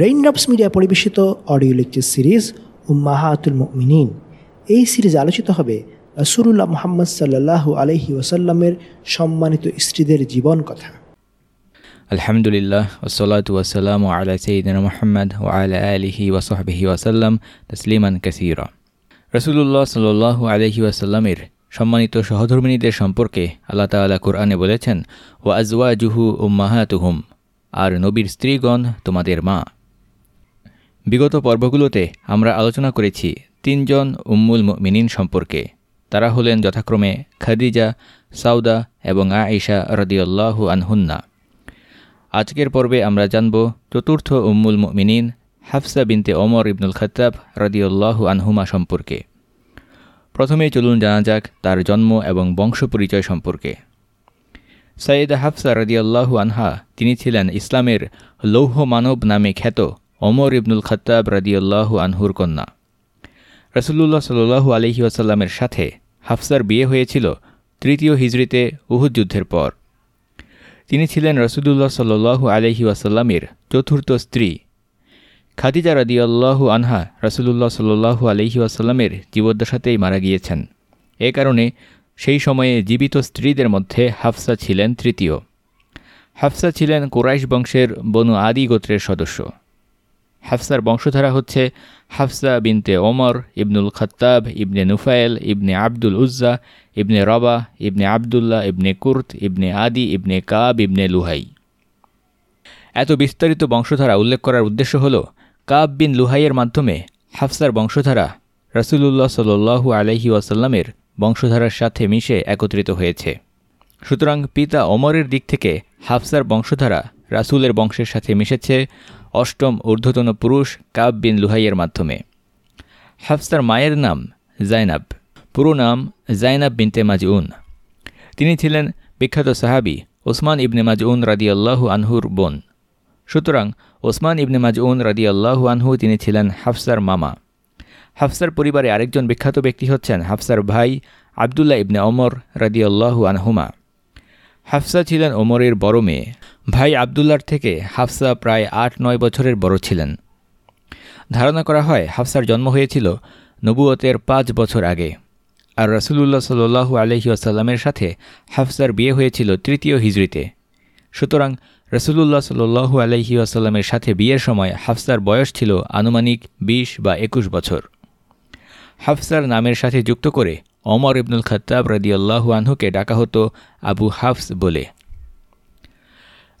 Raindrops media পরিবেশিত audio lecture series উম্মাহাতুল মিনীন এই সিরিজ আলোচিত হবে রসুল্লাহ মোহাম্মদ সাল্লাহ আলহি ওসাল্লামের সম্মানিত স্ত্রীদের জীবন কথা। আলহামদুলিল্লাহ ওসলাত ওয়াসালাম আলা সঈদিন মোহাম্মদ ও আলা আলিহি ওসহবিহি ওয়াসাল্লাম তসলিমান কাসিরা। রসুল্লাহ সাল আলহি ওয়াসাল্লামের সম্মানিত সহধর্মিনীদের সম্পর্কে আল্লাহ তালা কুরআনে বলেছেন ও আজওয়া জুহু উম্মাহাতুহুম। আর নবীর স্ত্রীগণ তোমাদের মা। বিগত পর্বগুলোতে আমরা আলোচনা করেছি তিনজন উম্মুল মিনিন সম্পর্কে। তারা হলেন যথাক্রমে খাদিজা, সাউদা এবং আয়েশা রদিউল্লাহু আনহুন্না। আজকের পর্বে আমরা জানব চতুর্থ উম্মুল মিনিন হাফসা বিনতে ওমর ইবনুল খত্তাব রদিউল্লাহু আনহুমা সম্পর্কে। প্রথমেই চলুন জানা যাক তার জন্ম এবং বংশ পরিচয় সম্পর্কে। সৈয়দ হাফসা রদিয়াল্লাহু আনহা, তিনি ছিলেন ইসলামের লৌহ মানব নামে খ্যাত অমর ইবনুল খত্তাব রদিয়াল্লাহু আনহুর কন্যা। রসুল্লাহ সাল্লু আলহি আসাল্লামের সাথে হাফসার বিয়ে হয়েছিল তৃতীয় হিজড়িতে উহুদ যুদ্ধের পর। তিনি ছিলেন রসুদুল্লাহ সাল্লু আলহি আসাল্লামের চতুর্থ স্ত্রী। খাদিজা রদিয়াল্লাহু আনহা রসুল্লাহ সাল্লু আলহি আসাল্লামের জীবদ্দশাতেই মারা গিয়েছেন। এ কারণে সেই সময়ে জীবিত স্ত্রীদের মধ্যে হাফসা ছিলেন তৃতীয়। হাফসা ছিলেন কোরাইশ বংশের বনু আদি গোত্রের সদস্য। হাফসার বংশধারা হচ্ছে হাফসা বিনতে ওমর, ইবনুল খত্তাব, ইবনে নুফায়েল ইবনে আব্দুল উজ্জা, ইবনে রবা ইবনে আবদুল্লাহ, ইবনে কুর্ত, ইবনে আদি, ইবনে কাব, ইবনে লুহাই। এত বিস্তারিত বংশধারা উল্লেখ করার উদ্দেশ্য হল, কাব বিন লুহাইয়ের মাধ্যমে হাফসার বংশধারা রসুলুল্লাহ সাল্লু আলহি ওয়াসাল্লামের বংশধারার সাথে মিশে একত্রিত হয়েছে। সুতরাং পিতা অমরের দিক থেকে হাফসার বংশধারা রাসুলের বংশের সাথে মিশেছে অষ্টম ঊর্ধ্বতন পুরুষ কাব বিন লুহাইয়ের মাধ্যমে। হাফসার মায়ের নাম জাইনাব, পুরো নাম জাইনাব বিনতে মাজউন। তিনি ছিলেন বিখ্যাত সাহাবি ওসমান ইবনে মাজউন আল্লাহু আনহুর বোন। সুতরাং ওসমান ইবনে মাজউন আল্লাহু আনহু তিনি ছিলেন হাফসার মামা। হাফসার পরিবারে আরেকজন বিখ্যাত ব্যক্তি হচ্ছেন হাফসার ভাই আবদুল্লাহ ইবনে অমর রাদিয়াল্লাহু আনহুমা। হাফসা ছিলেন ওমরের বড় মেয়ে। ভাই আবদুল্লার থেকে হাফসা প্রায় আট নয় বছরের বড় ছিলেন। ধারণা করা হয় হাফসার জন্ম হয়েছিল নবুয়তের পাঁচ বছর আগে। আর রসুল্লাহ সাল্লু আলহি আসাল্লামের সাথে হাফসার বিয়ে হয়েছিল তৃতীয় হিজড়িতে। সুতরাং রসুল্লাহ সাল্লু আলহি আসাল্লামের সাথে বিয়ের সময় হাফসার বয়স ছিল আনুমানিক বিশ বা একুশ বছর। হাফসার নামের সাথে যুক্ত করে অমর ইবনুল খত্তাব রদিয়াল্লাহু আনহুকে ডাকা হতো আবু হাফস বলে।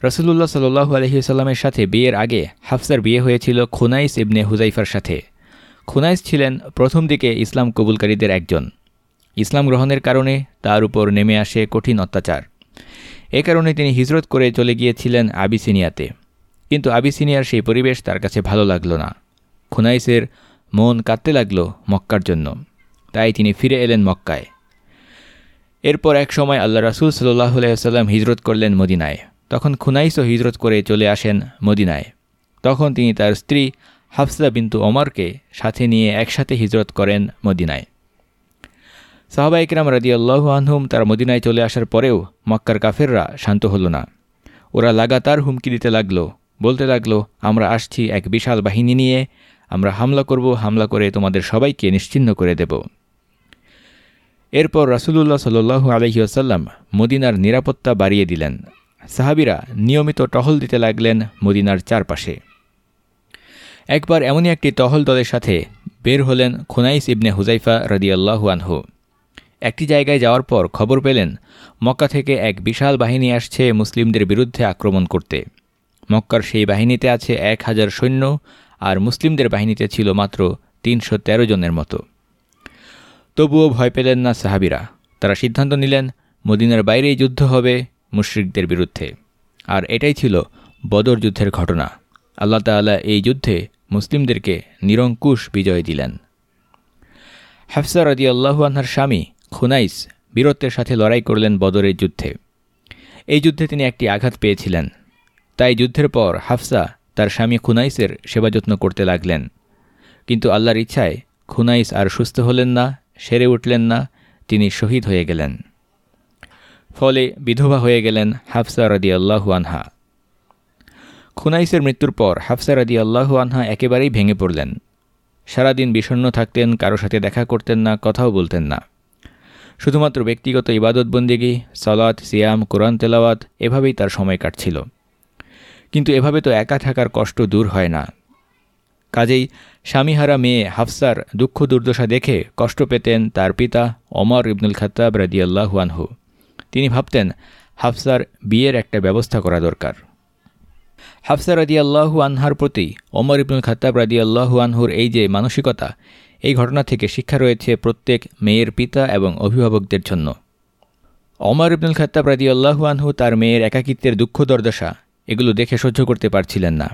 রসুল্লাহ সাল্লু আলহিসাল্লামের সাথে বিয়ের আগে হাফসার বিয়ে হয়েছিল খুনাইস ইবনে হুজাইফার সাথে। খুনাইস ছিলেন প্রথম দিকে ইসলাম কবুলকারীদের একজন। ইসলাম গ্রহণের কারণে তার উপর নেমে আসে কঠিন অত্যাচার। এ কারণে তিনি হিজরত করে চলে গিয়েছিলেন আবিসিনিয়াতে। কিন্তু আবিসিনিয়ার সেই পরিবেশ তার কাছে ভালো লাগল না। খুনাইসের মন কাঁদতে লাগল মক্কার জন্য। তাই তিনি ফিরে এলেন মক্কায়। এরপর এক সময় আল্লাহ রাসুল সাল্লাহ সাল্লাম হিজরত করলেন মদিনায়। তখন খুনাইসও হিজরত করে চলে আসেন মদিনায়। তখন তিনি তার স্ত্রী হাফসা বিন্তু ওমরকে সাথে নিয়ে একসাথে হিজরত করেন মদিনায়। সাহবা ইকরাম রাদি আল্লাহ আনহুম তার মদিনায় চলে আসার পরেও মক্কার কাফেররা শান্ত হলো না। ওরা লাগাতার হুমকি দিতে লাগল, বলতে লাগল, আমরা আসছি এক বিশাল বাহিনী নিয়ে, আমরা হামলা করব, হামলা করে তোমাদের সবাইকে নিশ্চিহ্ন করে দেব। এরপর রাসুলুল্লাহ সাল্লু আলহিউসাল্লাম মদিনার নিরাপত্তা বাড়িয়ে দিলেন। সাহাবিরা নিয়মিত টহল দিতে লাগলেন মদিনার চারপাশে। একবার এমনই একটি টহল দলের সাথে বের হলেন খুনাইস ইবনে হুজাইফা রদিয়াল্লাহু আনহু। একটি জায়গায় যাওয়ার পর খবর পেলেন, মক্কা থেকে এক বিশাল বাহিনী আসছে মুসলিমদের বিরুদ্ধে আক্রমণ করতে। মক্কার সেই বাহিনীতে আছে এক হাজার সৈন্য আর মুসলিমদের বাহিনীতে ছিল মাত্র তিনশো তেরো জনের মতো। তবুও ভয় পেলেন না সাহাবিরা। তারা সিদ্ধান্ত নিলেন, মদিনার বাইরেই যুদ্ধ হবে মুশ্রিকদের বিরুদ্ধে। আর এটাই ছিল বদর যুদ্ধের ঘটনা। আল্লাহ তাল্লাহ এই যুদ্ধে মুসলিমদেরকে নিরঙ্কুশ বিজয় দিলেন। হাফসা রদি আল্লাহুয়ানহার স্বামী খুনাইস বীরত্বের সাথে লড়াই করলেন বদরের যুদ্ধে। এই যুদ্ধে তিনি একটি আঘাত পেয়েছিলেন। তাই যুদ্ধের পর হাফসা তার স্বামী খুনাইসের সেবা যত্ন করতে লাগলেন। কিন্তু আল্লাহর ইচ্ছায় খুনাইস আর সুস্থ হলেন না, সেরে উঠলেন না, তিনি শহীদ হয়ে গেলেন। ফলে বিধবা হয়ে গেলেন হাফসা রদি আল্লাহু আনহা। খুনাইসের মৃত্যুর পর হাফসা রাদি আল্লাহু আনহা একেবারেই ভেঙে পড়লেন। সারাদিন বিষণ্ন থাকতেন, কারও সাথে দেখা করতেন না, কথাও বলতেন না। শুধুমাত্র ব্যক্তিগত ইবাদতবন্দিগি সলাৎ সিয়াম, কোরআন, তেলাওয়াত, এভাবেই তার সময় কাটছিল। কিন্তু এভাবে তো একা থাকার কষ্ট দূর হয় না। কাজেই স্বামীহারা মেয়ে হাফসার দুঃখ দুর্দশা দেখে কষ্ট পেতেন তার পিতা অমর ইবনুল খাত্তাব রাদিয়াল্লাহু আনহু। তিনি ভাবতেন, হাফসার বিয়ের একটা ব্যবস্থা করা দরকার। হাফসা রাদিয়াল্লাহু আনহার প্রতি অমর ইবনুল খাত্তাব রাদিয়াল্লাহু আনহুর এই যে মানসিকতা, এই ঘটনা থেকে শিক্ষা রয়েছে প্রত্যেক মেয়ের পিতা এবং অভিভাবকদের জন্য। অমর ইবনুল খাত্তাব রাদিয়াল্লাহু আনহু তার মেয়ের একাকিত্বের দুঃখ দর্দশা, এগুলো দেখে সহ্য করতে পারছিলেন না।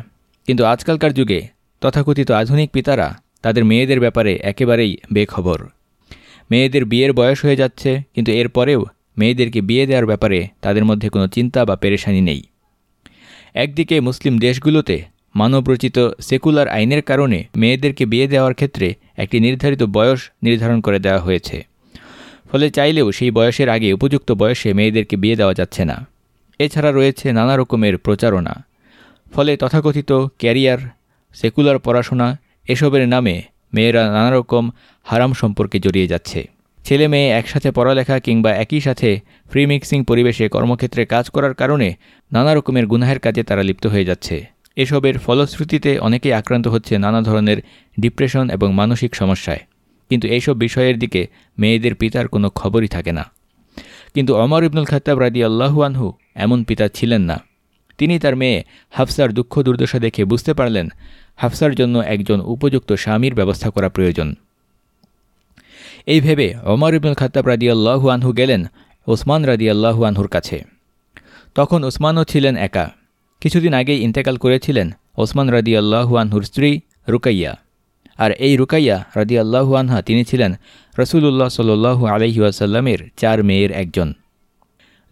কিন্তু আজকালকার যুগে, তথাকথিত আধুনিক পিতারা তাদের মেয়েদের ব্যাপারে একেবারেই বেখবর। মেয়েদের বিয়ের বয়স হয়ে যাচ্ছে, কিন্তু এরপরেও মেয়েদেরকে বিয়ে দেওয়ার ব্যাপারে তাদের মধ্যে কোনো চিন্তা বা পেরেশানি নেই। একদিকে মুসলিম দেশগুলোতে মানবরচিত সেকুলার আইনের কারণে মেয়েদেরকে বিয়ে দেওয়ার ক্ষেত্রে একটি নির্ধারিত বয়স নির্ধারণ করে দেওয়া হয়েছে। ফলে চাইলেও সেই বয়সের আগে উপযুক্ত বয়সে মেয়েদেরকে বিয়ে দেওয়া যাচ্ছে না। এছাড়া রয়েছে নানা রকমের প্রচারণা। ফলে তথাকথিত ক্যারিয়ার, সেকুলার পড়াশোনা, এসবের নামে মেয়েরা নানা রকম হারাম সম্পর্কে জড়িয়ে যাচ্ছে। ছেলে মেয়ে একসাথে পড়ালেখা কিংবা একই সাথে ফ্রি মিক্সিং পরিবেশে কর্মক্ষেত্রে কাজ করার কারণে নানা রকমের গুনাহের কাজে তারা লিপ্ত হয়ে যাচ্ছে। এসবের ফলশ্রুতিতে অনেকেই আক্রান্ত হচ্ছে নানা ধরনের ডিপ্রেশন এবং মানসিক সমস্যায়। কিন্তু এইসব বিষয়ের দিকে মেয়েদের পিতার কোনো খবরই থাকে না। কিন্তু অমর ইবনুল খাত্তাব রাদি আল্লাহু আনহু এমন পিতা ছিলেন না। তিনি তার মেয়ে হাফসার দুঃখ দুর্দশা দেখে বুঝতে পারলেন হাফসার জন্য একজন উপযুক্ত স্বামীর ব্যবস্থা করা প্রয়োজন। এই ভেবে অমর ইবনুল খাত্তাব রাদি আল্লাহু আনহু গেলেন ওসমান রাদি আল্লাহু আনহুর কাছে। তখন ওসমানও ছিলেন একা। কিছুদিন আগেই ইন্তেকাল করেছিলেন ওসমান রাদি আল্লাহু আনহুর স্ত্রী রুকাইয়া। আর এই রুকাইয়া রাদি আল্লাহু আনহা তিনি ছিলেন রসুল্লাহ সাল্লু আলহি আসাল্লামের চার মেয়ের একজন।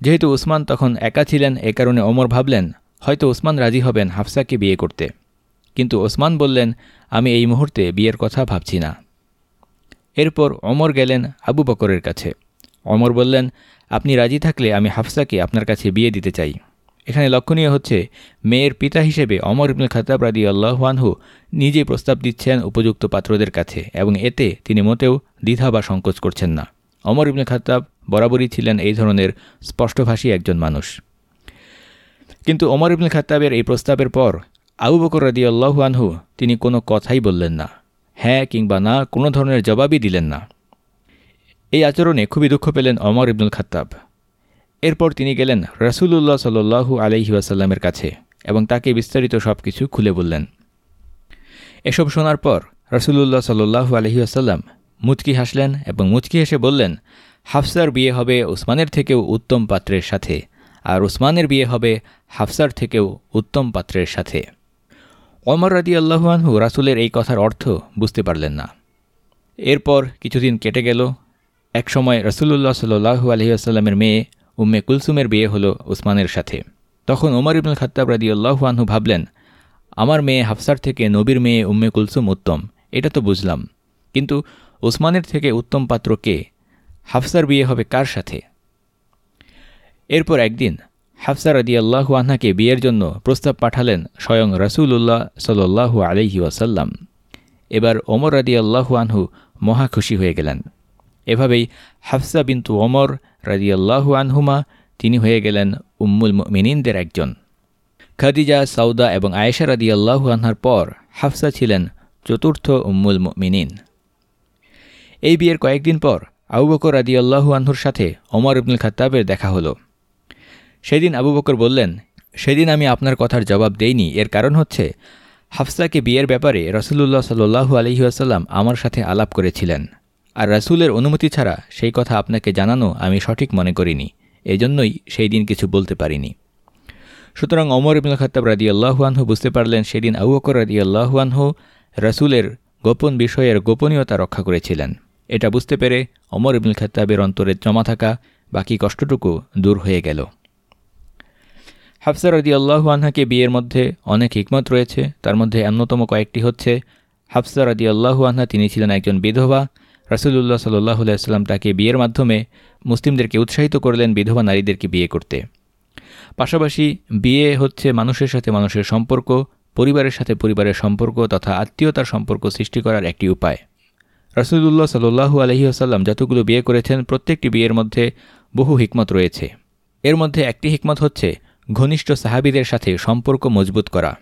যেহেতু উসমান তখন একা ছিলেন, এ কারণে ওমর ভাবলেন, হয়তো ওসমান রাজি হবেন হাফসাকে বিয়ে করতে। কিন্তু ওসমান বললেন, আমি এই মুহূর্তে বিয়ের কথা ভাবছি না। এরপর অমর গেলেন আবু বকরের কাছে। অমর বললেন, আপনি রাজি থাকলে আমি হাফসাকে আপনার কাছে বিয়ে দিতে চাই। এখানে লক্ষণীয় হচ্ছে, মেয়ের পিতা হিসেবে অমর ইবনুল খাতাব রাদি আল্লাহানহু নিজে প্রস্তাব দিচ্ছেন উপযুক্ত পাত্রদের কাছে এবং এতে তিনি মোটেও দ্বিধা বা সংকোচ করছেন না। অমর ইবনুল খাতাব বরাবরই ছিলেন এই ধরনের স্পষ্টভাষী একজন মানুষ। কিন্তু অমর ইবনুল খাতাবের এই প্রস্তাবের পর আবু বকর রাদি আল্লাহু আনহু তিনি কোনো কথাই বললেন না। হ্যাঁ কিংবা না, কোনো ধরনের জবাবই দিলেন না। এই আচরণে খুবই দুঃখ পেলেন অমর ইবনুল খাত্তাব। এরপর তিনি গেলেন রসুল্লাহ সাল্লু আলহি আসাল্লামের কাছে এবং তাকে বিস্তারিত সব কিছু খুলে বললেন। এসব শোনার পর রসুল্লাহ সাল্লু আলহি আসাল্লাম মুচকি হাসলেন এবং মুচকি হেসে বললেন, হাফসার বিয়ে হবে উসমানের থেকেও উত্তম পাত্রের সাথে, আর উসমানের বিয়ে হবে হাফসার থেকেও উত্তম পাত্রের সাথে। অমর রাদি আল্লাহুয়ানহু রাসুলের এই কথার অর্থ বুঝতে পারলেন না। এরপর কিছুদিন কেটে গেল। একসময় রসুল্লাহ সাল্লু আলহিউসাল্লামের মেয়ে উম্মে কুলসুমের বিয়ে হলো উসমানের সাথে। তখন ওমর ইবনুল খাত্তাব রাদি আল্লাহুয়ানহু ভাবলেন, আমার মেয়ে হাফসার থেকে নবীর মেয়ে উম্মে কুলসুম উত্তম, এটা তো বুঝলাম। কিন্তু ওসমানের থেকে উত্তম পাত্র কে? হাফসার বিয়ে হবে কার সাথে? এরপর একদিন হাফসা রাদি আল্লাহু আহ্নাকে বিয়ের জন্য প্রস্তাব পাঠালেন স্বয়ং রসুল্লাহ সাল্লু আলহি ওয়াসাল্লাম। এবার ওমর রাদি আল্লাহু আনহু মহা খুশি হয়ে গেলেন। এভাবেই হাফসা বিন্তু ওমর রাদি আল্লাহু আনহুমা তিনি হয়ে গেলেন উম্মুল মিনিনদের একজন। খাদিজা, সাউদা এবং আয়েশা রাদি আল্লাহু আনহার পর হাফসা ছিলেন চতুর্থ উম্মুল মিনিন এই বিয়ের কয়েকদিন পর আউবকর বকর রাদি আল্লাহু আনহুর সাথে ওমর ইবনুল খাত্তাবের দেখা হলো। সেদিন আবু বকর বললেন, সেদিন আমি আপনার কথার জবাব দেইনি। এর কারণ হচ্ছে, হাফসাকে বিয়ের ব্যাপারে রসুল্লাহ সাল্লু আলহিউসাল্লাম আমার সাথে আলাপ করেছিলেন। আর রাসুলের অনুমতি ছাড়া সেই কথা আপনাকে জানানো আমি সঠিক মনে করিনি। এজন্যই সেই দিন কিছু বলতে পারিনি। সুতরাং অমর ইবুল খতাব রাদি আল্লাহুয়ানহু বুঝতে পারলেন, সেদিন আবু বকর রাদি আল্লাহুয়ানহু রাসুলের গোপন বিষয়ের গোপনীয়তা রক্ষা করেছিলেন। এটা বুঝতে পেরে অমর ইবুল খতাবের অন্তরে জমা থাকা বাকি কষ্টটুকু দূর হয়ে গেল। হাফসা রদি আল্লাহু আনহাকে বিয়ের মধ্যে অনেক হিকমত রয়েছে। তার মধ্যে অন্যতম কয়েকটি হচ্ছে, হাফসা রদি আল্লাহু আনহা তিনি ছিলেন একজন বিধবা। রাসুলুল্লাহ সাল্লাহ আলাইস্লাম তাকে বিয়ের মাধ্যমে মুসলিমদেরকে উৎসাহিত করলেন বিধবা নারীদেরকে বিয়ে করতে। পাশাপাশি বিয়ে হচ্ছে মানুষের সাথে মানুষের সম্পর্ক, পরিবারের সাথে পরিবারের সম্পর্ক তথা আত্মীয়তার সম্পর্ক সৃষ্টি করার একটি উপায়। রসুল্লাহ সাল্লু আলহি আসাল্লাম যতগুলো বিয়ে করেছেন, প্রত্যেকটি বিয়ের মধ্যে বহু হিকমত রয়েছে। এর মধ্যে একটি হিকমত হচ্ছে ঘনিষ্ঠ সাহাবিদের সাথে সম্পর্ক মজবুত করা।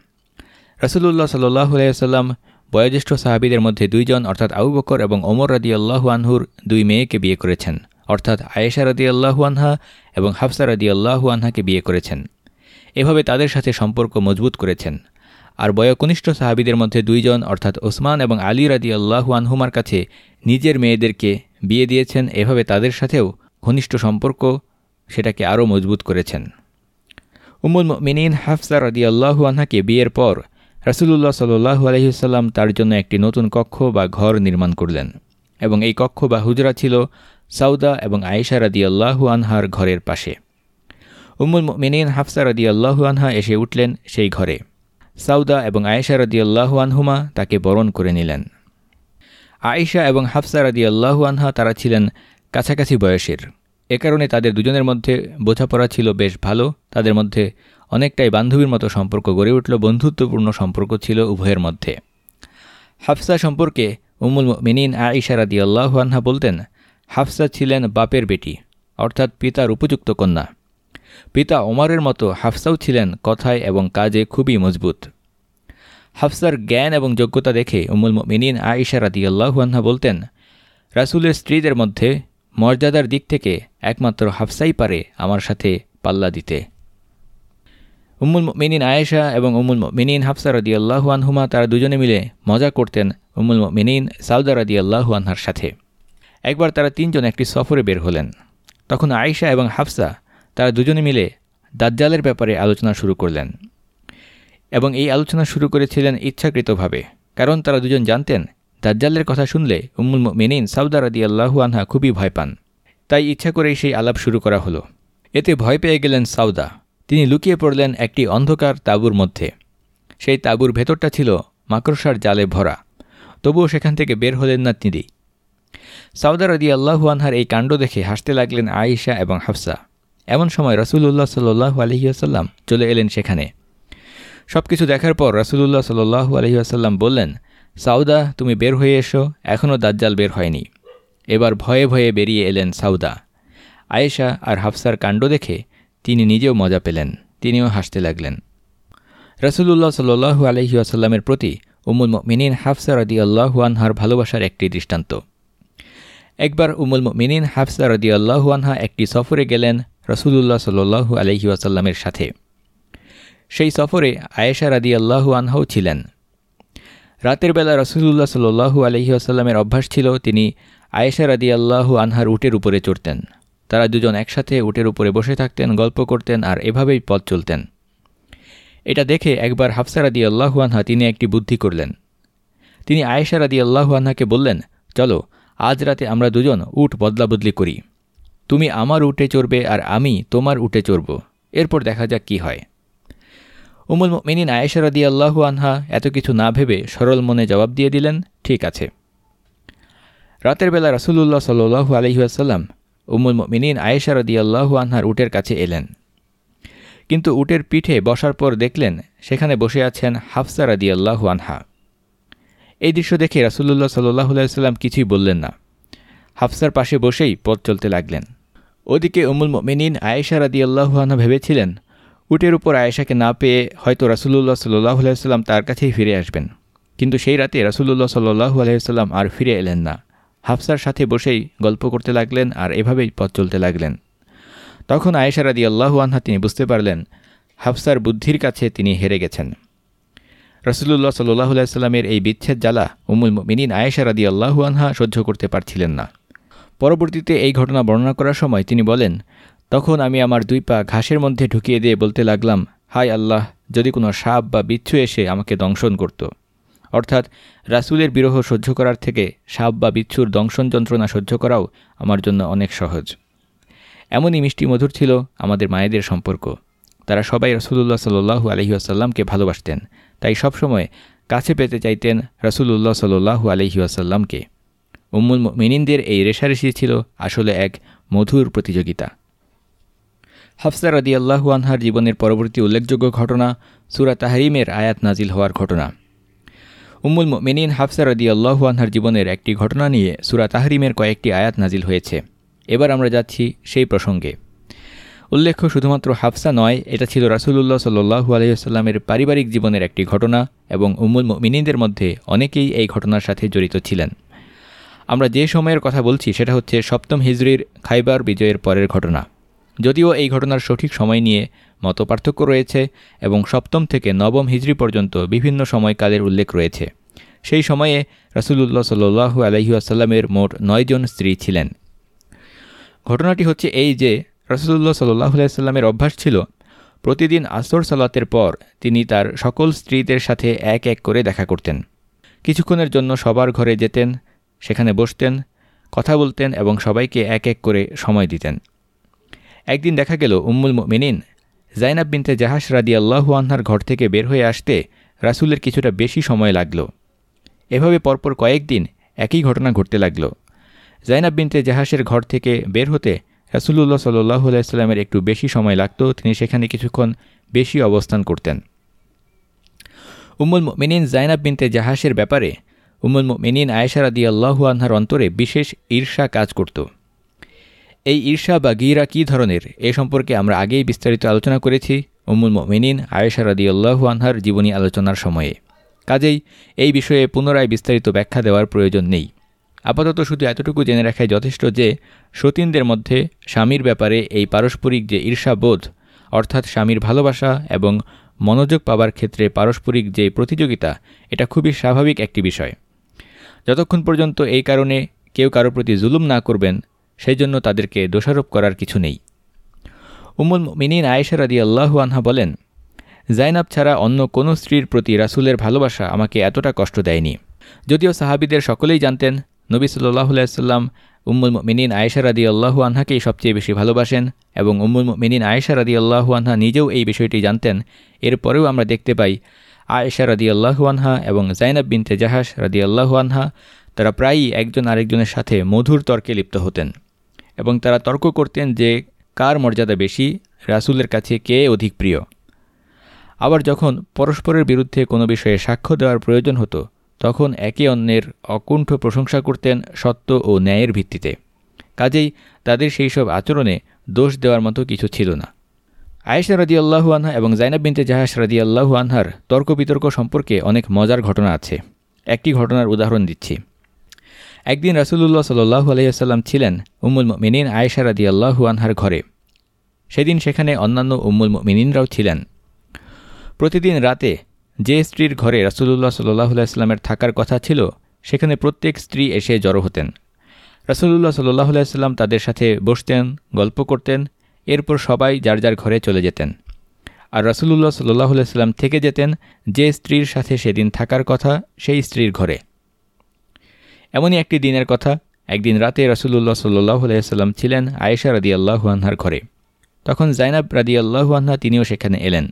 রসুল্লাহ সাল্লাহ আলাইসাল্লাম বয়োজ্যেষ্ঠ সাহাবিদের মধ্যে দুইজন, অর্থাৎ আবু বকর এবং ওমর রাদি আল্লাহু আনহুর দুই মেয়েকে বিয়ে করেছেন। অর্থাৎ আয়েশা রাদি আল্লাহু আনহা এবং হাফসা রাদি আনহাকে বিয়ে করেছেন। এভাবে তাদের সাথে সম্পর্ক মজবুত করেছেন। আর বয়কনিষ্ঠ সাহাবিদের মধ্যে দুইজন, অর্থাৎ ওসমান এবং আলী রাদি আল্লাহু আনহুমার কাছে নিজের মেয়েদেরকে বিয়ে দিয়েছেন। এভাবে তাদের সাথেও ঘনিষ্ঠ সম্পর্ক সেটাকে আরও মজবুত করেছেন। উমুল মিনীন হাফসা রাদি আল্লাহু আনহাকে বিয়ের পর রাসুলুল্লাহ সাল্লু আলহিসাল্লাম তার জন্য একটি নতুন কক্ষ বা ঘর নির্মাণ করলেন এবং এই কক্ষ বা হুজরা ছিল সাউদা এবং আয়েশা রাদি আল্লাহু আনহার ঘরের পাশে। উমুল মিনীন হাফসা রাদি আল্লাহু আনহা এসে উঠলেন সেই ঘরে। সাউদা এবং আয়েশা রাদি আল্লাহু আনহুমা তাকে বরণ করে নিলেন। আয়েশা এবং হাফসা রাদি আল্লাহু আনহা তারা ছিলেন কাছাকাছি বয়সের। এ কারণে তাদের দুজনের মধ্যে বোঝাপড়া ছিল বেশ ভালো। তাদের মধ্যে অনেকটাই বান্ধবীর মতো সম্পর্ক গড়ে উঠল, বন্ধুত্বপূর্ণ সম্পর্ক ছিল উভয়ের মধ্যে। হাফসা সম্পর্কে উমুল মিনিন আইসা রাদি আল্লাহানহা বলতেন, হাফসা ছিলেন বাপের বেটি, অর্থাৎ পিতার উপযুক্ত কন্যা। পিতা ওমারের মতো হাফসাও ছিলেন কথায় এবং কাজে খুবই মজবুত। হাফসার জ্ঞান এবং যোগ্যতা দেখে উমুল মিনিন আইসা রাদি আল্লাহানহা বলতেন, রাসুলের স্ত্রীদের মধ্যে মর্যাদার দিক থেকে একমাত্র হাফসাই পারে আমার সাথে পাল্লা দিতে। উম্মুল মিনিন আয়েশা এবং উমুল মিনিন হাফসা রদি আনহুমা, তারা দুজনে মিলে মজা করতেন উমুল মিনিন সাউদা রদি আনহার সাথে। একবার তারা তিনজন একটি সফরে বের হলেন। তখন আয়েশা এবং হাফসা, তারা দুজনে মিলে দাজ্জালের ব্যাপারে আলোচনা শুরু করলেন। এবং এই আলোচনা শুরু করেছিলেন ইচ্ছাকৃতভাবে, কারণ তারা দুজন জানতেন দাজ্জালের কথা শুনলে উম্মুল মিনিন সাউদা রদি আল্লাহু আনহা খুবই ভয় পান। তাই ইচ্ছা করেই সেই আলাপ শুরু করা হলো। এতে ভয় পেয়ে গেলেন সাউদা। তিনি লুকিয়ে পড়লেন একটি অন্ধকার তাঁবুর মধ্যে। সেই তাঁবুর ভেতরটা ছিল মাকড়সার জালে ভরা। তবুও সেখান থেকে বের হলেন না তিনি। সাউদার আদি আল্লাহু আনহার এই কাণ্ড দেখে হাসতে লাগলেন আয়েশা এবং হাফসা। এমন সময় রসুল্লাহ সাল্লু আলহিউসাল্লাম চলে এলেন সেখানে। সব কিছু দেখার পর রসুল্লাহ সাল্লু আলহিউসাল্লাম বললেন সাউদা, তুমি বের হয়ে এসো। এখনও দাজ্জাল বের হয়নি। এবার ভয়ে ভয়ে বেরিয়ে এলেন সাউদা। আয়েশা আর হাফসার কাণ্ড দেখে তিনি নিজেও মজা পেলেন, তিনিও হাসতে লাগলেন। রসুল্লাহ সাল্লু আলহি আসাল্লামের প্রতি উমুল মিনিন হাফসা রদি আল্লাহুয়ানহার ভালোবাসার একটি দৃষ্টান্ত। একবার উমুল মিনিন হাফসা রদি আল্লাহুয়ানহা একটি সফরে গেলেন রসুল্লাহ সাল্লু আলহি আসাল্লামের সাথে। সেই সফরে আয়েশা রাদি আনহাও ছিলেন। রাতের বেলা রসুল্লাহ সাল্লু আলহি আসাল্লামের অভ্যাস ছিল, তিনি আয়েশা রাদি আল্লাহু আনহার উটের উপরে চড়তেন। তারা দুজন একসাথে উটের উপরে বসে থাকতেন, গল্প করতেন আর এভাবেই পথ চলতেন। এটা দেখে একবার হাফসারাদি আল্লাহুয়ানহা তিনি একটি বুদ্ধি করলেন। তিনি আয়েশারাদি আল্লাহুয়ানহাকে বললেন, চলো, আজ রাতে আমরা দুজন উট বদলা বদলি করি। তুমি আমার উটে চড়বে আর আমি তোমার উটে চড়ব। এরপর দেখা যাক কি হয়। উমুল মিনিন আয়েশারাদি আল্লাহু আনহা এত কিছু না ভেবে সরল মনে জবাব দিয়ে দিলেন, ঠিক আছে। রাতের বেলা রাসুলুল্লাহ সাল্লু আলহিহাসাল্লাম উমুল মিনিন আয়েশা আল্লাহু আনহার উটের কাছে এলেন। কিন্তু উটের পিঠে বসার পর দেখলেন সেখানে বসে আছেন হাফসা রাদি আল্লাহু আনহা। এই দৃশ্য দেখে রাসুল্লাহ সাল্লাহ সাল্লাম কিছুই বললেন না। হাফসার পাশে বসেই পথ চলতে লাগলেন। ওদিকে উমুল মিনিন আয়েশা রাদি আল্লাহু আনহা ভেবেছিলেন উটের উপর আয়েশাকে না পেয়ে হয়তো রাসুল্লাহ সাল্লাহ আলাইসাল্লাম তার কাছেই ফিরে আসবেন। কিন্তু সেই রাতে রাসুল্লাহ সাল্লু আলাইসাল্লাম আর ফিরে এলেন না। হাফসার সাথে বসেই গল্প করতে লাগলেন আর এভাবেই পথ চলতে লাগলেন। তখন আয়েশারাদি আল্লাহু আনহা তিনি বুঝতে পারলেন, হাফসার বুদ্ধির কাছে তিনি হেরে গেছেন। রসুল্লাহ সাল্লাহ সাল্লামের এই বিচ্ছেদ জ্বালা উমুল মিনিন আয়েশারাদি আল্লাহু আনহা সহ্য করতে পারছিলেন না। পরবর্তীতে এই ঘটনা বর্ণনা করার সময় তিনি বলেন তখন আমি আমার দুই পা ঘাসের মধ্যে ঢুকিয়ে দিয়ে বলতে লাগলাম হাই আল্লাহ, যদি কোনো সাপ বা বিচ্ছু এসে আমাকে দংশন করত। অর্থাৎ রাসুলের বিরহ সহ্য করার থেকে সাপ বা বিচ্ছুর দংশন যন্ত্রণা সহ্য করাও আমার জন্য অনেক সহজ। এমনই মিষ্টি মধুর ছিল আমাদের মায়েদের সম্পর্ক। তারা সবাই রসুল্লাহ সাল্লু আলহিউসাল্লামকে ভালোবাসতেন, তাই সবসময় কাছে পেতে চাইতেন রসুল্লাহ সাল্লু আলহিউসাল্লামকে উম্মুল মিনিনদের এই রেশারেশি ছিল আসলে এক মধুর প্রতিযোগিতা। হাফসা রাদি আল্লাহু আনহার জীবনের পরবর্তী উল্লেখযোগ্য ঘটনা, সুরা তাহরিমের আয়াত নাজিল হওয়ার ঘটনা। উম্মুল মেনিন হাফসা রদি আল্লাহু আনহার জীবনের একটি ঘটনা নিয়ে সুরা তাহরিমের কয়েকটি আয়াত নাজিল হয়েছে। এবার আমরা যাচ্ছি সেই প্রসঙ্গে। উল্লেখ্য, শুধুমাত্র হাফসা নয়, এটা ছিল রাসুলুল্লাহ সাল্লু আলহিহাস্লামের পারিবারিক জীবনের একটি ঘটনা এবং উম্মুল মিনীদের মধ্যে অনেকেই এই ঘটনার সাথে জড়িত ছিলেন। আমরা যে সময়ের কথা বলছি, সেটা হচ্ছে সপ্তম হিজড়ির খাইবার বিজয়ের পরের ঘটনা। যদিও এই ঘটনার সঠিক সময় নিয়ে মত পার্থক্য রয়েছে এবং সপ্তম থেকে নবম হিজড়ি পর্যন্ত বিভিন্ন সময়কালের উল্লেখ রয়েছে। সেই সময়ে রাসুলুল্লাহ সাল্লু আলহিউসাল্লামের মোট নয়জন স্ত্রী ছিলেন। ঘটনাটি হচ্ছে এই যে রসুল্লাহ সাল্লাহ আলাইস্লামের অভ্যাস ছিল, প্রতিদিন আসর সালাতের পর তিনি তার সকল স্ত্রীদের সাথে এক এক করে দেখা করতেন। কিছুক্ষণের জন্য সবার ঘরে যেতেন, সেখানে বসতেন, কথা বলতেন এবং সবাইকে এক এক করে সময় দিতেন। একদিন দেখা গেল উম্মুল মিনিন জাইনাব বিনতে জাহাস রাদি আল্লাহু আনহার ঘর থেকে বের হয়ে আসতে রাসুলের কিছুটা বেশি সময় লাগল। এভাবে পরপর কয়েকদিন একই ঘটনা ঘটতে লাগল। জাইনাব বিনতে জাহাসের ঘর থেকে বের হতে রাসুল্লাহ সাল্লাহ আলাইস্লামের একটু বেশি সময় লাগত, তিনি সেখানে কিছুক্ষণ বেশি অবস্থান করতেন। উম্মুল মিনিন জাইনাব বিনতে জাহাসের ব্যাপারে উম্মুল মিনিন আয়েশার আদি আল্লাহু আনহার অন্তরে বিশেষ ঈর্ষা কাজ করত। এই ঈর্ষা বা গিরা কী ধরনের? এ সম্পর্কে আমরা আগেই বিস্তারিত আলোচনা করেছি উম্মুল মিনিন আয়েশার আদি আল্লাহু আনহার জীবনী আলোচনার সময়ে। কাজেই এই বিষয়ে পুনরায় বিস্তারিত ব্যাখ্যা দেওয়ার প্রয়োজন নেই। আপাতত শুধু এতটুকু জেনে রাখাই যথেষ্ট যে, সতীনদের মধ্যে স্বামীর ব্যাপারে এই পারস্পরিক যে ঈর্ষাবোধ অর্থাৎ স্বামীর ভালোবাসা এবং মনোযোগ পাবার ক্ষেত্রে পারস্পরিক যে প্রতিযোগিতা, এটা খুবই স্বাভাবিক একটি বিষয়। যতক্ষণ পর্যন্ত এই কারণে কেউ কারও প্রতি জুলুম না করবেন সেই জন্য তাদেরকে দোষারোপ করার কিছু নেই। উমুল মিনিন আয়েশা রাদি আল্লাহু আনহা বলেন, জাইনাব ছাড়া অন্য কোনো স্ত্রীর প্রতি রাসুলের ভালোবাসা আমাকে এতটা কষ্ট দেয়নি। যদিও সাহাবিদের সকলেই জানতেন, নবী সাল্লাহ সাল্লাম উম্মুল মিনিন আয়েশা রাদি আল্লাহু আনহাকেই সবচেয়ে বেশি ভালোবাসেন এবং উম্মুল মিনিন আয়েশা রাদি আল্লাহু আনহা নিজেও এই বিষয়টি জানতেন। এরপরেও আমরা দেখতে পাই, আয়েশা রাদি আল্লাহু আনহা এবং জাইনাব বিনতে জাহাস রাদি আল্লাহু আনহা তারা প্রায়ই একজন আরেকজনের সাথে মধুর তর্কে লিপ্ত হতেন। এবং তারা তর্ক করতেন যে কার মর্যাদা বেশি, রাসুলের কাছে কে অধিক প্রিয়। আবার যখন পরস্পরের বিরুদ্ধে কোনো বিষয়ে সাক্ষ্য দেওয়ার প্রয়োজন হতো, তখন একে অন্যের অকুণ্ঠ প্রশংসা করতেন সত্য ও ন্যায়ের ভিত্তিতে। কাজেই তাদের সেই সব আচরণে দোষ দেওয়ার মতো কিছু ছিল না। আয়েশা রাদি আল্লাহু আনহা এবং জাইনাব বিনতে জাহাস রাদি আল্লাহু আনহার তর্ক বিতর্ক সম্পর্কে অনেক মজার ঘটনা আছে। একটি ঘটনার উদাহরণ দিচ্ছি। একদিন রাসুলুল্লাহ সাল্লু আলহিহাল্লাম ছিলেন উম্মুল মিনিন আয়েশা রাদি আল্লাহু আনহার ঘরে। সেদিন সেখানে অন্যান্য উম্মুল মিনিনরাও ছিলেন। প্রতিদিন রাতে যে স্ত্রীর ঘরে রাসুলুল্লাহ সাল্লাহ আলাইস্লামের থাকার কথা ছিল, সেখানে প্রত্যেক স্ত্রী এসে জড়ো হতেন। রাসুলুল্লাহ সাল্লাহ আলাইস্লাম তাদের সাথে বসতেন, গল্প করতেন, এরপর সবাই যার যার ঘরে চলে যেতেন। আর রাসুলুল্লাহ সাল্লাহ আলাইস্লাম থেকে যেতেন যে স্ত্রীর সাথে সেদিন থাকার কথা সেই স্ত্রীর ঘরে। এমনই একটি দিনের কথা। একদিন রাতে রাসুলুল্লাহ সাল্লাহ আলাইস্লাম ছিলেন আয়েশা রাদি আল্লাহুয়ানহার ঘরে। তখন জাইনাব রাদি আল্লাহুয়ানহা তিনিও সেখানে এলেন।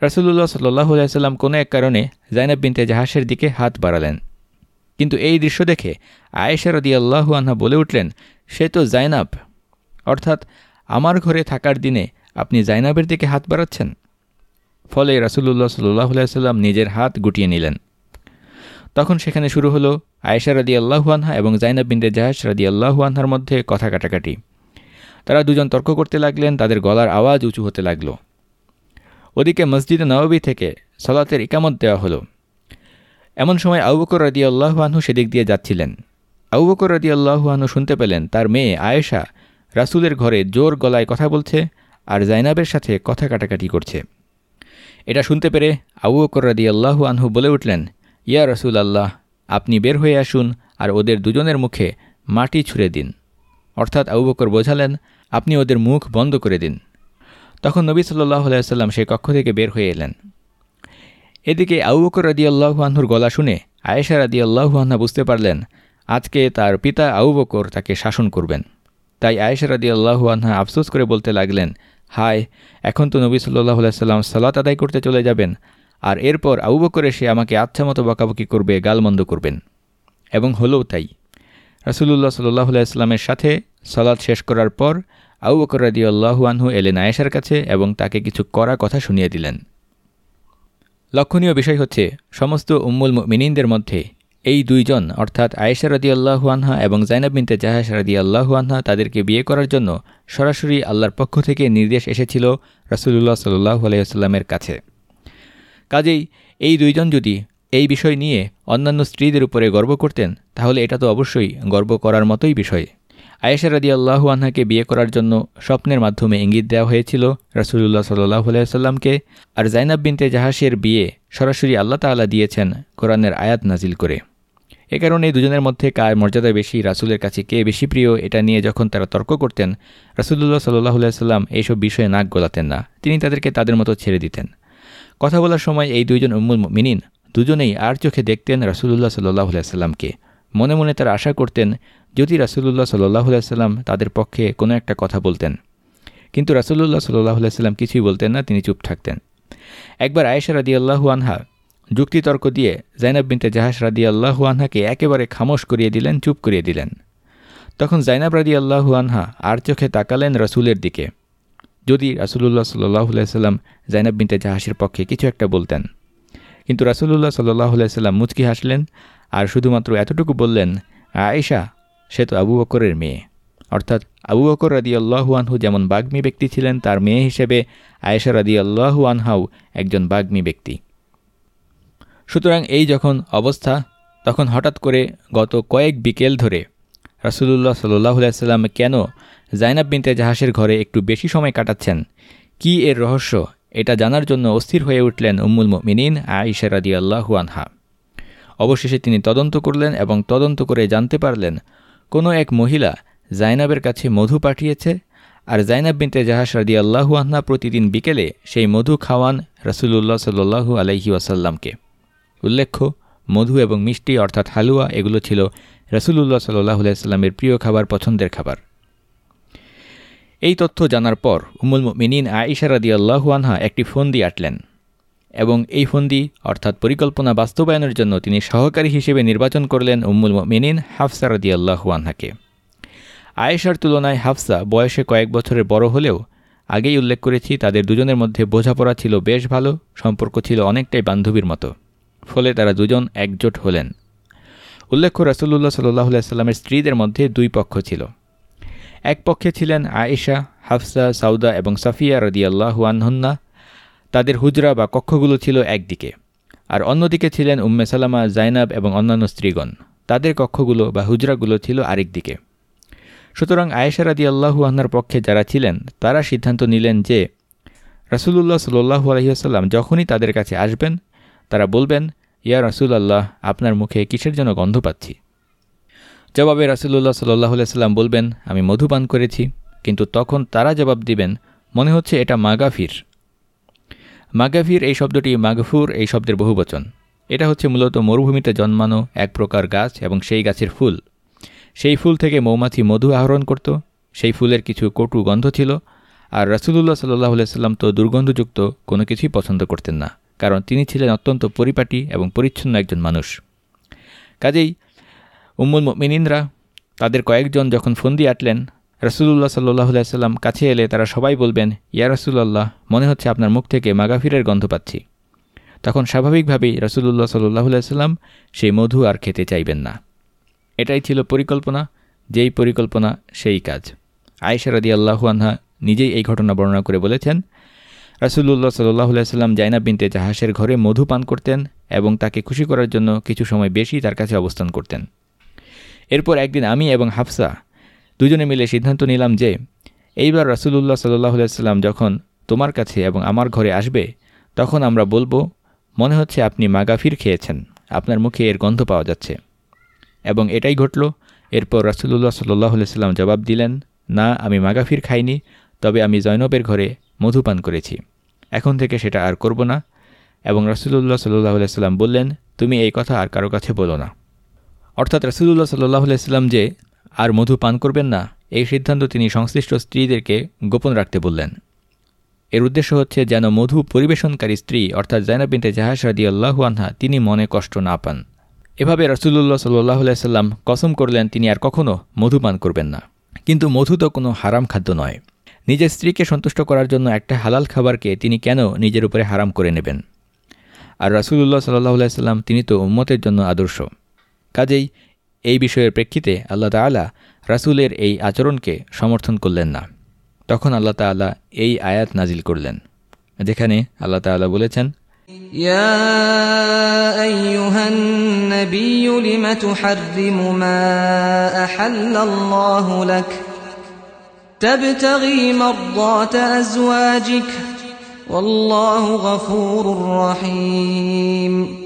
রাসুল্লাহ সাল্লাহ আলাইসাল্লাম কোনো এক কারণে জাইনাব বিনতে জাহাসের দিকে হাত বাড়ালেন। কিন্তু এই দৃশ্য দেখে আয়েশা রদি আল্লাহু আনহা বলে উঠলেন, সে তো জাইনাব। অর্থাৎ আমার ঘরে থাকার দিনে আপনি জাইনাবের দিকে হাত বাড়াচ্ছেন? ফলে রাসুল্লাহ সাল্লাহ আলাইসাল্লাম নিজের হাত গুটিয়ে নিলেন। তখন সেখানে শুরু হলো আয়েশা রাদি আল্লাহুয়ানহা এবং জাইনাব বিনতে জাহাজ রাদি আল্লাহুয়ানহার মধ্যে কথা কাটাকাটি। তারা দুজন তর্ক করতে লাগলেন, তাদের গলার আওয়াজ উঁচু হতে লাগল। ওদিকে মসজিদে নববী থেকে সলাতের ইকামত দেওয়া হলো। এমন সময় আউবকর রদি আল্লাহানহু সেদিক দিয়ে যাচ্ছিলেন। আউবকর রদি আল্লাহানহু শুনতে পেলেন, তার মেয়ে আয়েশা রাসুলের ঘরে জোর গলায় কথা বলছে আর জাইনাবের সাথে কথা কাটাকাটি করছে। এটা শুনতে পেরে আউবকর রাদি আল্লাহু আনহু বলে উঠলেন, ইয়া রসুল আল্লাহ আপনি বের হয়ে আসুন আর ওদের দুজনের মুখে মাটি ছুঁড়ে দিন। অর্থাৎ আউবকর বোঝালেন, আপনি ওদের মুখ বন্ধ করে দিন। তখন নবী সাল্লাহ আলাইসাল্লাম সেই কক্ষ থেকে বের হয়ে এলেন। এদিকে আউবকর রাদি আল্লাহুয়ানহুর গলা শুনে আয়েশা রাদি আল্লাহুয়ান্না বুঝতে পারলেন, আজকে তার পিতা আউবকর তাকে শাসন করবেন। তাই আয়েশা রাদি আল্লাহুয়ান্হা আফসোস করে বলতে লাগলেন, হায়, এখন তো নবী সাল্লাহ সাল্লাম সালাত আদায় করতে চলে যাবেন আর এরপর আউবকর এসে আমাকে আচ্ছা মতো বকাবকি করবে, গালমন্দ করবেন। এবং হলেও তাই। রাসুলুল্লাহ সাল্লাহ সাল্লামের সাথে সালাদ শেষ করার পর আউ বকর রাদি আল্লাহু আনহু এলেন আয়েশার কাছে এবং তাকে কিছু করা কথা শুনিয়ে দিলেন। লক্ষণীয় বিষয় হচ্ছে, সমস্ত উম্মুল মিনিনদের মধ্যে এই দুইজন, অর্থাৎ আয়েশা রাদি আল্লাহু আনহা এবং জাইনাব বিনতে জাহাস রাদি আল্লাহু আনহা, তাদেরকে বিয়ে করার জন্য সরাসরি আল্লাহর পক্ষ থেকে নির্দেশ এসেছিল রাসুলুল্লাহ সাল্লাহ আলাইসাল্লামের কাছে। কাজেই এই দুইজন যদি এই বিষয় নিয়ে অন্যান্য স্ত্রীদের উপরে গর্ব করতেন, তাহলে এটা তো অবশ্যই গর্ব করার মতোই বিষয়। আয়েশা রাদি আল্লাহু আনহাকে বিয়ে করার জন্য স্বপ্নের মাধ্যমে ইঙ্গিত দেওয়া হয়েছিল রাসুলুল্লাহ সাল্লাহ আলাইসাল্লামকে আর জাইনাব বিনতে জাহাসের বিয়ে সরাসরি আল্লাহ তাল্লাহ দিয়েছেন কোরআনের আয়াত নাজিল করে। এ কারণে দুজনের মধ্যে কার মর্যাদা বেশি, রাসুলের কাছে কে বেশি প্রিয়, এটা নিয়ে যখন তারা তর্ক করতেন, রাসুলুল্লাহ সাল্লাহ সাল্লাম এইসব বিষয়ে নাক গলাতেন না। তিনি তাদেরকে তাদের মতো ছেড়ে দিতেন। কথা বলার সময় এই দুইজন উম্মুল মিনিন দুজনেই আর চোখে দেখতেন রাসুলুল্লাহ সাল্লাহ সাল্লামকে মনে মনে তারা আশা করতেন, যদি রাসুলুল্লাহ সাল্লাহ সাল্লাম তাদের পক্ষে কোনো একটা কথা বলতেন। কিন্তু রাসুলুল্লাহ সাল্লাহ সাল্লাম কিছুই বলতেন না, তিনি চুপ থাকতেন। একবার আয়েশা রাদি আল্লাহু আনহা যুক্তিতর্ক দিয়ে জাইনাব বিনতে জাহাস রাদি আল্লাহু আনহাকে একেবারে খামোশ করিয়ে দিলেন, চুপ করিয়ে দিলেন। তখন জাইনাব রাদি আল্লাহু আনহা আর চোখে তাকালেন রাসুলের দিকে। যদি রাসুলুল্লাহ সাল্লাহ সাল্লাম জাইনাব বিনতে জাহাসের পক্ষে কিছু একটা বলতেন। কিন্তু রাসুলুল্লাহ সাল্লাহ সাল্লাম মুচকি হাসলেন আর শুধুমাত্র এতটুকু বললেন, আয়েশা, সে তো আবু বকরের মেয়ে। অর্থাৎ আবু বকর রাদি আনহু যেমন বাগ্মী ব্যক্তি ছিলেন, তার মেয়ে হিসেবে আয়েশা রাদি আল্লাহু আনহাও একজন বাগ্মী ব্যক্তি। সুতরাং এই যখন অবস্থা, তখন হঠাৎ করে গত কয়েক বিকেল ধরে রাসুলুল্লাহ সাল্লাহ সাল্লাম কেন জাইনাব বিনতে জাহাসের ঘরে একটু বেশি সময় কাটাচ্ছেন। কি এর রহস্য? এটা জানার জন্য অস্থির হয়ে উঠলেন উম্মুল মিনিন আইসা রাদি আল্লাহু আনহা। অবশেষে তিনি তদন্ত করলেন এবং তদন্ত করে জানতে পারলেন, কোনো এক মহিলা জাইনাবের কাছে মধু পাঠিয়েছে আর জাইনাব বিনতে জাহাস রাদি আল্লাহু আহনা প্রতিদিন বিকেলে সেই মধু খাওয়ান রাসুলুল্লাহ সাল্লু আলাইহি ওয়াসাল্লামকে। উল্লেখ্য, মধু এবং মিষ্টি অর্থাৎ হালুয়া এগুলো ছিল রসুলুল্লাহ সাল্লাহ সাল্লামের প্রিয় খাবার পছন্দের খাবার। এই তথ্য জানার পর উমুল মিনিন আইসা রাদি আল্লাহু আনহা একটি ফন্দি আটলেন এবং এই ফন্দি, অর্থাৎ পরিকল্পনা বাস্তবায়নের জন্য তিনি সহকারী হিসেবে নির্বাচন করলেন উম্মুল মিনিন হাফসা রাদি আল্লাহু আনহাকে। আয়েশার তুলনায় হাফসা বয়সে কয়েক বছরের বড় হলেও আগেই উল্লেখ করেছি তাদের দুজনের মধ্যে বোঝাপড়া ছিল বেশ ভালো, সম্পর্ক ছিল অনেকটাই বান্ধবীর মতো, ফলে তারা দুজন একজোট হলেন। উল্লেখ্য রাসুল্লাহ সাল্লাহ সাল্লামের স্ত্রীদের মধ্যে দুই পক্ষ ছিল। এক পক্ষে ছিলেন আয়েশা, হাফসা, সাউদা এবং সাফিয়া রদিয়াল্লাহু আনহন্না। তাদের হুজরা বা কক্ষগুলো ছিল একদিকে। আর অন্যদিকে ছিলেন উম্মে সালামা, জাইনাব এবং অন্যান্য স্ত্রীগণ। তাদের কক্ষগুলো বা হুজরাগুলো ছিল আরেক দিকে। সুতরাং আয়েশা রাদি আল্লাহু আহনার পক্ষে যারা ছিলেন, তারা সিদ্ধান্ত নিলেন যে রাসুলুল্লাহ সাল্লু আলহিহাস্লাম যখনই তাদের কাছে আসবেন, তারা বলবেন, ইয়া রাসুল আল্লাহ আপনার মুখে কিসের জন্য গন্ধ পাচ্ছি? জবাবে রাসুলুল্লাহ সাল্লাহ সাল্লাম বলবেন, আমি মধুপান করেছি, কিন্তু তখন তারা জবাব দিবেন, মনে হচ্ছে এটা মাগাফির। মাগাফির এই শব্দটি মাগফুর এই শব্দের বহুবচন। এটা হচ্ছে মূলত মরুভূমিতে জন্মানো এক প্রকার গাছ এবং সেই গাছের ফুল। সেই ফুল থেকে মৌমাছি মধু আহরণ করত, সেই ফুলের কিছু কটু গন্ধ ছিল, আর রাসুলুল্লাহ সাল্লাহ সাল্লাম তো দুর্গন্ধযুক্ত কোনো কিছুই পছন্দ করতেন না, কারণ তিনি ছিলেন অত্যন্ত পরিপাটি এবং পরিচ্ছন্ন একজন মানুষ। কাজেই উম্মুল মিনিনরা তাদের কয়েকজন যখন ফন্দি আটলেন রসুল্লাহ সাল্লাহ সাল্লাম কাছে এলে তারা সবাই বলবেন, ইয়া রসুল্লাহ মনে হচ্ছে আপনার মুখ থেকে মাগাফিরের গন্ধ পাচ্ছি। তখন স্বাভাবিকভাবেই রসুল্লাহ সাল্লাহ সাল্লাম সেই মধু আর খেতে চাইবেন না। এটাই ছিল পরিকল্পনা, যেই পরিকল্পনা সেই কাজ। আয়েশা রদি আল্লাহু আনহা নিজেই এই ঘটনা বর্ণনা করে বলেছেন রাসুল্লাহ সাল্লাহ সাল্লাম জাইনাব বিনতে জাহাসের ঘরে মধু পান করতেন এবং তাকে খুশি করার জন্য কিছু সময় বেশি তার কাছে অবস্থান করতেন। এরপর একদিন আমি এবং হাফসা দুজনে মিলে সিদ্ধান্ত নিলাম যে, এইবার রাসুলুল্লাহ সাল্লাহ সাল্লাম যখন তোমার কাছে এবং আমার ঘরে আসবে, তখন আমরা বলব, মনে হচ্ছে আপনি মাগাফির খেয়েছেন, আপনার মুখে এর গন্ধ পাওয়া যাচ্ছে। এবং এটাই ঘটল। এরপর রাসুলুল্লাহ সাল্লাহ সাল্লাম জবাব দিলেন, না, আমি মাগাফির খাইনি, তবে আমি জৈনবের ঘরে মধুপান করেছি। এখন থেকে সেটা আর করব না। এবং রাসুলুল্লাহ সাল্লাহ সাল্লাম বললেন, তুমি এই কথা আর কারও কাছে বলো না। অর্থাৎ রাসুলুল্লাহ সাল্লাহ সাল্লাম যে আর মধু পান করবেন না, এই সিদ্ধান্ত তিনি সংশ্লিষ্ট স্ত্রীদেরকে গোপন রাখতে বললেন। এর উদ্দেশ্য হচ্ছে যেন মধু পরিবেশনকারী স্ত্রী, অর্থাৎ জাইনাব বিনতে জাহাজ রাদি আল্লাহু আনহা, তিনি মনে কষ্ট না পান। এভাবে রাসুলুল্লাহ সাল্লাহ সাল্লাম কসম করলেন, তিনি আর কখনও মধু পান করবেন না। কিন্তু মধু তো কোনো হারাম খাদ্য নয়। নিজের স্ত্রীকে সন্তুষ্ট করার জন্য একটা হালাল খাবারকে তিনি কেন নিজের উপরে হারাম করে নেবেন? আর রাসুলুল্লাহ সাল্লাহ সাল্লাম তিনি তো উম্মতের জন্য আদর্শ। কাজেই এই বিষয়ের প্রেক্ষিতে আল্লাহ তালা রাসুলের এই আচরণকে সমর্থন করলেন না তখন আল্লাহ তালা এই আয়াত নাজিল করলেন যেখানে আল্লাহ তালা বলেছেন يا أيها النبي لم تحرم ما أحل الله لك تبتغي مرضات أزواجك والله غفور رحيم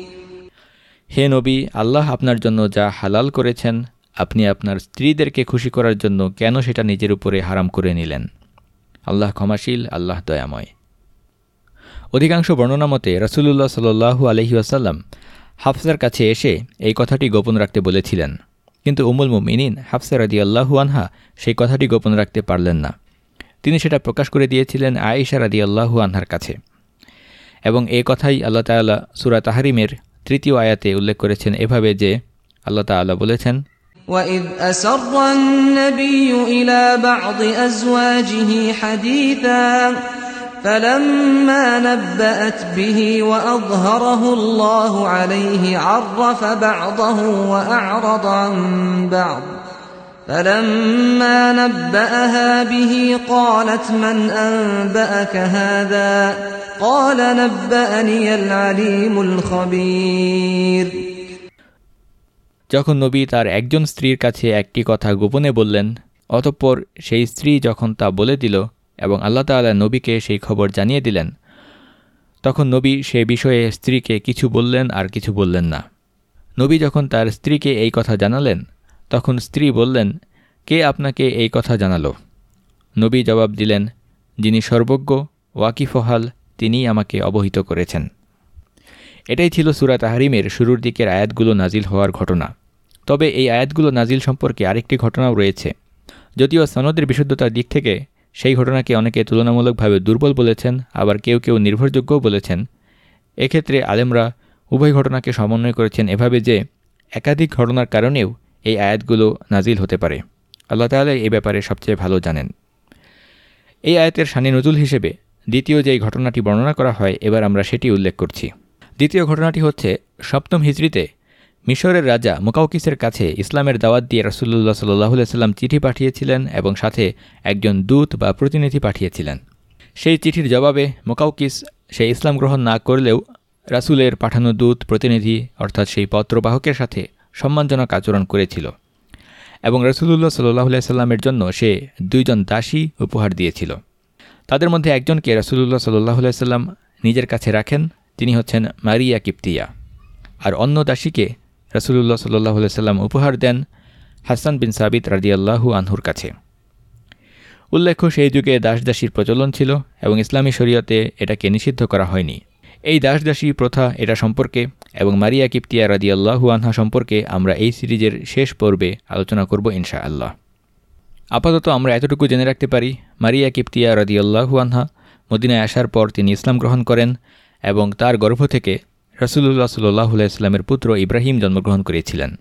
হে নবী, আল্লাহ আপনার জন্য যা হালাল করেছেন, আপনি আপনার স্ত্রীদেরকে খুশি করার জন্য কেন সেটা নিজের উপরে হারাম করে নিলেন? আল্লাহ ক্ষমাশীল, আল্লাহ দয়াময়। অধিকাংশ বর্ণনা মতে রসুল্লাহ সাল্লু আলহি আসাল্লাম হাফসার কাছে এসে এই কথাটি গোপন রাখতে বলেছিলেন। কিন্তু উমুল মুমিনিন হাফসা রাদি আল্লাহু আনহা সেই কথাটি গোপন রাখতে পারলেন না। তিনি সেটা প্রকাশ করে দিয়েছিলেন আয়েশা রাদি আল্লাহু আনহার কাছে। এবং এই কথাই আল্লাহ তাল্লাহ সুরা তাহারিমের তৃতীয় আয়াতে উল্লেখ করেছেন এভাবে যে আল্লাহ তাল্লাহ বলেছেন وإذ أسر النبي إلى بعض أزواجه حديثا فلما نبأت به وأظهره الله عليه عرف بعضه وأعرض عن بعض فلما نبأها به قالت من أنبأك هذا قال نبأني العليم الخبير যখন নবী তার একজন স্ত্রীর কাছে একটি কথা গোপনে বললেন অতঃপর সেই স্ত্রী যখন তা বলে দিল এবং আল্লাহ তাআলা নবীকে সেই খবর জানিয়ে দিলেন তখন নবী সে বিষয়ে স্ত্রীকে কিছু বললেন আর কিছু বললেন না নবী যখন তার স্ত্রীকে এই কথা জানালেন তখন স্ত্রী বললেন, কে আপনাকে এই কথা জানালো? নবী জবাব দিলেন, যিনি সর্বজ্ঞ, ওয়াকিফহাল তিনিই আমাকে অবহিত করেছেন। এটাই ছিল সুরা তাহারিমের শুরুর দিকের আয়াতগুলো নাজিল হওয়ার ঘটনা। তবে এই আয়াতগুলো নাজিল সম্পর্কে আরেকটি ঘটনাও রয়েছে। যদিও সনদের বিশুদ্ধতার দিক থেকে সেই ঘটনাকে অনেকে তুলনামূলকভাবে দুর্বল বলেছেন, আবার কেউ কেউ নির্ভরযোগ্যও বলেছেন, এক্ষেত্রে আলেমরা উভয় ঘটনাকে সমন্বয় করেছেন এভাবে যে একাধিক ঘটনার কারণেও এই আয়াতগুলো নাজিল হতে পারে। আল্লাহ তালা এই ব্যাপারে সবচেয়ে ভালো জানেন। এই আয়াতের সানি নজুল হিসেবে দ্বিতীয় যেই ঘটনাটি বর্ণনা করা হয়, এবার আমরা সেটি উল্লেখ করছি। দ্বিতীয় ঘটনাটি হচ্ছে, সপ্তম হিজড়িতে মিশরের রাজা মুকাউকিসের কাছে ইসলামের দাওয়াত দিয়ে রাসুল্লাহ সাল্লাহ সাল্লাম চিঠি পাঠিয়েছিলেন এবং সাথে একজন দূত বা প্রতিনিধি পাঠিয়েছিলেন। সেই চিঠির জবাবে মোকাউকিস সেই ইসলাম গ্রহণ না করলেও রাসুলের পাঠানো দূত, প্রতিনিধি, অর্থাৎ সেই পত্রবাহকের সাথে সম্মানজনক আচরণ করেছিল এবং রসুল্লাহ সাল্লাহ সাল্লামের জন্য সে দুইজন দাসী উপহার দিয়েছিল। তাদের মধ্যে একজনকে রসুল্লাহ সাল্লাহ সাল্লাম নিজের কাছে রাখেন, তিনি হচ্ছেন মারিয়া কিপ্তিয়া। আর অন্য দাসীকে রসুল্লাহ সাল্লাহ সাল্লাম উপহার দেন হাসান বিন সাবিত রাদিয়াল্লাহু আনহুর কাছে। উল্লেখ্য, সেই যুগে দাসদাসীর প্রচলন ছিল এবং ইসলামী শরীয়তে এটাকে নিষিদ্ধ করা হয়নি। এই দাসদাসী প্রথা এটা সম্পর্কে এবং মারিয়া কিপ্তিয়া রাদিয়াল্লাহু আনহা সম্পর্কে আমরা এই সিরিজের শেষ পর্বে আলোচনা করব ইনশা আল্লাহ আপাতত আমরা এতটুকু জেনে রাখতে পারি, মারিয়া কিপ্তিয়া রাদিয়াল্লাহু আনহা মদিনায় আসার পর তিনি ইসলাম গ্রহণ করেন এবং তার গর্ভ থেকে রসুল্লাহ সাল্লাহ ইসলামের পুত্র ইব্রাহিম জন্মগ্রহণ করেছিলেন।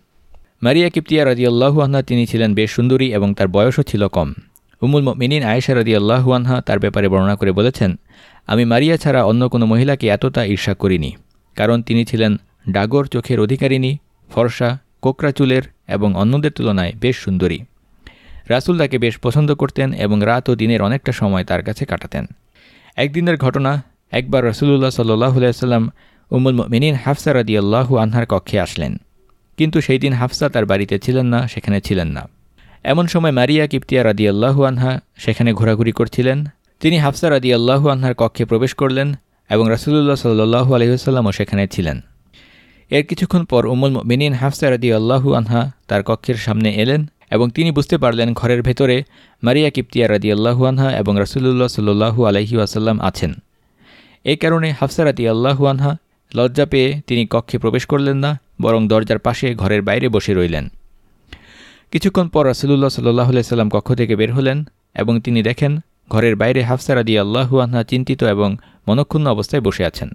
মারিয়া কিপ্তিয়া রাজিয়াল্লাহু আনহা তিনি ছিলেন বেশ সুন্দরী এবং তার বয়সও ছিল কম। উমুল মিনিন আয়েশা রাদি আল্লাহু আনহা তার ব্যাপারে বর্ণনা করে বলেছেন আমি মারিয়া ছাড়া অন্য কোনো মহিলাকে এতটা ঈর্ষা করিনি, কারণ তিনি ছিলেন ডাগর চোখের অধিকারিণী, ফর্সা কোকরা চুলের এবং অন্যদের তুলনায় বেশ সুন্দরী। রাসুল তাকে বেশ পছন্দ করতেন এবং রাত ও দিনের অনেকটা সময় তার কাছে কাটাতেন। একদিনের ঘটনা, একবার রসুল্লাহ সাল্লাহ সাল্লাম উমুল মিনিন হাফসা রাদি আল্লাহু আনহার কক্ষে আসলেন। কিন্তু সেই দিন হাফসা তার বাড়িতে ছিলেন না, সেখানে ছিলেন না। এমন সময় মারিয়া কিপ্তিয়া রাদি আল্লাহু আনহা সেখানে ঘোরাঘুরি করছিলেন তিনি হাফসা রাদি আল্লাহু আনহার কক্ষে প্রবেশ করলেন এবং রাসুলুল্লাহ সাল্লু আলহিহাস্লামও সেখানে ছিলেন। এর কিছুক্ষণ পর উমুল মিনিন হাফসা রাদি আল্লাহু আনহা তার কক্ষের সামনে এলেন এবং তিনি বুঝতে পারলেন ঘরের ভেতরে মারিয়া কিপ্তিয়া রাদি আল্লাহু আনহা এবং রাসুলুল্লাহ সাল্লু আলহি আসাল্লাম আছেন। এই কারণে হাফসা রাদি আল্লাহু আনহা লজ্জা পেয়ে তিনি কক্ষে প্রবেশ করলেন না, বরং দরজার পাশে ঘরের বাইরে বসে রইলেন। কিছুক্ষণ পর রাসুলুল্লাহ সাল্লাহ সাল্লাম কক্ষ থেকে বের হলেন এবং তিনি দেখেন ঘরের বাইরে হাফসার আদি আল্লাহু আহ্না চিন্তিত এবং মনক্ষুণ্ণ অবস্থায় বসে আছেন।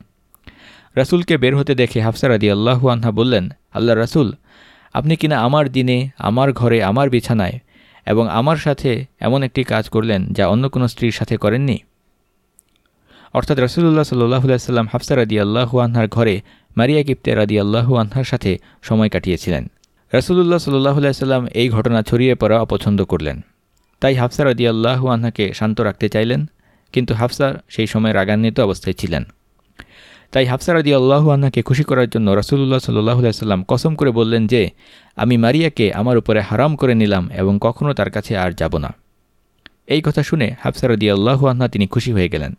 রাসুলকে বের হতে দেখে হাফসার আদি আল্লাহু আহ্না বললেন, আল্লাহ রাসুল, আপনি কিনা আমার দিনে, আমার ঘরে, আমার বিছানায় এবং আমার সাথে এমন একটি কাজ করলেন যা অন্য কোনো স্ত্রীর সাথে করেননি? অর্থাৎ রসুল্লাহ সাল্লাহ সাল্লাম হাফসা রাদি আল্লাহু ঘরে মারিয়া কিপ্তে রাদি আল্লাহু আনহার সাথে সময় কাটিয়েছিলেন। রসুল্লাহ সাল্লাহ সাল্লাম এই ঘটনা ছড়িয়ে পড়া অপছন্দ করলেন। তাই হাফসা রাদি আল্লাহু আনহাকে শান্ত রাখতে চাইলেন, কিন্তু হাফসা সেই সময় রাগান্বিত অবস্থায় ছিলেন। তাই হাফসা রাদি আল্লাহু আনহাকে খুশি করার জন্য রসুল্লাহ সাল্লাহ সাল্লাম কসম করে বললেন যে, আমি মারিয়াকে আমার উপরে হারাম করে নিলাম এবং কখনও তার কাছে আর যাব না। এই কথা শুনে হাফসা রদি আল্লাহু আনহা তিনি খুশি হয়ে গেলেন।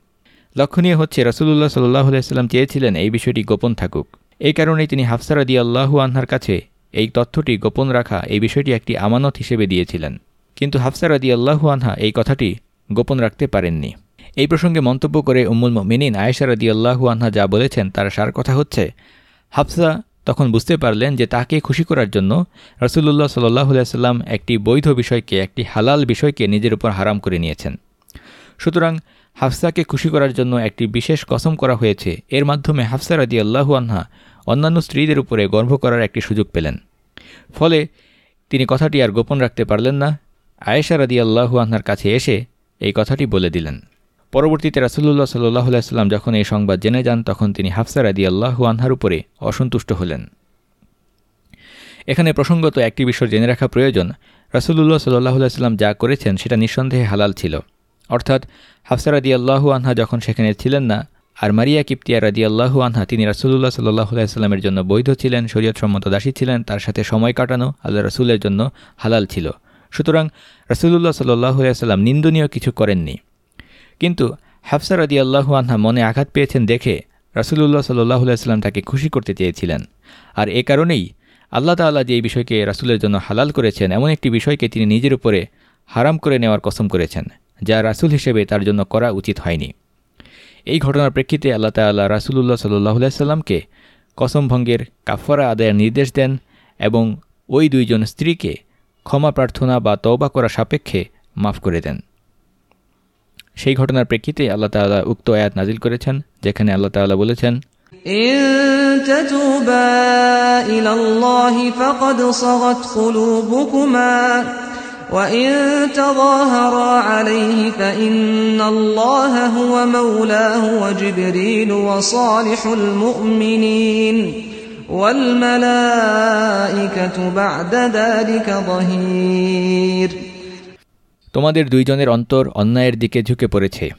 লক্ষণীয় হচ্ছে রসুল্লাহ সাল্লাহ সাল্লাম চেয়েছিলেন এই বিষয়টি গোপন থাকুক। এই কারণেই তিনি হাফসা রদি আল্লাহু আনহার কাছে এই তথ্যটি গোপন রাখা এই বিষয়টি একটি আমানত হিসেবে দিয়েছিলেন। কিন্তু হাফসা রদি আল্লাহু আনহা এই কথাটি গোপন রাখতে পারেননি। এই প্রসঙ্গে মন্তব্য করে উম্মুল মিনিন আয়েশা রদি আল্লাহু আনহা যা বলেছেন তার সার কথা হচ্ছে, হাফসা তখন বুঝতে পারলেন যে তাকে খুশি করার জন্য রসুল্লাহ সাল্লাহ সাল্লাম একটি বৈধ বিষয়কে, একটি হালাল বিষয়কে নিজের উপর হারাম করে নিয়েছেন। সুতরাং হাফসাকে খুশি করার জন্য একটি বিশেষ কসম করা হয়েছে। এর মাধ্যমে হাফসা রাদি আল্লাহু আনহা অন্যান্য স্ত্রীদের উপরে গর্ব করার একটি সুযোগ পেলেন। ফলে তিনি কথাটি আর গোপন রাখতে পারলেন না। আয়েশা রাদি আল্লাহু আনহার কাছে এসে এই কথাটি বলে দিলেন। পরবর্তীতে রাসুল্লাহ সাল্লাহ সাল্লাম যখন এই সংবাদ জেনে যান, তখন তিনি হাফসা রাদি আল্লাহু আনহার উপরে অসন্তুষ্ট হলেন। এখানে প্রসঙ্গত একটি বিষয় জেনে রাখা প্রয়োজন। রাসুল্লাহ সাল্লাহ যা করেছেন, সেটা নিঃসন্দেহে হালাল ছিল। অর্থাৎ হাফসা রাদি আল্লাহু আনহা যখন সেখানে ছিলেন না, আর মারিয়া কিপ্তিয়া রাদি আল্লাহু আনহা, তিনি রাসুল্লাহ সাল্লাহ সাল্লামের জন্য বৈধ ছিলেন, শরীয়তসম্মত দাসী ছিলেন, তার সাথে সময় কাটানো আল্লাহ রসুলের জন্য হালাল ছিল। সুতরাং রসুল্লাহ সাল্লাহ সাল্লাম নিন্দনীয় কিছু করেননি। কিন্তু হাফসা রাদি আল্লাহু আনহা মনে আঘাত পেয়েছেন দেখে রাসুলুল্লাহ সাল্লাহ সাল্লাম তাকে খুশি করতে চেয়েছিলেন। আর এ কারণেই আল্লাহ তাল্লাহ যে এই বিষয়কে রাসুলের জন্য হালাল করেছেন, এমন একটি বিষয়কে তিনি নিজের উপরে হারাম করে নেওয়ার কসম করেছেন, যা রাসুল হিসেবে তার জন্য করা উচিত হয়নি। এই ঘটনার প্রেক্ষিতে আল্লাহ তাল্লাহ রাসুলুল্লাহ সাল্লাহ সাল্লামকে কসম ভঙ্গের কাফরা আদায়ের নির্দেশ দেন এবং ওই দুইজন স্ত্রীকে ক্ষমা প্রার্থনা বা তওবা করা সাপেক্ষে মাফ করে দেন সেই ঘটনার প্রেক্ষিতে আল্লাহ তাআলা উক্ত আয়াত নাজিল করেছেন যেখানে আল্লাহ তাআলা বলেছেন إن تتوبا إلى الله فقد صغت قلوبكما وإن تظاهرا عليه فإن الله هو مولاه وجبريل وصالح المؤمنين তোমাদের দুইজনের অন্তর অন্যায়ের দিকে ঝুঁকে পড়েছে।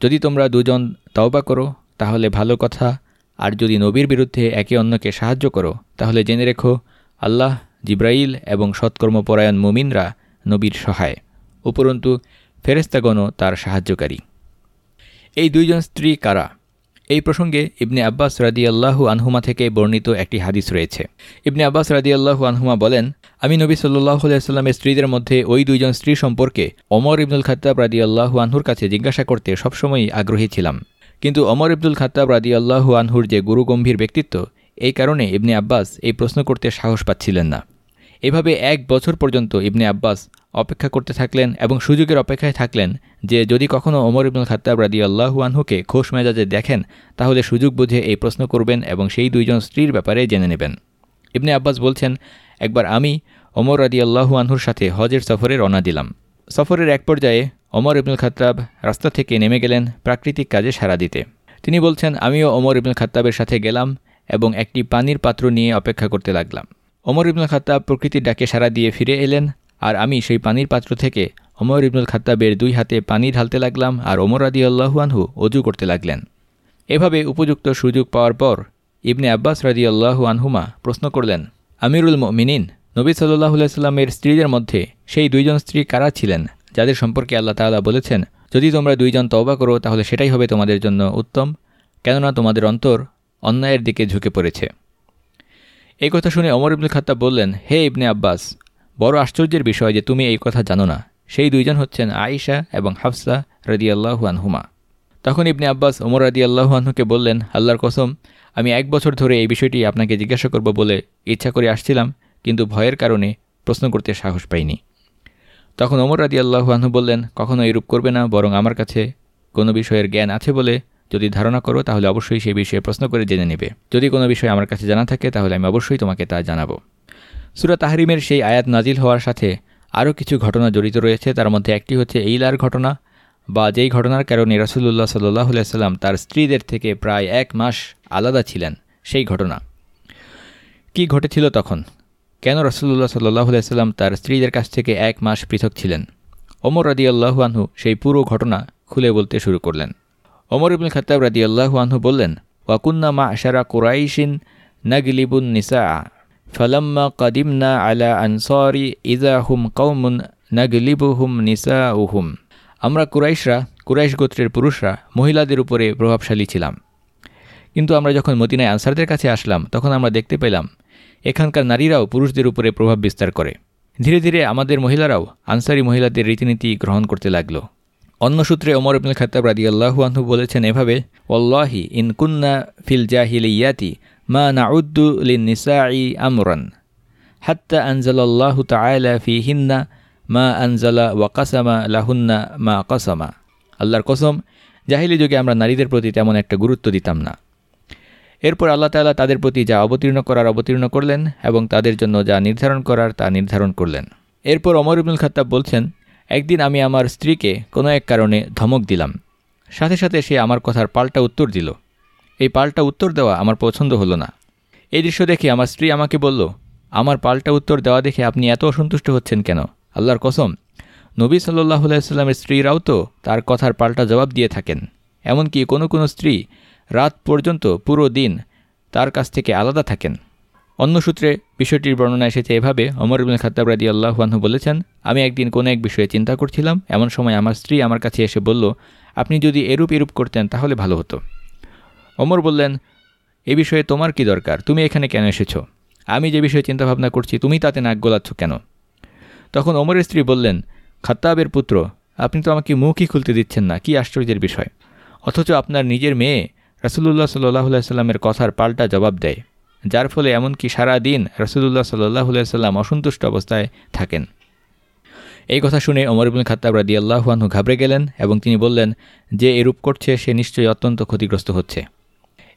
যদি তোমরা দুজন তাওবা করো, তাহলে ভালো কথা। আর যদি নবীর বিরুদ্ধে একে অন্যকে সাহায্য করো, তাহলে জেনে রেখো, আল্লাহ, জিব্রাইল এবং সৎকর্মপরায়ণ মুমিনরা নবীর সহায়। উপরন্তু ফেরেস্তাগণও তার সাহায্যকারী। এই দুইজন স্ত্রী কারা? এই প্রসঙ্গে ইবনে আব্বাস রাদিয়াল্লাহু আনহুমা থেকে বর্ণিত একটি হাদিস রয়েছে। ইবনে আব্বাস রাদিয়াল্লাহু আনহুমা বলেন, আমি নবী সাল্লাহ সাল্লামের স্ত্রীদের মধ্যে ওই দুইজন স্ত্রী সম্পর্কে অমর ইবনুল খাত্তাব রাদিয়াল্লাহু আনহুর কাছে জিজ্ঞাসা করতে সবসময়ই আগ্রহী ছিলাম। কিন্তু অমর ইবনুল খাত্তাব রাদিয়াল্লাহু আনহুর যে গুরুগম্ভীর ব্যক্তিত্ব, এই কারণে ইবনে আব্বাস এই প্রশ্ন করতে সাহস পাচ্ছিলেন না। এভাবে এক বছর পর্যন্ত ইবনে আব্বাস অপেক্ষা করতে থাকলেন এবং সুযোগের অপেক্ষায় থাকলেন যে যদি কখনও ওমর ইবনুল খাত্তাব রাদি আল্লাহু আনহুকে খোশ মেজাজে দেখেন, তাহলে সুযোগ বুঝে এই প্রশ্ন করবেন এবং সেই দুইজন স্ত্রীর ব্যাপারে জেনে নেবেন। ইবনে আব্বাস বলছেন, একবার আমি ওমর রাদি আল্লাহু আনহুর সাথে হজের সফরে রওনা দিলাম। সফরের এক পর্যায়ে ওমর ইবনুল খাত্তাব রাস্তা থেকে নেমে গেলেন প্রাকৃতিক কাজে সাড়া দিতে। তিনি বলছেন, আমিও ওমর ইবনুল খাত্তাবের সাথে গেলাম এবং একটি পানির পাত্র নিয়ে অপেক্ষা করতে লাগলাম। ওমর ইবনুল খাত্তাব প্রকৃতির ডাকে সাড়া দিয়ে ফিরে এলেন, আর আমি সেই পানির পাত্র থেকে ওমর ইবনুল খাত্তাবের দুই হাতে পানি ঢালতে লাগলাম আর ওমর আদি আল্লাহুয়ানহু অজু করতে লাগলেন। এভাবে উপযুক্ত সুযোগ পাওয়ার পর ইবনে আব্বাস রাদি আল্লাহু আনহুমা প্রশ্ন করলেন, আমিরুল মিনিন নবী সাল্লাহ সাল্লামের স্ত্রীদের মধ্যে সেই দুইজন স্ত্রী কারা ছিলেন? যাদের সম্পর্কে আল্লাহ তাআলা বলেছেন, যদি তোমরা দুইজন তওবা করো, তাহলে সেটাই হবে তোমাদের জন্য উত্তম, কেননা তোমাদের অন্তর অন্যায়ের দিকে ঝুঁকে পড়েছে। এই কথা শুনে অমর ইবনুল খাত্তাব বললেন, হে ইবনে আব্বাস, বড় আশ্চর্যের বিষয় যে তুমি এই কথা জানো না। সেই দুইজন হচ্ছেন আয়েশা এবং হাফসা রদিয়াল্লাহু আনহুমা। তখন ইবনে আব্বাস ওমর রাদি আল্লাহু বললেন, আল্লাহর কসম, আমি এক বছর ধরে এই বিষয়টি আপনাকে জিজ্ঞাসা করব বলে ইচ্ছা করে আসছিলাম, কিন্তু ভয়ের কারণে প্রশ্ন করতে সাহস পাইনি। তখন ওমর রাদি আল্লাহু বললেন, কখনো এরূপ করবে না, বরং আমার কাছে কোনো বিষয়ের জ্ঞান আছে বলে যদি ধারণা করো, তাহলে অবশ্যই সেই বিষয়ে প্রশ্ন করে জেনে নেবে। যদি কোনো বিষয় আমার কাছে জানা থাকে, তাহলে আমি অবশ্যই তোমাকে তা জানাব। সুরা তাহরিমের সেই আয়াত নাজিল হওয়ার সাথে আরও কিছু ঘটনা জড়িত রয়েছে। তার মধ্যে একটি হচ্ছে এইলার ঘটনা বা যেই ঘটনার কারণে রাসুলুল্লাহ সাল্লাহ সাল্লাম তার স্ত্রীদের থেকে প্রায় এক মাস আলাদা ছিলেন সেই ঘটনা। কি ঘটেছিল তখন? কেন রসুল্লাহ সাল্লাহ সাল্লাম তার স্ত্রীদের কাছ থেকে এক মাস পৃথক ছিলেন? ওমর রাদি আল্লাহুয়ানহু সেই পুরো ঘটনা খুলে বলতে শুরু করলেন। ওমর ইবুল খতাব রাদি আল্লাহুয়ানহু বললেন ওয়াকুন্না মা আশারা কুরাইশিন নাগলিবুন নিসা ফলাম্মা কাদিমনা আলা আনসারি ইজা হুম কৌমুন নাগলিবুহুম নিসা উহুম আমরা কুরাইশরা, কুরাইশ গোত্রের পুরুষরা, মহিলাদের উপরে প্রভাবশালী ছিলাম। কিন্তু আমরা যখন মদিনায় আনসারদের কাছে আসলাম, তখন আমরা দেখতে পেলাম, এখানকার নারীরাও পুরুষদের উপরে প্রভাব বিস্তার করে। ধীরে ধীরে আমাদের মহিলারাও আনসারি মহিলাদের রীতিনীতি গ্রহণ করতে লাগল। অন্য সূত্রে ওমর ইবনুল খাতাব রাদি আল্লাহু আনহু বলেছেন এভাবে ওল্লাহি ইন কুন্না ফিল জাহিলিয়াতি মা নাউদ্দু লিন নিসাই আমরান, হাত্তা আনজালাল্লাহু তাআলা ফিহিন্না মা আনজালা ওয়াকাসামা লাহুন্না মা কাসামা। আল্লাহর কসম, জাহিলি যুগে আমরা নারীদের প্রতি তেমন একটা গুরুত্ব দিতাম না। এরপর আল্লাহ তালা তাদের প্রতি যা অবতীর্ণ করার অবতীর্ণ করলেন এবং তাদের জন্য যা নির্ধারণ করার তা নির্ধারণ করলেন। এরপর অমর ইবনুল খাত্তাব বলছেন একদিন আমি আমার স্ত্রীকে কোনো এক কারণে ধমক দিলাম। সাথে সাথে সে আমার কথার পাল্টা উত্তর দিল। এই পাল্টা উত্তর দেওয়া আমার পছন্দ হলো না। এই দৃশ্য দেখে আমার স্ত্রী আমাকে বলল, আমার পাল্টা উত্তর দেওয়া দেখে আপনি এত অসন্তুষ্ট হচ্ছেন কেন? আল্লাহর কসম। নবী সাল্লাহ সাল্লামের স্ত্রীরাও তো তার কথার পাল্টা জবাব দিয়ে থাকেন। এমনকি কোনো কোনো স্ত্রী রাত পর্যন্ত পুরো দিন তার কাছ থেকে আলাদা থাকেন। অন্য সূত্রে বিষয়টির বর্ণনা এসেছে এভাবে অমর ইবুল খাতাব রাদি আল্লাহানহু বলেছেন, আমি একদিন কোনো এক বিষয়ে চিন্তা করছিলাম, এমন সময় আমার স্ত্রী আমার কাছে এসে বলল, আপনি যদি এরূপ এরূপ করতেন তাহলে ভালো হতো। অমর বললেন, এ বিষয়ে তোমার কি দরকার? তুমি এখানে কেন এসেছ? আমি যে বিষয়ে চিন্তাভাবনা করছি, তুমি তাতে নাক গোলাচ্ছ কেন? তখন অমরের স্ত্রী বললেন, খাত্তাবের পুত্র, আপনি তো আমাকে মুখই খুলতে দিচ্ছেন না, কি আশ্চর্যের বিষয়? অথচ আপনার নিজের মেয়ে রাসুলুল্লাহ সাল্লাহ সাল্লামের কথার পাল্টা জবাব দেয়। যার ফলে এমনকি সারা দিন রসুল্লাহ সাল্লাহ সাল্লাম অসন্তুষ্ট অবস্থায় থাকেন। এই কথা শুনে অমর খাত্তাব রাদি আল্লাহুয়ানহু ঘাবড়ে গেলেন এবং তিনি বললেন, যে এরূপ করছে, সে নিশ্চয়ই অত্যন্ত ক্ষতিগ্রস্ত হচ্ছে।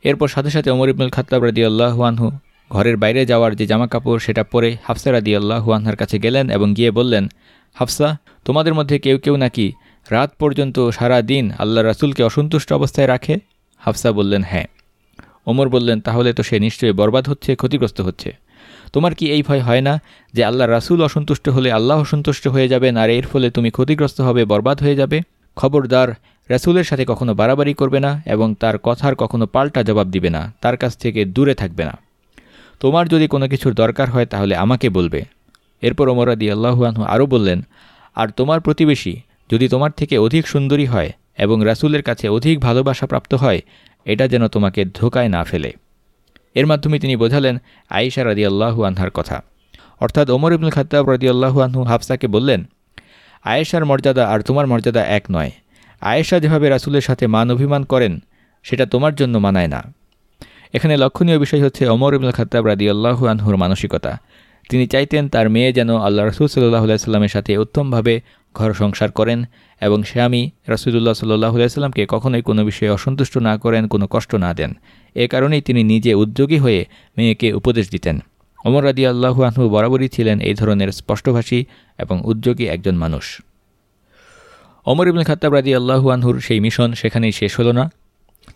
এরপর সাথে সাথে অমর ইবুল খাত্তাব রাদি আল্লাহুয়ানহু ঘরের বাইরে যাওয়ার যে জামা কাপড় সেটা পরে হাফসা রাদি আল্লাহুয়ানহার কাছে গেলেন এবং গিয়ে বললেন, হাফসা, তোমাদের মধ্যে কেউ কেউ নাকি রাত পর্যন্ত সারা দিন আল্লাহ রাসুলকে অসন্তুষ্ট অবস্থায় রাখে? হাফসা বললেন হ্যাঁ। ওমর বললেন, তাহলে তো সে নিশ্চয়ই বরবাদ হচ্ছে, ক্ষতিগ্রস্ত হচ্ছে। তোমার কি এই ভয় হয় না যে আল্লাহ রাসুল অসন্তুষ্ট হলে আল্লাহ অসন্তুষ্ট হয়ে যাবেন আর এর ফলে তুমি ক্ষতিগ্রস্ত হবে, বরবাদ হয়ে যাবে? খবরদার, রাসুলের সাথে কখনো বাড়াবাড়ি করবে না এবং তার কথার কখনো পাল্টা জবাব দিবে না, তার কাছ থেকে দূরে থাকবে না। তোমার যদি কোনো কিছুর দরকার হয়, তাহলে আমাকে বলবে। এরপর ওমরাদি আল্লাহুয়ানহু আরও বললেন, আর তোমার প্রতিবেশী যদি তোমার থেকে অধিক সুন্দরী হয় এবং রাসুলের কাছে অধিক ভালোবাসা প্রাপ্ত হয় এটা যেন তোমাকে ধোকায় না ফেলে। এর মাধ্যমে তিনি বোঝালেন আয়েশা রাদি আল্লাহু আনহার কথা। অর্থাৎ ওমর ইবুল খাতাব রাদি আল্লাহু আনহু হাফসাকে বললেন, আয়েশার মর্যাদা আর তোমার মর্যাদা এক নয়। আয়েশা যেভাবে রাসুলের সাথে মান অভিমান করেন, সেটা তোমার জন্য মানায় না। এখানে লক্ষণীয় বিষয় হচ্ছে অমর ইবুল খাতাব রাদি আল্লাহু আনহুর মানসিকতা। তিনি চাইতেন তার মেয়ে যেন আল্লাহ রসুল সাল্লাহ সাল্লামের সাথে উত্তমভাবে ঘর সংসার করেন এবং স্বামী রাসুদুল্লাহ সাল্লাহ সাল্লামকে কখনোই কোনো বিষয়ে অসন্তুষ্ট না করেন, কোনো কষ্ট না দেন। এ কারণেই তিনি নিজে উদ্যোগী হয়ে মেয়েকে উপদেশ দিতেন। অমর রাদি আল্লাহু আনহু বরাবরই ছিলেন এই ধরনের স্পষ্টভাষী এবং উদ্যোগী একজন মানুষ। অমর ইবুল খাত্তাব রাদি আল্লাহু আনহুর সেই মিশন সেখানেই শেষ হলো না।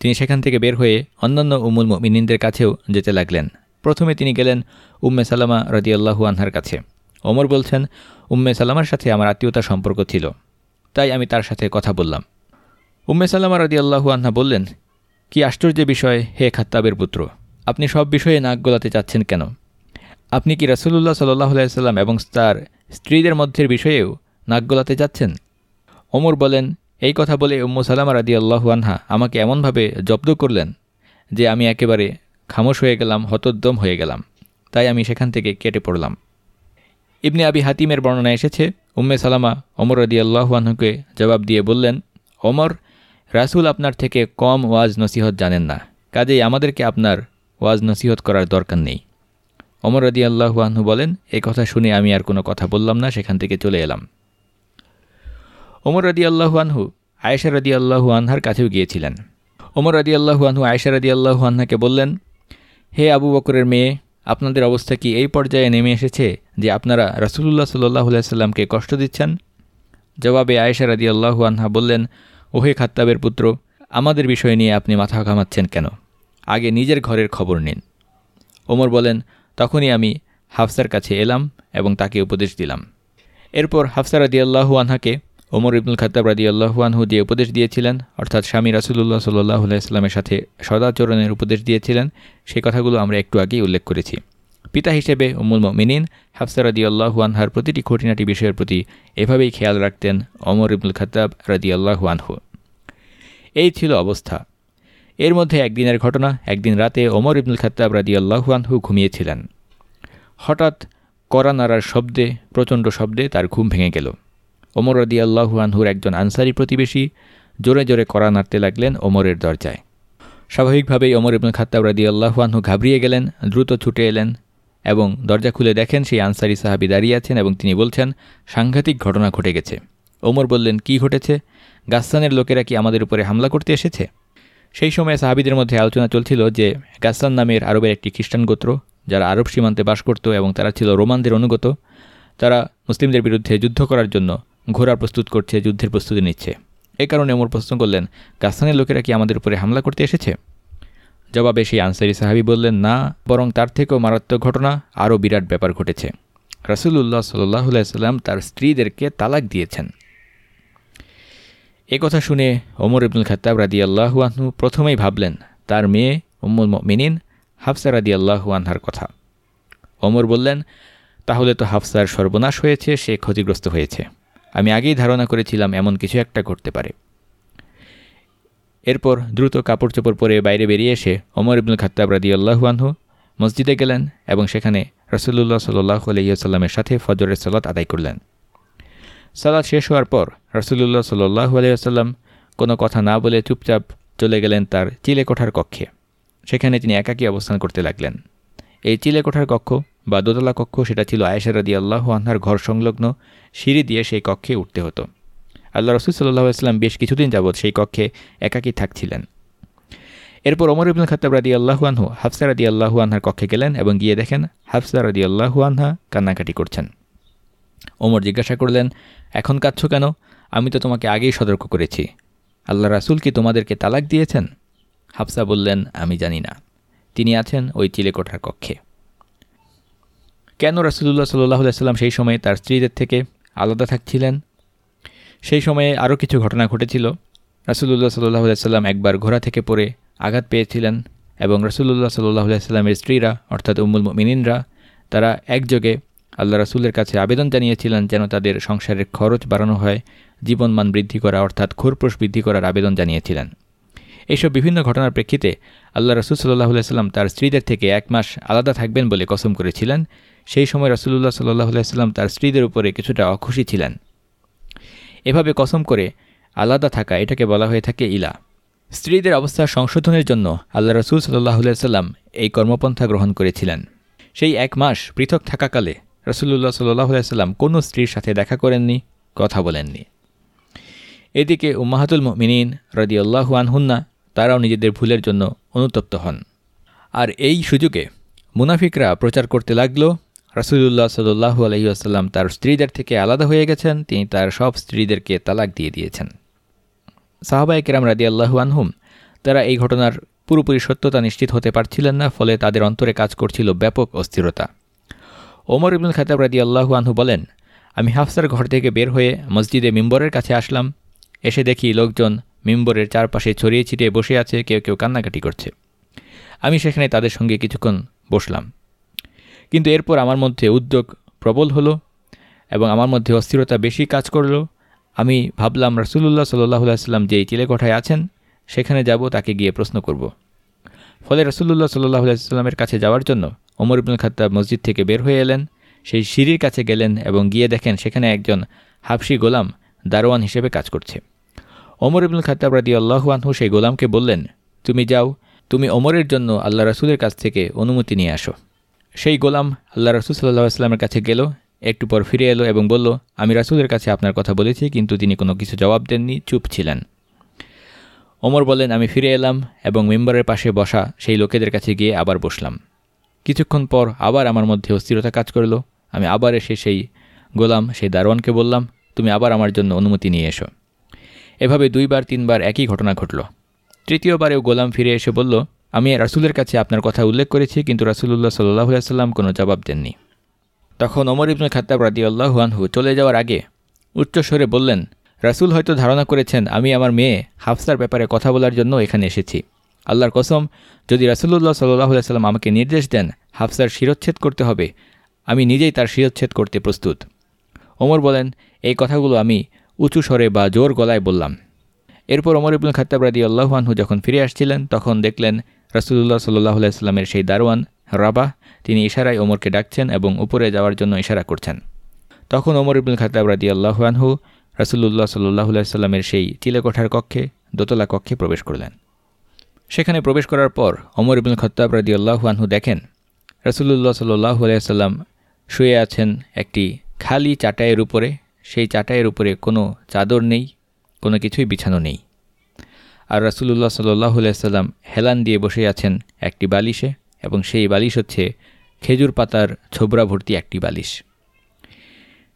তিনি সেখান থেকে বের হয়ে অন্যান্য উমুল মিনিনদের কাছেও যেতে লাগলেন। প্রথমে তিনি গেলেন উম্মে সালামা রাদি আল্লাহু আনহার কাছে। ওমর বলছেন, উম্মে সালামার সাথে আমার আত্মীয়তার সম্পর্ক ছিল, তাই আমি তার সাথে কথা বললাম। উম্মে সাল্লামা রদি আল্লাহু আহ্না বললেন, কি আশ্চর্য বিষয়, হে খাত্তাবের পুত্র, আপনি সব বিষয়ে নাক গলাতে চাচ্ছেন কেন? আপনি কি রাসুলুল্লাহ সাল্লাহ সাল্লাম এবং তার স্ত্রীদের মধ্যের বিষয়েও নাক গলাতে যাচ্ছেন ওমর বলেন, এই কথা বলে উম্মু সালামা রাদি আল্লাহু আনহা আমাকে এমনভাবে জব্দ করলেন যে আমি একেবারে খামোশ হয়ে গেলাম, হতোদ্যম হয়ে গেলাম। তাই আমি সেখান থেকে কেটে পড়লাম। ইবনে আবি হাতিমের বর্ণনা এসেছে, উম্মে সালামা অমর রদি আল্লাহুয়ানহুকে জবাব দিয়ে বললেন অমর রাসুল আপনার থেকে কম ওয়াজ নসিহত জানেন না। কাজেই আমাদেরকে আপনার ওয়াজ নসিহত করার দরকার নেই। অমর রদি আল্লাহুয়ানহু বলেন এই কথা শুনে আমি আর কোনো কথা বললাম না, সেখান থেকে চলে এলাম। ওমর রদি আল্লাহুয়ানহু আয়েশা রদি আল্লাহু আনহার কাছেও গিয়েছিলেন। ওমর রদি আল্লাহুয়ানহু আয়েশা রদি আল্লাহু আনহাকে বললেন হে আবু বকরের মেয়ে, আপনাদের অবস্থা কি এই পর্যায়ে নেমে এসেছে যে আপনারা রাসুলুল্লাহ সাল্লাহ সাল্লামকে কষ্ট দিচ্ছেন? জবাবে আয়েশা রাদি আল্লাহু আনহা বললেন, ওহে খাত্তাবের পুত্র, আমাদের বিষয় নিয়ে আপনি মাথা ঘামাচ্ছেন কেন? আগে নিজের ঘরের খবর নিন। ওমর বলেন, তখনই আমি হাফসার কাছে এলাম এবং তাকে উপদেশ দিলাম। এরপর হাফসা রাদি আল্লাহু আনহাকে ওমর ইবনুল খাত্তাব রাদি আল্লাহু দিয়ে উপদেশ দিয়েছিলেন, অর্থাৎ স্বামী রাসুলুল্লাহ সাল্লাহ আলাইস্লামের সাথে সদাচরণের উপদেশ দিয়েছিলেন সেই কথাগুলো আমরা একটু আগেই উল্লেখ করেছি। পিতা হিসেবে উমুল মিনিন হাফসা রাদি আল্লাহু আনহার প্রতিটি খুঁটিনাটি বিষয়ের প্রতি এভাবেই খেয়াল রাখতেন অমর ইবনুল খাত্তাব রাদি আল্লাহু আনহু। এই ছিল অবস্থা। এর মধ্যে একদিনের ঘটনা, একদিন রাতে ওমর ইবনুল খাত্তাব রাদি আল্লাহু আনহু ঘুমিয়েছিলেন। হঠাৎ করা নাড়ার শব্দে, প্রচণ্ড শব্দে তার ঘুম ভেঙে গেল। ওমর রদি আনহুর একজন আনসারি প্রতিবেশী জোরে জোরে করা নাড়তে লাগলেন ওমরের দরজায়। স্বাভাবিকভাবেই ওমর ইবনুল খাত্তাব রাদি আল্লাহু আনহু ঘাবড়িয়ে গেলেন, দ্রুত ছুটে এলেন এবং দরজা খুলে দেখেন সেই আনসারি সাহাবি দাঁড়িয়ে আছেন এবং তিনি বলছেন, সাংঘাতিক ঘটনা ঘটে গেছে। ওমর বললেন, কি ঘটেছে? গাস্সানের লোকেরা কি আমাদের উপরে হামলা করতে এসেছে? সেই সময় সাহাবিদের মধ্যে আলোচনা চলছিল যে গাস্সান নামের আরবের একটি খ্রিস্টান গোত্র, যারা আরব সীমান্তে বাস করত এবং তারা ছিল রোমানদের অনুগত, তারা মুসলিমদের বিরুদ্ধে যুদ্ধ করার জন্য ঘোড়া প্রস্তুত করছে, যুদ্ধের প্রস্তুতি নিচ্ছে। এ কারণে ওমর প্রশ্ন করলেন গাস্তানের লোকেরা কি আমাদের উপরে হামলা করতে এসেছে? জবাবে সেই আনসারি সাহাবি বললেন, না, বরং তার থেকেও মারাত্মক ঘটনা, আরও বিরাট ব্যাপার ঘটেছে। রাসুলুল্লাহ সাল্লাহ সাল্লাম তার স্ত্রীদেরকে তালাক দিয়েছেন। এ কথা শুনে ওমর ইবনুল খাত্তাব রাদি আল্লাহু আহনু প্রথমেই ভাবলেন, তার মেয়ে উম্মুল মিনিন হাফসা রাদি আল্লাহু আনহার কথা। ওমর বললেন, তাহলে তো হাফসার সর্বনাশ হয়েছে, সে ক্ষতিগ্রস্ত হয়েছে। আমি আগেই ধারণা করেছিলাম এমন কিছু একটা ঘটতে পারে। এরপর দ্রুত কাপড় চোপড় পরে বাইরে বেরিয়ে এসে ওমর ইবনুল খাত্তাব রাদি আল্লাহু আনহু মসজিদে গেলেন এবং সেখানে রসুল্লাহ সাল্লাহ আলহিউসাল্লামের সাথে ফজরের সালাত আদায় করলেন। সালাদ শেষ হওয়ার পর রসুল্লাহ সাল্লাহ আলহিহাল্লাম কোনো কথা না বলে চুপচাপ চলে গেলেন তার চিলে কোঠার কক্ষে। সেখানে তিনি একাকী অবস্থান করতে লাগলেন। এই চিলে কোঠার কক্ষ বা দোতলা কক্ষ সেটা ছিল আয়েশারাদি আল্লাহ আনহার ঘর সংলগ্ন সিঁড়ি দিয়ে সেই কক্ষে উঠতে হতো। আল্লাহ রসুল সাল্লাহ আসলাম বেশ কিছুদিন যাবৎ সেই কক্ষে একাকী থাকছিলেন। এরপর ওমর ইবুল খতাব রাদি আল্লাহু আনহু, হাফসা রাদি আল্লাহু আনহার কক্ষে গেলেন এবং গিয়ে দেখেন হাফসা রাদি আল্লাহু আনহা কান্নাকাটি করছেন। ওমর জিজ্ঞাসা করলেন, এখন কাঁদছ কেন? আমি তো তোমাকে আগেই সতর্ক করেছি। আল্লাহ রাসুল কি তোমাদেরকে তালাক দিয়েছেন? হাফসা বললেন, আমি জানি না। তিনি আছেন ওই চিলেকোঠার কক্ষে। কেন রাসুলুল্লাহ সাল্লাহ সাল্লাম সেই সময়ে তার স্ত্রীদের থেকে আলাদা থাকছিলেন? সেই সময়ে আরও কিছু ঘটনা ঘটেছিল। রাসুলুল্লাহ সাল্লাহ সাল্লাম একবার ঘোড়া থেকে পড়ে আঘাত পেয়েছিলেন এবং রসুল্লাহ সাল্লাহ সাল্লামের স্ত্রীরা, অর্থাৎ উম্মুল মিনিনরা তারা একযোগে আল্লাহ রাসুলের কাছে আবেদন জানিয়েছিলেন যেন তাদের সংসারের খরচ বাড়ানো হয়, জীবনমান বৃদ্ধি করা, অর্থাৎ খোরপ্রোষ বৃদ্ধি করার আবেদন জানিয়েছিলেন। এইসব বিভিন্ন ঘটনার প্রেক্ষিতে আল্লাহ রসুল সাল্লাহ সাল্লাম তার স্ত্রীদের থেকে এক মাস আলাদা থাকবেন বলে কসম করেছিলেন। সেই সময় রসুল্লাহ সাল্লাহ সাল্লাম তার স্ত্রীদের উপরে কিছুটা অখুশি ছিলেন। এভাবে কসম করে আলাদা থাকা এটাকে বলা হয়ে থাকে ইলা। স্ত্রীদের অবস্থা সংশোধনের জন্য আল্লাহ রসুল সাল্লাহ সাল্লাম এই কর্মপন্থা গ্রহণ করেছিলেন। সেই এক মাস পৃথক থাকাকালে রসুল্লাহ সাল্লাহ সাল্লাম কোনো স্ত্রীর সাথে দেখা করেননি, কথা বলেননি। এদিকে উম্মাহাতুল মিনীন রদিয়াল্লাহু আনহুন্না তারাও নিজেদের ভুলের জন্য অনুতপ্ত হন। আর এই সুযোগে মুনাফিকরা প্রচার করতে লাগল, রাসুলুল্লাহ সাল্লু আলহিউসাল্লাম তার স্ত্রীদের থেকে আলাদা হয়ে গেছেন, তিনি তার সব স্ত্রীদেরকে তালাক দিয়ে দিয়েছেন। সাহাবাই কেরাম রাদি আল্লাহু আনহুম তারা এই ঘটনার পুরোপুরি সত্যতা নিশ্চিত হতে পারছিলেন না, ফলে তাদের অন্তরে কাজ করছিল ব্যাপক অস্থিরতা। ওমর ইবনুল খাতাব রাদি আল্লাহু আনহু বলেন, আমি হাফসার ঘর থেকে বের হয়ে মসজিদে মিম্বরের কাছে আসলাম, এসে দেখি লোকজন মিম্বরের চারপাশে ছড়িয়ে ছিটিয়ে বসে আছে কেউ কেউ কান্নাকাটি করছে। আমি সেখানে তাদের সঙ্গে কিছুক্ষণ বসলাম। কিন্তু এরপর আমার মধ্যে উদ্যোগ প্রবল হলো এবং আমার মধ্যে অস্থিরতা বেশি কাজ করল। আমি ভাবলাম রসুল্লাহ সাল্লাহ সাল্লাম যেই চিলেকোঠায় আছেন, সেখানে যাব, তাকে গিয়ে প্রশ্ন করব। ফলে রসুল্লাহ সাল্লাহ কাছে যাওয়ার জন্য ওমর ইবুল খাত্তাব মসজিদ থেকে বের হয়ে এলেন। সেই সিঁড়ির কাছে গেলেন এবং গিয়ে দেখেন সেখানে একজন হাফসি গোলাম দারোয়ান হিসেবে কাজ করছে। ওমর ইবুল খাত্তাব রাদি আল্লাহুয়ানহু সেই গোলামকে বললেন, তুমি যাও, তুমি অমরের জন্য আল্লাহ রসুলের কাছ থেকে অনুমতি নিয়ে আসো। সেই গোলাম আল্লাহ রসুল সাল্লাহ আসলামের কাছে গেল, একটু পর ফিরে এলো এবং বলল, আমি রাসুলের কাছে আপনার কথা বলেছি, কিন্তু তিনি কোনো কিছু জবাব দেননি, চুপ ছিলেন। ওমর বলেন আমি ফিরে এলাম এবং মেম্বারের পাশে বসা সেই লোকেদের কাছে গিয়ে আবার বসলাম। কিছুক্ষণ পর আবার আমার মধ্যে অস্থিরতা কাজ করল। আমি আবার এসে সেই গোলাম, সেই দারোয়ানকে বললাম, তুমি আবার আমার জন্য অনুমতি নিয়ে এসো। এভাবে দুইবার, তিনবার একই ঘটনা ঘটল। তৃতীয়বারেও গোলাম ফিরে এসে বলল, আমি রাসুলের কাছে আপনার কথা উল্লেখ করেছি, কিন্তু রাসুলুল্লাহ সাল্লাহ সাল্লাম কোনো জবাব দেননি। তখন অমর ইবনুল খাত্তাব রাদি আল্লাহুয়ানহু চলে যাওয়ার আগে উচ্চস্বরে বললেন, রাসুল হয়তো ধারণা করেছেন আমি আমার মেয়ে হাফসার ব্যাপারে কথা বলার জন্য এখানে এসেছি। আল্লাহর কসম, যদি রাসুলুল্লাহ সাল্লাহ সাল্লাম আমাকে নির্দেশ দেন হাফসার শিরোচ্ছেদ করতে হবে, আমি নিজেই তার শিরোচ্ছেদ করতে প্রস্তুত। ওমর বলেন, এই কথাগুলো আমি উঁচু স্বরে বা জোর গলায় বললাম, এরপর ওমর ইবুল খাত্তাব রাদি আল্লাহানহু যখন ফিরে আসছিলেন, তখন দেখলেন রাসুলুল্লাহ সাল্লাহ সাল্লামের সেই দারোয়ান, রাবাহ, তিনি ইশারায় ওমরকে ডাকছেন এবং উপরে যাওয়ার জন্য ইশারা করছেন। তখন ওমর ইবুল খাতাব রাদি আল্লাহানহু রাসুল্লাহ সাল্লাহ সাল্লামের সেই চিলেকোঠার কক্ষে, দোতলা কক্ষে প্রবেশ করলেন। সেখানে প্রবেশ করার পর ওমর ইবুল খত্তাব রাদি আল্লাহানহু দেখেন রাসুল্লাহ সাল্লাহ সাল্লাম শুয়ে আছেন একটি খালি চাটাইয়ের উপরে সেই চাটাইয়ের উপরে কোনো চাদর নেই, কোনো কিছুই বিছানো নেই। আর রাসুল্লাহ সাল্লাহ সাল্লাম হেলান দিয়ে বসে আছেন একটি বালিশে এবং সেই বালিশ হচ্ছে খেজুর পাতার ছোবরা ভর্তি একটি বালিশ।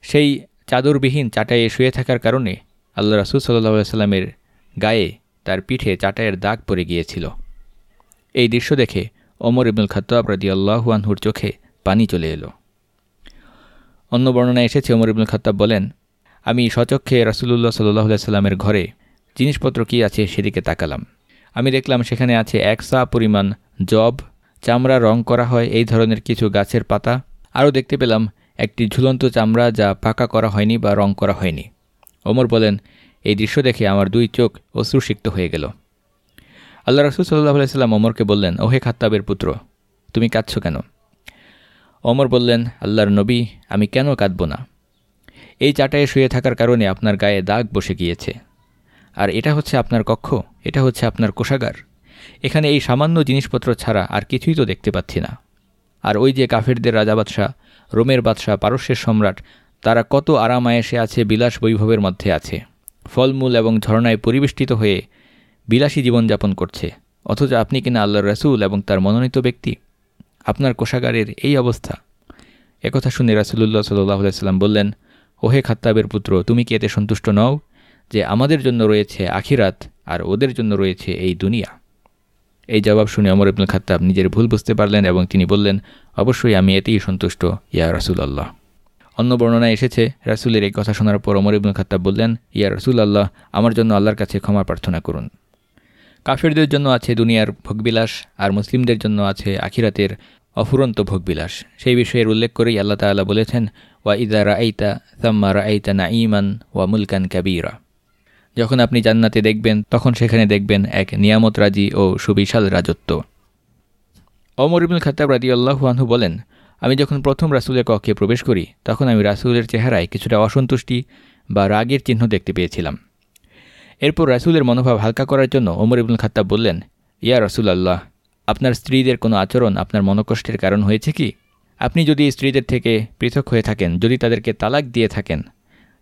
সেই চাদরবিহীন চাটাইয়ে শুয়ে থাকার কারণে আল্লাহ রাসুল সাল্লাহ সাল্লামের গায়ে তার পিঠে চাটাইয়ের দাগ পড়ে গিয়েছিল। এই দৃশ্য দেখে ওমর ইবনুল খত্তাব রাদি আল্লাহুয়ানহুর চোখে পানি চলে এলো। অন্য বর্ণনায় এসেছে, ওমর ইবনুল খত্তাব বলেন আমি সচক্ষে রাসুলুল্লাহ সাল্লাহ সাল্লামের ঘরে জিনিসপত্র কী আছে সেদিকে তাকালাম। আমি দেখলাম সেখানে আছে এক সা পরিমাণ জব চামড়া রং করা হয় এই ধরনের কিছু গাছের পাতা। আরও দেখতে পেলাম একটি ঝুলন্ত চামড়া যা পাকা করা হয়নি বা রং করা হয়নি। ওমর বলেন, এই দৃশ্য দেখে আমার দুই চোখ অশ্রুসিক্ত হয়ে গেল। আল্লাহ রসুল সাল্লাহ সাল্লাম ওমরকে বললেন, ওহে খাত্তাবের পুত্র, তুমি কাঁদছ কেন? ওমর বললেন, আল্লাহর নবী, আমি কেন কাঁদব না? এই চাটায় শুয়ে থাকার কারণে আপনার গায়ে দাগ বসে গিয়েছে। আর এটা হচ্ছে আপনার কক্ষ, এটা হচ্ছে আপনার কোষাগার। এখানে এই সামান্য জিনিসপত্র ছাড়া আর কিছুই তো দেখতে পাচ্ছি না। আর ওই যে কাফেরদের রাজা বাদশাহ, রোমের বাদশাহ, পারস্যের সম্রাট, তারা কত আরামায়েসে আছে, বিলাস বৈভবের মধ্যে আছে। ফলমূল এবং ঝর্ণায় পরিবেষ্টিত হয়ে বিলাসী জীবনযাপন করছে। অথচ আপনি কিনা আল্লাহর রসুল এবং তার মনোনীত ব্যক্তি? আপনার কোষাগারের এই অবস্থা। একথা শুনে রাসুলুল্লাহ সাল্লাহ সাল্লাম বললেন ওহে খাত্তাবের পুত্র, তুমি কি এতে সন্তুষ্ট নও যে আমাদের জন্য রয়েছে আখিরাত আর ওদের জন্য রয়েছে এই দুনিয়া? এই জবাব শুনে অমর ইবনুল খাত্তাব নিজের ভুল বুঝতে পারলেন এবং তিনি বললেন, অবশ্যই আমি এতেই সন্তুষ্ট, ইয়া আল্লাহ অন্য বর্ণনায় এসেছে, রাসুলের এই কথা শোনার পর অমর ইবনুল খাত্তাব বললেন, ইয়া রসুল আল্লাহ আমার জন্য আল্লাহর কাছে ক্ষমা প্রার্থনা করুন। কাফেরদের জন্য আছে দুনিয়ার ভোগবিলাস আর মুসলিমদের জন্য আছে আখিরাতের অফুরন্ত ভোগবিলাস। সেই বিষয়ের উল্লেখ করেই আল্লাহ তাল্লাহ বলেছেন ওয়া ইদা রাইতা সাম্মা রাইতা না ইমান ওয়া মুলকান কাবিরা যখন আপনি জান্নাতে দেখবেন, তখন সেখানে দেখবেন এক নিয়ামত রাজি ও সুবিশাল রাজত্ব। অমর ইবুল খাতাব রাজি আল্লাহুয়ানহু বলেন, আমি যখন প্রথম রাসুলের কক্ষে প্রবেশ করি, তখন আমি রাসুলের চেহারায় কিছুটা অসন্তুষ্টি বা রাগের চিহ্ন দেখতে পেয়েছিলাম। এরপর রাসুলের মনোভাব হালকা করার জন্য ওমর ইবুল খাত্তাব বললেন, ইয়া রসুল আল্লাহ আপনার স্ত্রীদের কোনো আচরণ আপনার মনকষ্টের কারণ হয়েছে কি? আপনি যদি স্ত্রীদের থেকে পৃথক হয়ে থাকেন, যদি তাদেরকে তালাক দিয়ে থাকেন,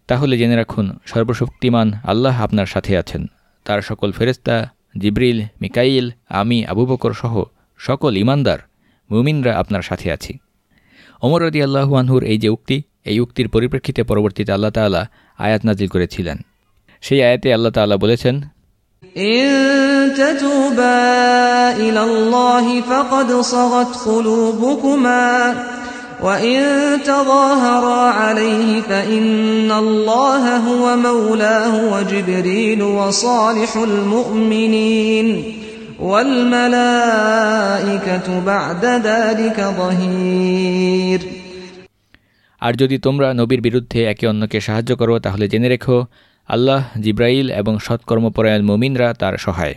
তাহলে জেনে রাখুন, সর্বশক্তিমান আল্লাহ আপনার সাথে আছেন। তার সকল ফেরেস্তা জিব্রিল, মিকাইল, আমি, আবু বকর সহ সকল ইমানদার মুমিনরা আপনার সাথে আছি। অমর রদি আল্লাহু আনহুর এই যে উক্তি, এই উক্তির পরিপ্রেক্ষিতে পরবর্তীতে আল্লাহ তাল্লাহ আয়াত নাজিল করেছিলেন। সেই আয়াতে আল্লাহ তাল্লাহ বলেছেন وإن تظاهرا عليه فإن الله هو مولاه وجبريل وصالح المؤمنين والملائكة بعد ذلك ظهير আর যদি তোমরা নবীর বিরুদ্ধে একে অন্যকে সাহায্য করো তাহলে জেনে রেখো আল্লাহ জিব্রাইল এবং সৎকর্মপরায়ণ মুমিনরা তার সহায়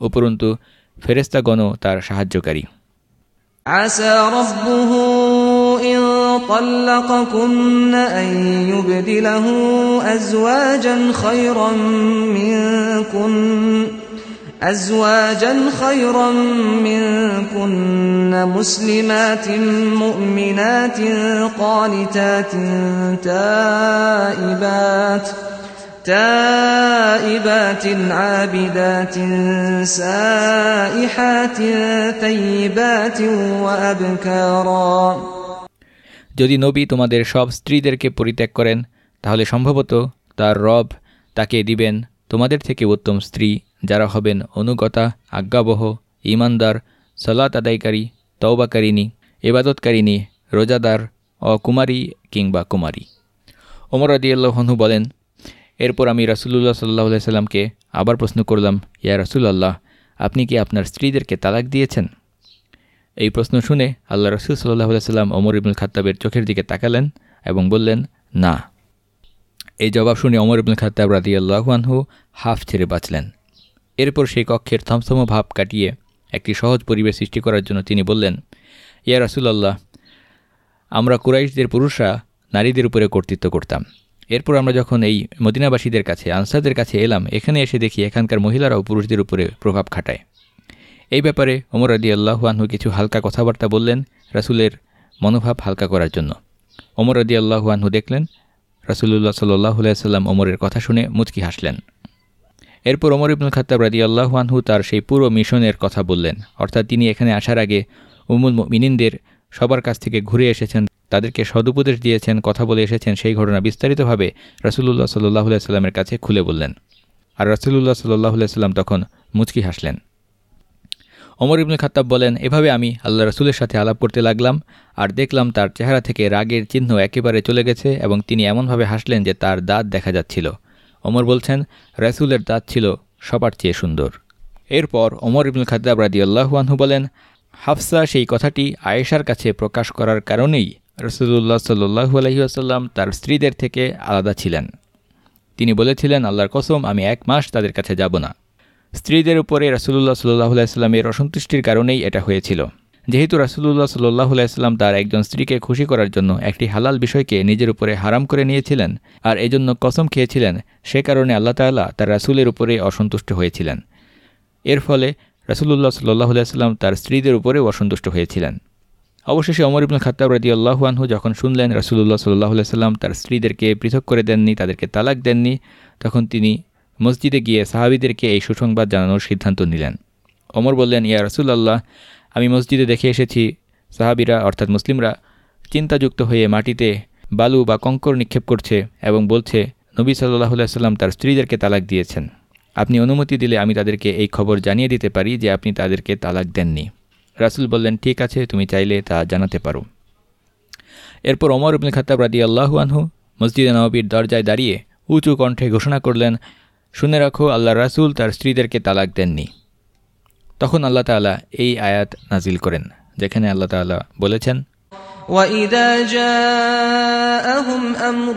উপরন্তু ফেরেস্তাগণও তার সাহায্যকারী আসা রব্বুহু إن طلقكن أن يبدله أزواجا خيرا منكن أزواجا خيرا منكن مسلمات مؤمنات قانتات تائبات تائبات عابدات سائحات ثيبات وأبكارا যদি নবী তোমাদের সব স্ত্রীদেরকে পরিত্যাগ করেন তাহলে সম্ভবত তার রব তাকে দিবেন তোমাদের থেকে উত্তম স্ত্রী যারা হবেন অনুগতা আজ্ঞাবহ ইমানদার সলাত আদায়কারী তওবাকারিনী এবাদতকারিনী রোজাদার অকুমারী কিংবা কুমারী ওমর আদিয়াল্লাহনু বলেন এরপর আমি রাসুলুল্লাহ সাল্লাহ সাল্লামকে আবার প্রশ্ন করলাম, ইয়া রাসুলাল্লাহ, আপনি কি আপনার স্ত্রীদেরকে তালাক দিয়েছেন? এই প্রশ্ন শুনে আল্লাহ রসুল সাল্লাহ সাল্লাম ওমর ইবুল খাত্তাবের চোখের দিকে তাকালেন এবং বললেন, না। এই জবাব শুনে অমর ইবুল খাত্তাব রাদি আল্লাহানহু হাফ ছেড়ে বাঁচলেন। এরপর সেই কক্ষের থমথম ভাব কাটিয়ে একটি সহজ পরিবেশ সৃষ্টি করার জন্য তিনি বললেন, ইয়া রাসুলাল্লাহ, আমরা কুরাইশদের পুরুষরা নারীদের উপরে কর্তৃত্ব করতাম। এরপর আমরা যখন এই মদিনাবাসীদের কাছে, আনসারদের কাছে এলাম, এখানে এসে দেখি এখানকার মহিলারাও পুরুষদের উপরে প্রভাব খাটায়। এই ব্যাপারে ওমর আদি আল্লাহুয়ানহু কিছু হালকা কথাবার্তা বললেন রাসুলের মনোভাব হালকা করার জন্য। ওমর আদি আল্লাহুয়ানহু দেখলেন, রাসুলুল্লাহ সাল্লাহ সাল্লাম ওমরের কথা শুনে মুচকি হাসলেন। এরপর ওমর ইবনুল খাত্তাব রাদি আল্লাহুয়ানহু তার সেই পুরো মিশনের কথা বললেন। অর্থাৎ তিনি এখানে আসার আগে উমুল মিনিনদের সবার কাছ থেকে ঘুরে এসেছেন, তাদেরকে সদুপদেশ দিয়েছেন, কথা বলে এসেছেন, সেই ঘটনা বিস্তারিতভাবে রাসুলুল্লাহ সাল্লাহ সাল্লামের কাছে খুলে বললেন। আর রাসুলুল্লাহ সাল্লাহ সাল্লাম তখন মুচকি হাসলেন। অমর ইবনুল খাত্তাব বলেন, এভাবে আমি আল্লাহ রসুলের সাথে আলাপ করতে লাগলাম আর দেখলাম তার চেহারা থেকে রাগের চিহ্ন একেবারে চলে গেছে এবং তিনি এমনভাবে হাসলেন যে তার দাঁত দেখা যাচ্ছিল। অমর বলছেন, রাসুলের দাঁত ছিল সবার চেয়ে সুন্দর। এরপর অমর ইবনুল খাত্তাব রাদি আল্লাহুয়ানহু বলেন হাফসা সেই কথাটি আয়েশার কাছে প্রকাশ করার কারণেই রসুল্লাহ সাল্লু আলহিউসাল্লাম তার স্ত্রীদের থেকে আলাদা ছিলেন। তিনি বলেছিলেন, আল্লাহর কসম, আমি এক মাস তাদের কাছে যাব না। স্ত্রীদের উপরে রাসুলুল্লাহ সাল্লাহ আলাইস্লামের অসন্তুষ্টির কারণেই এটা হয়েছিল। যেহেতু রাসুলুল্লাহ সাল্লাহ আলাইস্লাম তার একজন স্ত্রীকে খুশি করার জন্য একটি হালাল বিষয়কে নিজের উপরে হারাম করে নিয়েছিলেন আর এজন্য কসম খেয়েছিলেন, সে কারণে আল্লাহ তাল্লাহ তার রাসুলের উপরে অসন্তুষ্ট হয়েছিলেন। এর ফলে রাসুলুল্লাহ সাল্লাহ আলাইস্লাম তার স্ত্রীদের উপরেও অসন্তুষ্ট হয়েছিলেন। অবশেষে অমর ইবুল খাত্তাব রাদি আল্লাহুয়ানহু যখন শুনলেন রাসুলুল্লাহ সাল্লাহ সাল্লাম তার স্ত্রীদেরকে পৃথক করে দেননি, তাদেরকে তালাক দেননি, তখন তিনি মসজিদে গিয়ে সাহাবিদেরকে এই সুসংবাদ জানানোর সিদ্ধান্ত নিলেন। অমর বললেন, ইয়া রসুল্লাহ আমি মসজিদে দেখে এসেছি। সাহাবিরা, অর্থাৎ মুসলিমরা, চিন্তাযুক্ত হয়ে মাটিতে বালু বা কঙ্কর নিক্ষেপ করছে এবং বলছে, নবী সাল্লাহ সাল্লাম তার স্ত্রীদেরকে তালাক দিয়েছেন। আপনি অনুমতি দিলে আমি তাদেরকে এই খবর জানিয়ে দিতে পারি যে আপনি তাদেরকে তালাক দেননি রাসুল বললেন ঠিক আছে তুমি চাইলে তা জানাতে পারো এরপর অমর ইবনে খাতাব রাদি আল্লাহু আনহু মসজিদে নবাবির দরজায় দাঁড়িয়ে উঁচু কণ্ঠে ঘোষণা করলেন শুনে রাখো আল্লাহ রাসুল তার স্ত্রীদেরকে তালাক দেননি তখন আল্লাহ তালা এই আয়াত নাজিল করেন যেখানে আল্লাহ তালা বলেছেন وإذا جاءهم أمر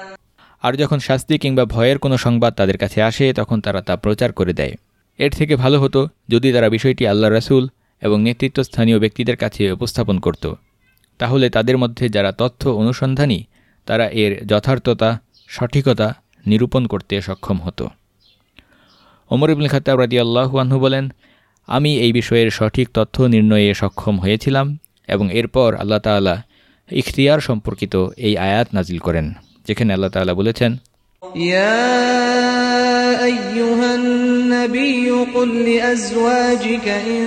আর যখন শাস্তি কিংবা ভয়ের কোনো সংবাদ তাদের কাছে আসে, তখন তারা তা প্রচার করে দেয়। এর থেকে ভালো হতো যদি তারা বিষয়টি আল্লাহ রাসুল এবং নেতৃত্বস্থানীয় ব্যক্তিদের কাছে উপস্থাপন করত। তাহলে তাদের মধ্যে যারা তথ্য অনুসন্ধানী, তারা এর যথার্থতা, সঠিকতা নিরূপণ করতে সক্ষম হতো। ওমর ইবুল খাতাব রাদি আল্লাহুয়ানহু বলেন, আমি এই বিষয়ের সঠিক তথ্য নির্ণয়ে সক্ষম হয়েছিলাম এবং এরপর আল্লাহ তালা ইখতিয়ার সম্পর্কিত এই আয়াত নাজিল করেন। যেখানে আল্লাহ তালা বলেছেন يا أيها النبي قل لأزواجك إن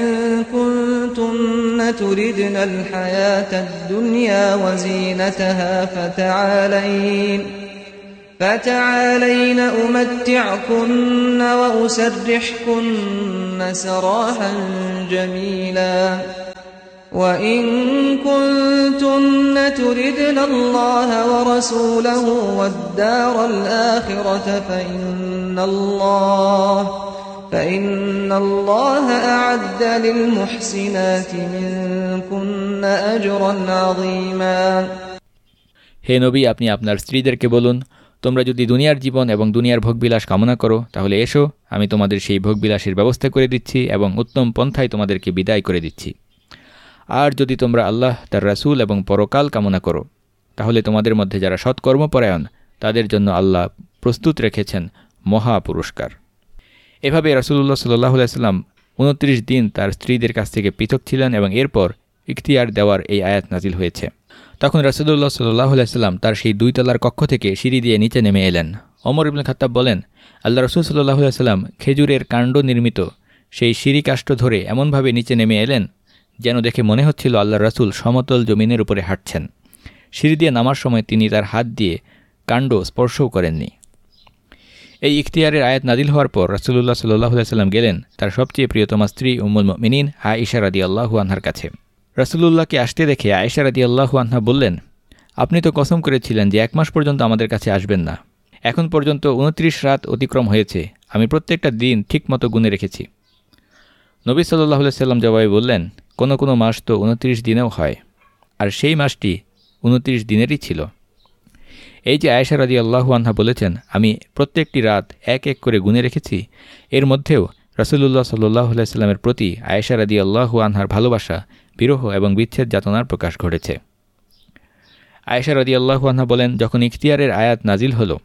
كنتن تردن الحياة الدنيا وزينتها فتعالين فتعالين أمتعكن وأسرحكن سراحا جميلا وإن كنتن تردن الله ورسوله والدار الآخرة فإن الله فإن الله أعد للمحسنات منكن أجرا عظيما হে নবী, আপনি আপনার স্ত্রীদেরকে বলুন, তোমরা যদি দুনিয়ার জীবন এবং দুনিয়ার ভোগবিলাস কামনা করো, তাহলে এসো, আমি তোমাদের সেই ভোগবিলাসের ব্যবস্থা করে দিচ্ছি এবং উত্তম পন্থায় তোমাদেরকে বিদায় করে দিচ্ছি। আর যদি তোমরা আল্লাহ, তার রাসূল এবং পরকাল কামনা করো, তাহলে তোমাদের মধ্যে যারা সৎকর্মপরায়ণ, তাদের জন্য আল্লাহ প্রস্তুত রেখেছেন মহা পুরস্কার এভাবে রাসুলুল্লাহ সাল্লাহ সাল্লাম উনত্রিশ দিন তার স্ত্রীদের কাছ থেকে পৃথক ছিলেন এবং এরপর ইখতিয়ার দেওয়ার এই আয়াত নাজিল হয়েছে। তখন রাসুদুল্লাহ সাল্লাহ সাল্লাম তার সেই দুই তলার কক্ষ থেকে সিঁড়ি দিয়ে নিচে নেমে এলেন। অমর ইবুল খাত্তাব বলেন, আল্লাহ রসুল সাল্লাহ সাল্লাম খেজুরের কাণ্ড নির্মিত সেই সিঁড়ি কাষ্ঠ ধরে এমনভাবে নিচে নেমে এলেন যেন দেখে মনে হচ্ছিল আল্লাহ রসুল সমতল জমিনের উপরে হাঁটছেন। সিঁড়ি দিয়ে নামার সময় তিনি তার হাত দিয়ে কাণ্ড স্পর্শও করেননি। এই ইখতিয়ারের আয়াত নাদিল হওয়ার পর রাসুলুল্লাহ সাল্লাহ সাল্লাম গেলেন তার সবচেয়ে প্রিয়তমা স্ত্রী উম্মুল মিনিন হা ইশারাদি আল্লাহু আনহার কাছে। রাসুলুল্লাহকে আসতে দেখে আয়েশা রাদি আল্লাহু আনহা বললেন, আপনি তো কসম করেছিলেন যে এক মাস পর্যন্ত আমাদের কাছে আসবেন না। এখন পর্যন্ত উনত্রিশ রাত অতিক্রম হয়েছে। আমি প্রত্যেকটা দিন ঠিকমতো গুনে রেখেছি। নবী সাল্লাহ সাল্লাম জবাই বললেন, কোনো কোনো মাস তো উনত্রিশ দিনেও হয়, আর সেই মাসটি উনত্রিশ দিনেরই ছিল। এই যে আয়েশা রাজি আল্লাহু আনহা বলেছেন, আমি প্রত্যেকটি রাত এক এক করে গুনে রেখেছি, এর মধ্যেও রসুল্লাহ সাল্লাহ সাল্লামের প্রতি আয়েশা রাদি আল্লাহু আনহার ভালোবাসা, বিরহ এবং বিচ্ছেদ যাতনার প্রকাশ ঘটেছে। আয়েশা রদি আল্লাহুয়ান্না বলেন, যখন ইখতিয়ারের আয়াত নাজিল হলো,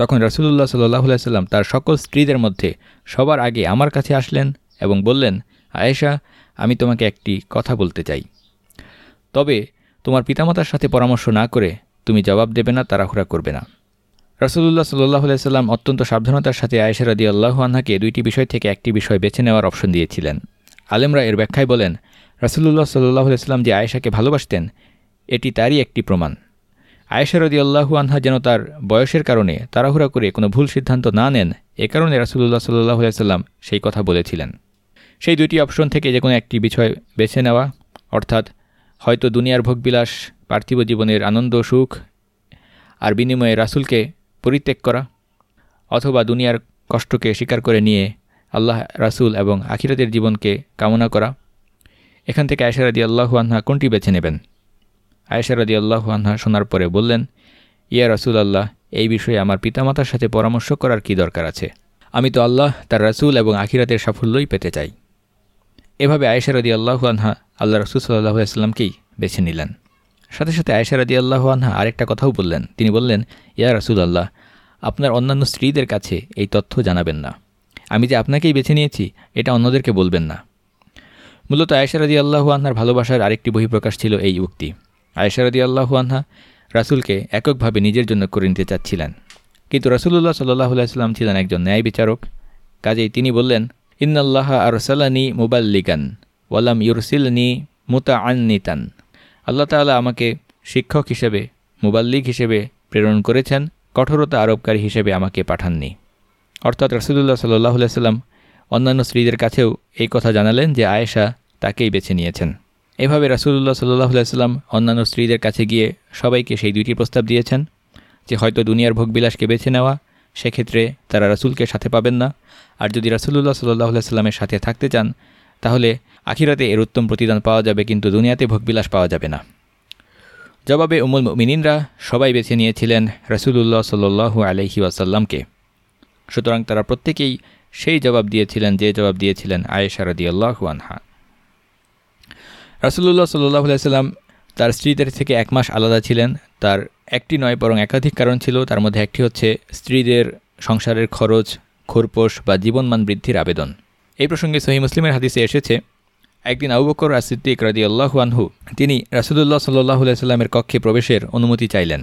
তখন রসুল্লাহ সাল্লাহ সাল্লাম তার সকল স্ত্রীদের মধ্যে সবার আগে আমার কাছে আসলেন এবং বললেন, আয়েশা, আমি তোমাকে একটি কথা বলতে চাই। তবে তোমার পিতামাতার সাথে পরামর্শ না করে তুমি জবাব দেবে না, তাড়াহুড়া করবে না। রসুল্লাহ সাল্লাহ সাল্লাম অত্যন্ত সাবধানতার সাথে আয়েশা রদি আল্লাহ আনহাকে দুইটি বিষয় থেকে একটি বিষয় বেছে নেওয়ার অপশন দিয়েছিলেন। আলেমরা এর ব্যাখ্যায় বলেন রাসুল্লাহ সাল্লাহ সাল্লাম যে আয়েশাকে ভালোবাসতেন, এটি তারই একটি প্রমাণ। আয়েশা রদি আল্লাহু আনহা যেন তার বয়সের কারণে তাড়াহুড়া করে কোনো ভুল সিদ্ধান্ত না নেন, এ কারণে রাসুল্লাহ সাল্লাহ সাল্লাম সেই কথা বলেছিলেন। সেই দুইটি অপশন থেকে যে কোনো একটি বিষয় বেছে নেওয়া, অর্থাৎ হয়তো দুনিয়ার ভোগবিলাস, পার্থিব জীবনের আনন্দ, সুখ আর বিনিময়ে রাসুলকে পরিত্যাগ করা অথবা দুনিয়ার কষ্টকে স্বীকার করে নিয়ে আল্লাহ, রাসুল এবং আখিরাতের জীবনকে কামনা করা। এখান থেকে আয়সা রাদি আল্লাহু আনহা কোনটি বেছে নেবেন? আয়সা রাদি আল্লাহু আনহা শোনার পরে বললেন, ইয়া রাসুল আল্লাহ এই বিষয়ে আমার পিতামাতার সাথে পরামর্শ করার কি দরকার আছে? আমি তো আল্লাহ, তার রাসুল এবং আখিরাতের সাফল্যই পেতে চাই। এভাবে আয়েশা রদি আল্লাহু আনহা আল্লাহ রসুল সাল্লাহ আসলামকেই বেছে নিলেন। সাথে সাথে আয়েশা রদি আল্লাহু আনহা আরেকটা কথাও বললেন। তিনি বললেন, ইয়া রাসুল আল্লাহ আপনার অন্যান্য স্ত্রীদের কাছে এই তথ্য জানাবেন না। আমি যে আপনাকেই বেছে নিয়েছি, এটা অন্যদেরকে বলবেন না। মূলত আয়সারদি আল্লাহু আনহার ভালোবাসার আরেকটি বহিঃপ্রকাশ ছিল এই উক্তি। আয়সারদি আল্লাহু আনহা রাসুলকে এককভাবে নিজের জন্য করে নিতে চাচ্ছিলেন। কিন্তু রাসুল্লাহ সাল্লাহ সাল্লাম ছিলেন একজন ন্যায় বিচারক। কাজেই তিনি বললেন ইন্নাল্লাহ আরসালানি মুবাল্লিগান ওয়ালাম ইউরসিলনি মুতা আননিতান আল্লাহ তালা আমাকে শিক্ষক হিসেবে মুবাল্লিগ হিসেবে প্রেরণ করেছেন, কঠোরতা আরোপকারী হিসেবে আমাকে পাঠাননি। অর্থাৎ রসুল্লাহ সাল্লাহ সাল্লাম অন্যান্য স্ত্রীদের কাছেও এই কথা জানালেন যে আয়েশা তাকেই বেছে নিয়েছেন। এভাবে রাসুল্লাহ সাল্লাহ সাল্লাম অন্যান্য স্ত্রীদের কাছে গিয়ে সবাইকে সেই দুইটি প্রস্তাব দিয়েছেন যে হয়তো দুনিয়ার ভোগবিলাসকে বেছে নেওয়া সেক্ষেত্রে তারা রাসুলকে সাথে পাবেন না। আর যদি রাসুল্লাহ সাল্লাহ সাল্লামের সাথে থাকতে চান, তাহলে আখিরাতে এর উত্তম প্রতিদান পাওয়া যাবে, কিন্তু দুনিয়াতে ভোগবিলাস পাওয়া যাবে না। জবাবে উমুল মিনিনরা সবাই বেছে নিয়েছিলেন রসুল্লাহ সাল্লু আলহি ওয়াসাল্লামকে। সুতরাং তারা প্রত্যেকেই সেই জবাব দিয়েছিলেন যে জবাব দিয়েছিলেন আয়েশা রদি আল্লাহু আনহা রাসুল্লাহ সাল্লাহ সাল্লাম তার স্ত্রীদের থেকে এক মাস আলাদা ছিলেন। তার একটি নয়, বরং একাধিক কারণ ছিল। তার মধ্যে একটি হচ্ছে স্ত্রীদের সংসারের খরচ খোরপোষ বা জীবনমান বৃদ্ধির আবেদন। এই প্রসঙ্গে সহি মুসলিমের হাদিসে এসেছে, একদিন আবু বকর আসিদ্দিক আল্লাহু আনহু, তিনি রাসুদুল্লাহ সাল্লাহ সাল্লামের কক্ষে প্রবেশের অনুমতি চাইলেন।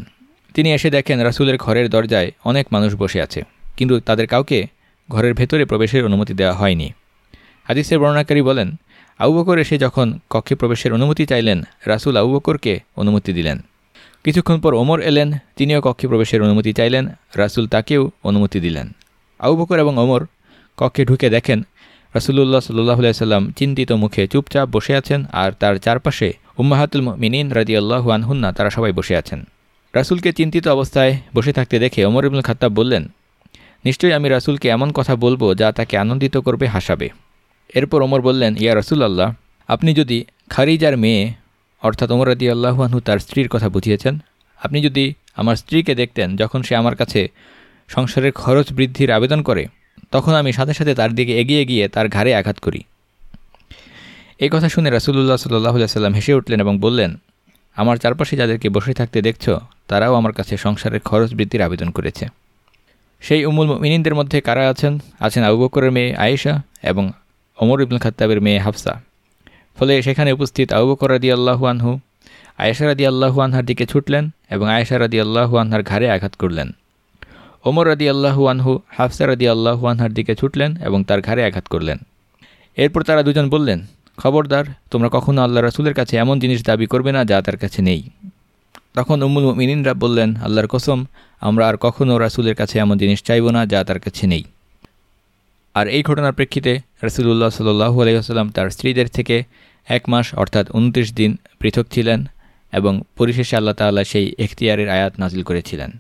তিনি এসে দেখেন রাসুলের ঘরের দরজায় অনেক মানুষ বসে আছে, কিন্তু তাদের কাউকে ঘরের ভেতরে প্রবেশের অনুমতি দেওয়া হয়নি। হাদিসের বর্ণনাকারী বলেন আবু বকর এসে যখন কক্ষে প্রবেশের অনুমতি চাইলেন, রাসুল আবু বকরকে অনুমতি দিলেন। কিছুক্ষণ পর ওমর এলেন, তিনিও কক্ষে প্রবেশের অনুমতি চাইলেন, রাসুল তাকেও অনুমতি দিলেন। আবু বকর এবং ওমর কক্ষে ঢুকে দেখেন রাসুল্লাহ সাল্লাহ সাল্লাম চিন্তিত মুখে চুপচাপ বসে আছেন আর তার চারপাশে উম্মাহাতুল মিনিন রাজি আল্লাহু আনহুন্না, তারা সবাই বসে আছেন। রাসুলকে চিন্তিত অবস্থায় বসে থাকতে দেখে ওমর ইবুল খাত্তাব বললেন, নিশ্চয়ই আমি রাসুলকে এমন কথা বলব যা তাকে আনন্দিত করবে, হাসাবে। এরপর ওমর বললেন, ইয়া রাসুল আল্লাহ আপনি যদি খারিজার মেয়ে, অর্থাৎ ওমর রাদি আল্লাহুয়ানহু তার স্ত্রীর কথা বুঝিয়েছেন, আপনি যদি আমার স্ত্রীকে দেখতেন যখন সে আমার কাছে সংসারের খরচ বৃদ্ধির আবেদন করে, তখন আমি সাথে সাথে তার দিকে এগিয়ে গিয়ে তার ঘাড়ে আঘাত করি। এই কথা শুনে রাসুলুল্লাহ সাল্লাহ সাল্লাম হেসে উঠলেন এবং বললেন, আমার চারপাশে যাদেরকে বসে থাকতে দেখছ, তারাও আমার কাছে সংসারের খরচ বৃদ্ধির আবেদন করেছে। সেই উমুল মিনিনদের মধ্যে কারা আছেন? আছেন আবু বকরের মেয়ে আয়েশা এবং অমর ইবুল খাত্তাবের মেয়ে হাফসা। ফলে সেখানে উপস্থিত আবু বকর রাদি আল্লাহু আনহু, আয়েশা রাদি আল্লাহু আনহার দিকে ছুটলেন এবং আয়েশা রাদি আল্লাহু আনহার ঘাড়ে আঘাত করলেন। ওমর রাদি আল্লাহু আনহু, হাফসা রাদি আল্লাহু আনহার দিকে ছুটলেন এবং তার ঘাড়ে আঘাত করলেন। এরপর তারা দুজন বললেন, খবরদার, তোমরা কখনও আল্লাহ রাসুলের কাছে এমন জিনিস দাবি করবে না যা তার কাছে নেই। তখন উম্মুল মিনিনরা বললেন, আল্লাহর কসম, আমরা আর কখনও রাসুলের কাছে এমন জিনিস চাইব না যা তার কাছে নেই। আর এই ঘটনার প্রেক্ষিতে রসুল্লাহ সাল্লু আলাইসাল্লাম তার স্ত্রীদের থেকে এক মাস অর্থাৎ উনত্রিশ দিন পৃথক ছিলেন এবং পরিশেষে আল্লাহ তাল্লাহ সেই এখতিয়ারের আয়াত নাজিল করেছিলেন।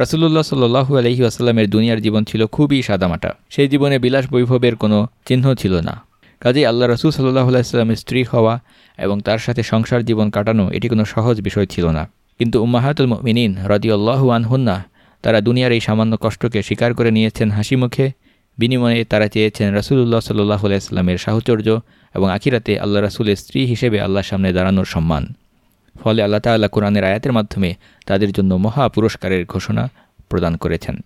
রসুল্লাহ সাল্লু আলহি আসাল্লামের দুনিয়ার জীবন ছিল খুবই সাদামাটা। সেই জীবনে বিলাস বৈভবের কোনো চিহ্ন ছিল না। কাজেই আল্লাহ রসুল সাল্লাহ আলাইস্লামের স্ত্রী হওয়া এবং তার সাথে সংসার জীবন কাটানো এটি কোনো সহজ বিষয় ছিল না। কিন্তু উম্মাহাতুল মিনিন রদিউল্লাহু আনহুন্না তারা দুনিয়ার এই সামান্য কষ্টকে স্বীকার করে নিয়েছেন হাসি মুখে বিনিময়ে তারা চেয়েছেন রাসুলুল্লাহ সাল্লাহ আলাইস্লামের সাহচর্য এবং আখিরাতে আল্লাহ রাসুলের স্ত্রী হিসেবে আল্লাহর সামনে দাঁড়ানোর সম্মান। ফলে আল্লাহ তাল্লাহ কোরআনের আয়াতের মাধ্যমে তাদের জন্য মহা পুরস্কারের ঘোষণা প্রদান করেছেন।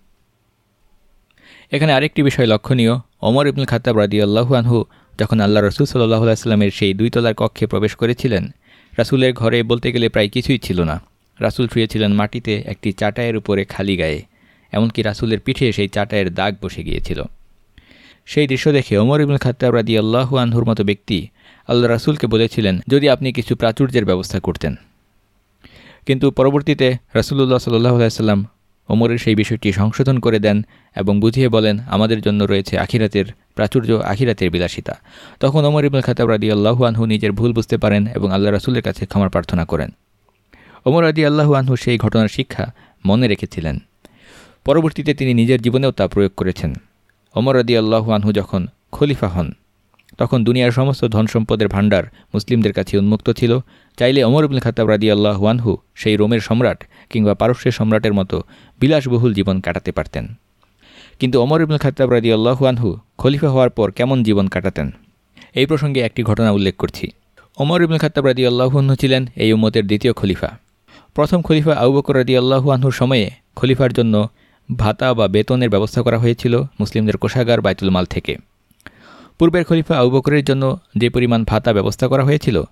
এখানে আরেকটি বিষয় লক্ষণীয় অমর ইবনুল খাতাব রাদি আল্লাহু আনহু যখন আল্লাহ রসুল সাল্লাহ আলাইস্লামের সেই দুই তলার কক্ষে প্রবেশ করেছিলেন, রাসুলের ঘরে বলতে গেলে প্রায় কিছুই ছিল না। রাসুল শুয়েছিলেন মাটিতে একটি চাটায়ের উপরে খালি গায়ে, এমনকি রাসুলের পিঠে সেই চাটায়ের দাগ বসে গিয়েছিল। সেই দৃশ্য দেখে ওমর ইবুল খাত্তাব রাদি আল্লাহু আনহুর মতো ব্যক্তি আল্লাহ রাসুলকে বলেছিলেন, যদি আপনি কিছু প্রাচুর্যের ব্যবস্থা করতেন। কিন্তু পরবর্তীতে রাসুল্লাহ সাল্লাহ আলাইসাল্লাম ওমরের সেই বিষয়টি সংশোধন করে দেন এবং বুঝিয়ে বলেন, আমাদের জন্য রয়েছে আখিরাতের প্রাচুর্য, আখিরাতের বিলাসিতা। তখন ওমর ইবুল খাতাব রাদি আল্লাহু আনহু নিজের ভুল বুঝতে পারেন এবং আল্লাহ রাসুলের কাছে ক্ষমার প্রার্থনা করেন। ওমর আদি আল্লাহু আনহু সেই ঘটনার শিক্ষা মনে রেখেছিলেন। পরবর্তীতে তিনি নিজের জীবনেও তা প্রয়োগ করেছেন। ওমর আদি আনহু যখন খলিফা হন, তখন দুনিয়ার সমস্ত ধন সম্পদের ভাণ্ডার মুসলিমদের কাছে উন্মুক্ত ছিল। চাইলে অমর ইবুল খাতাব রাদি আনহু সেই রোমের সম্রাট কিংবা পারস্যের সম্রাটের মতো বিলাসবহুল জীবন কাটাতে পারতেন। কিন্তু অমর ইবুল খাতাব রাদি আনহু খলিফা হওয়ার পর কেমন জীবন কাটাতেন? এই প্রসঙ্গে একটি ঘটনা উল্লেখ করছি। অমর ইবুল খাতাব রাদি আল্লাহুয়ানহু ছিলেন এই উম্মতের দ্বিতীয় খলিফা। প্রথম খলিফা আউ বকর রাদি আল্লাহু আনহুর সময়ে খলিফার জন্য ভাতা বা বেতনের ব্যবস্থা করা হয়েছিল মুসলিমদের কোষাগার বাইতুল মাল থেকে। পূর্বের খলিফা আউ বকরের জন্য যে পরিমাণ ভাতা ব্যবস্থা করা হয়েছিল,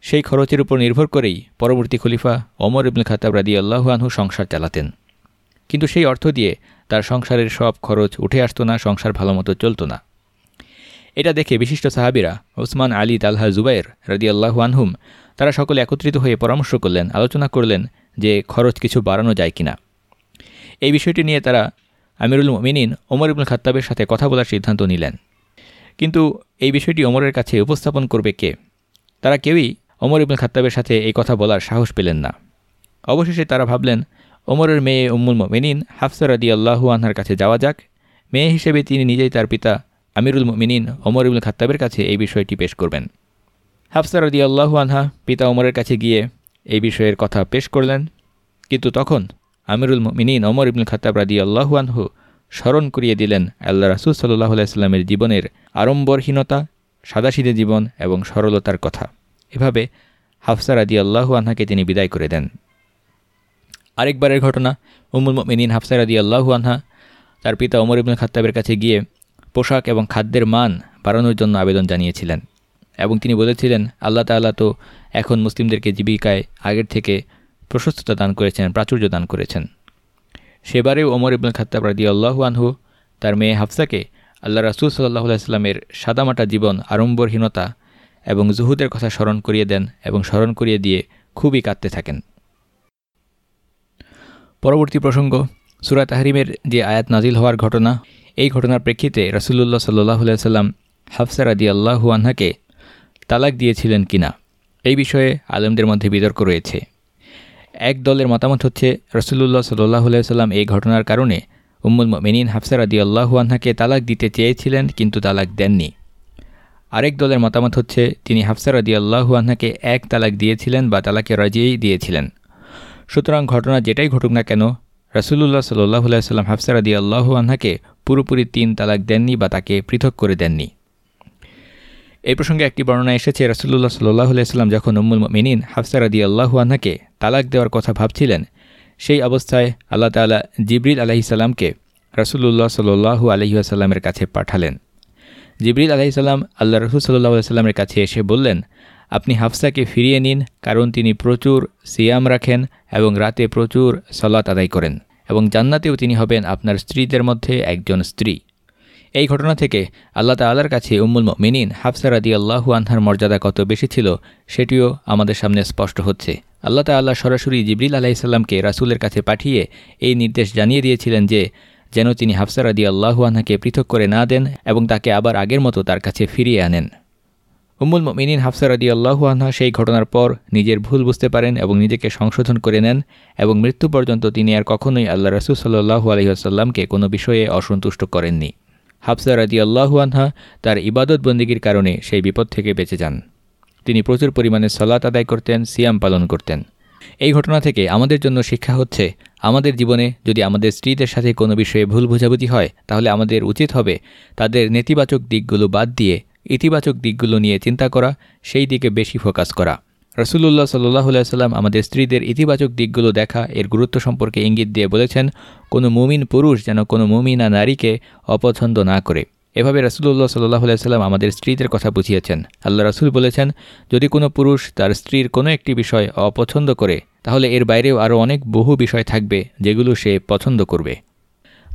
সেই খরচের উপর নির্ভর করেই পরবর্তী খলিফা অমর ইবুল খাতাব রাদি আল্লাহুয়ানহু সংসার চালাতেন। কিন্তু সেই অর্থ দিয়ে তার সংসারের সব খরচ উঠে আসতো না, সংসার ভালোমতো চলত না। এটা দেখে বিশিষ্ট সাহাবিরা ওসমান আলী তালহা জুবাইর রাদি আনহুম তারা সকলে একত্রিত হয়ে পরামর্শ করলেন, আলোচনা করলেন যে খরচ কিছু বাড়ানো যায় কিনা। এই বিষয়টি নিয়ে তারা আমিরুল মিনিন ওমর ইবুল খাত্তাবের সাথে কথা বলার সিদ্ধান্ত নিলেন। কিন্তু এই বিষয়টি ওমরের কাছে উপস্থাপন করবে কে? তারা কেউই ওমর ইবুল খাত্তাবের সাথে এই কথা বলার সাহস পেলেন না। অবশেষে তারা ভাবলেন, ওমরের মেয়ে উম্মুল মিনিন হাফসার আদি আল্লাহু আনহার কাছে যাওয়া যাক। মেয়ে হিসেবে তিনি নিজেই তার পিতা আমিরুল মিনিন ওমর ইবুল খাত্তাবের কাছে এই বিষয়টি পেশ করবেন। হাফসার আদি আল্লাহু আনহা পিতা ওমরের কাছে গিয়ে এই বিষয়ের কথা পেশ করলেন। কিন্তু তখন আমিরুল মিনিন ওমর ইবুল খাত্তাব রাদি আল্লাহু আনহু স্মরণ করিয়ে দিলেন, আল্লাহ রাসুল সাল্লাহ আলাইস্লামের জীবনের আড়ম্বরহীনতা, সাদাসিদে জীবন এবং সরলতার কথা। এভাবে হাফসার আদি আল্লাহু আনহাকে তিনি বিদায় করে দেন। আরেকবারের ঘটনা উমুল মিনিন হাফসার আদি আল্লাহু আনহা তার পিতা ওমর ইবুল খাত্তাবের কাছে গিয়ে পোশাক এবং খাদ্যের মান বাড়ানোর জন্য আবেদন জানিয়েছিলেন এবং তিনি বলেছিলেন, আল্লাহ তাল্লাহ তো এখন মুসলিমদেরকে জীবিকায় আগের থেকে প্রশস্ততা দান করেছেন, প্রাচুর্য দান করেছেন। সেবারেও ওমর ইবুল খাত্তাব রাদি আল্লাহু আনহু, তার মেয়ে হাফসাকে আল্লাহ রাসুল সাল্লাহ আলাইস্লামের সাদামাটা জীবন, আড়ম্বরহীনতা এবং জুহুদের কথা স্মরণ করিয়ে দেন এবং স্মরণ করিয়ে দিয়ে খুবই কাঁদতে থাকেন। পরবর্তী প্রসঙ্গ, সুরা তাহরিমের যে আয়াত নাজিল হওয়ার ঘটনা, এই ঘটনার প্রেক্ষিতে রসুল্লাহ সাল্লাহ সাল্লাম হাফসার আদি আল্লাহু আনহাকে তালাক দিয়েছিলেন কিনা? এই বিষয়ে আলেমদের মধ্যে বিতর্ক রয়েছে। এক দলের মতামত হচ্ছে রসুল্লাহ সাল্লাহ সাল্লাম এই ঘটনার কারণে উম্মুল মেনিন হাফসার আদি আল্লাহু আনহাকে তালাক দিতে চেয়েছিলেন, কিন্তু তালাক দেননি। আরেক দলের মতামত হচ্ছে, তিনি হাফসার আদি আল্লাহু আনহাকে এক তালাক দিয়েছিলেন বা তালাকে রাজিয়েই দিয়েছিলেন। সুতরাং ঘটনা যেটাই ঘটুক না কেন, রাসুলুল্লাহ সাল্লাহ সাল্লাম হাফসার আদি আল্লাহ আনহাকে পুরোপুরি তিন তালাক দেননি বা তাকে পৃথক করে দেননি। এই প্রসঙ্গে একটি বর্ণনা এসেছে রাসুল্লাহ সাল্লাহ সাল্লাম যখন উম্মুল মিনিন হাফসার আদি আল্লাহু আনহাকে তালাক দেওয়ার কথা ভাবছিলেন, সেই অবস্থায় আল্লাহ তালা জিবরিল আলাহি সাল্লামকে রাসুলুল্লাহ সাল্লু আলহিহাসাল্লামের কাছে পাঠালেন। জিবরিল আলাহিসাল্লাম আল্লাহ রসুল সাল্লাহ সাল্লামের কাছে এসে বললেন, আপনি হাফসাকে ফিরিয়ে নিন, কারণ তিনি প্রচুর সিয়াম রাখেন এবং রাতে প্রচুর সলাত আদায় করেন এবং জান্নাতেও তিনি হবেন আপনার স্ত্রীদের মধ্যে একজন স্ত্রী। এই ঘটনা থেকে আল্লাহ তাল্লার কাছে উম্মুল মিনিন হাফসা রাদি আল্লাহু আনহার মর্যাদা কত বেশি ছিল, সেটিও আমাদের সামনে স্পষ্ট হচ্ছে। আল্লাহ তাল্লাহ সরাসরি জিবরিল আলাইসাল্লামকে রাসুলের কাছে পাঠিয়ে এই নির্দেশ জানিয়ে দিয়েছিলেন যে, যেন তিনি হাফসা রাদি আল্লাহু আনহাকে পৃথক করে না দেন এবং তাকে আবার আগের মতো তার কাছে ফিরিয়ে আনেন। উম্মুল মিনিন হাফসা রাদি আল্লাহু আনহা সেই ঘটনার পর নিজের ভুল বুঝতে পারেন এবং নিজেকে সংশোধন করে নেন এবং মৃত্যু পর্যন্ত তিনি আর কখনোই আল্লাহ রসুল সাল্লাহু আলহিহাসাল্লামকে কোনো বিষয়ে অসন্তুষ্ট করেননি। হাফসা আল্লাহু আনহা তার ইবাদত বন্দীগীর কারণে সেই বিপদ থেকে বেঁচে যান। তিনি প্রচুর পরিমাণে সলাত আদায় করতেন, সিয়াম পালন করতেন। এই ঘটনা থেকে আমাদের জন্য শিক্ষা হচ্ছে, আমাদের জীবনে যদি আমাদের স্ত্রীদের সাথে কোনো বিষয়ে ভুল বোঝাবুঝি হয়, তাহলে আমাদের উচিত হবে তাদের নেতিবাচক দিকগুলো বাদ দিয়ে ইতিবাচক দিকগুলো নিয়ে চিন্তা করা, সেই দিকে বেশি ফোকাস করা। রসুল্লাহ সাল্লাহ সাল্লাম আমাদের স্ত্রীদের ইতিবাচক দিকগুলো দেখা, এর গুরুত্ব সম্পর্কে ইঙ্গিত দিয়ে বলেছেন, কোনো মুমিন পুরুষ যেন কোনো মুমিনা নারীকে অপছন্দ না করে। এভাবে রসুল্লাহ সাল্লাহ সাল্লাম আমাদের স্ত্রীদের কথা বুঝিয়েছেন। আল্লাহ রসুল বলেছেন, যদি কোনো পুরুষ তার স্ত্রীর কোনো একটি বিষয় অপছন্দ করে, তাহলে এর বাইরেও আরও অনেক বহু বিষয় থাকবে যেগুলো সে পছন্দ করবে।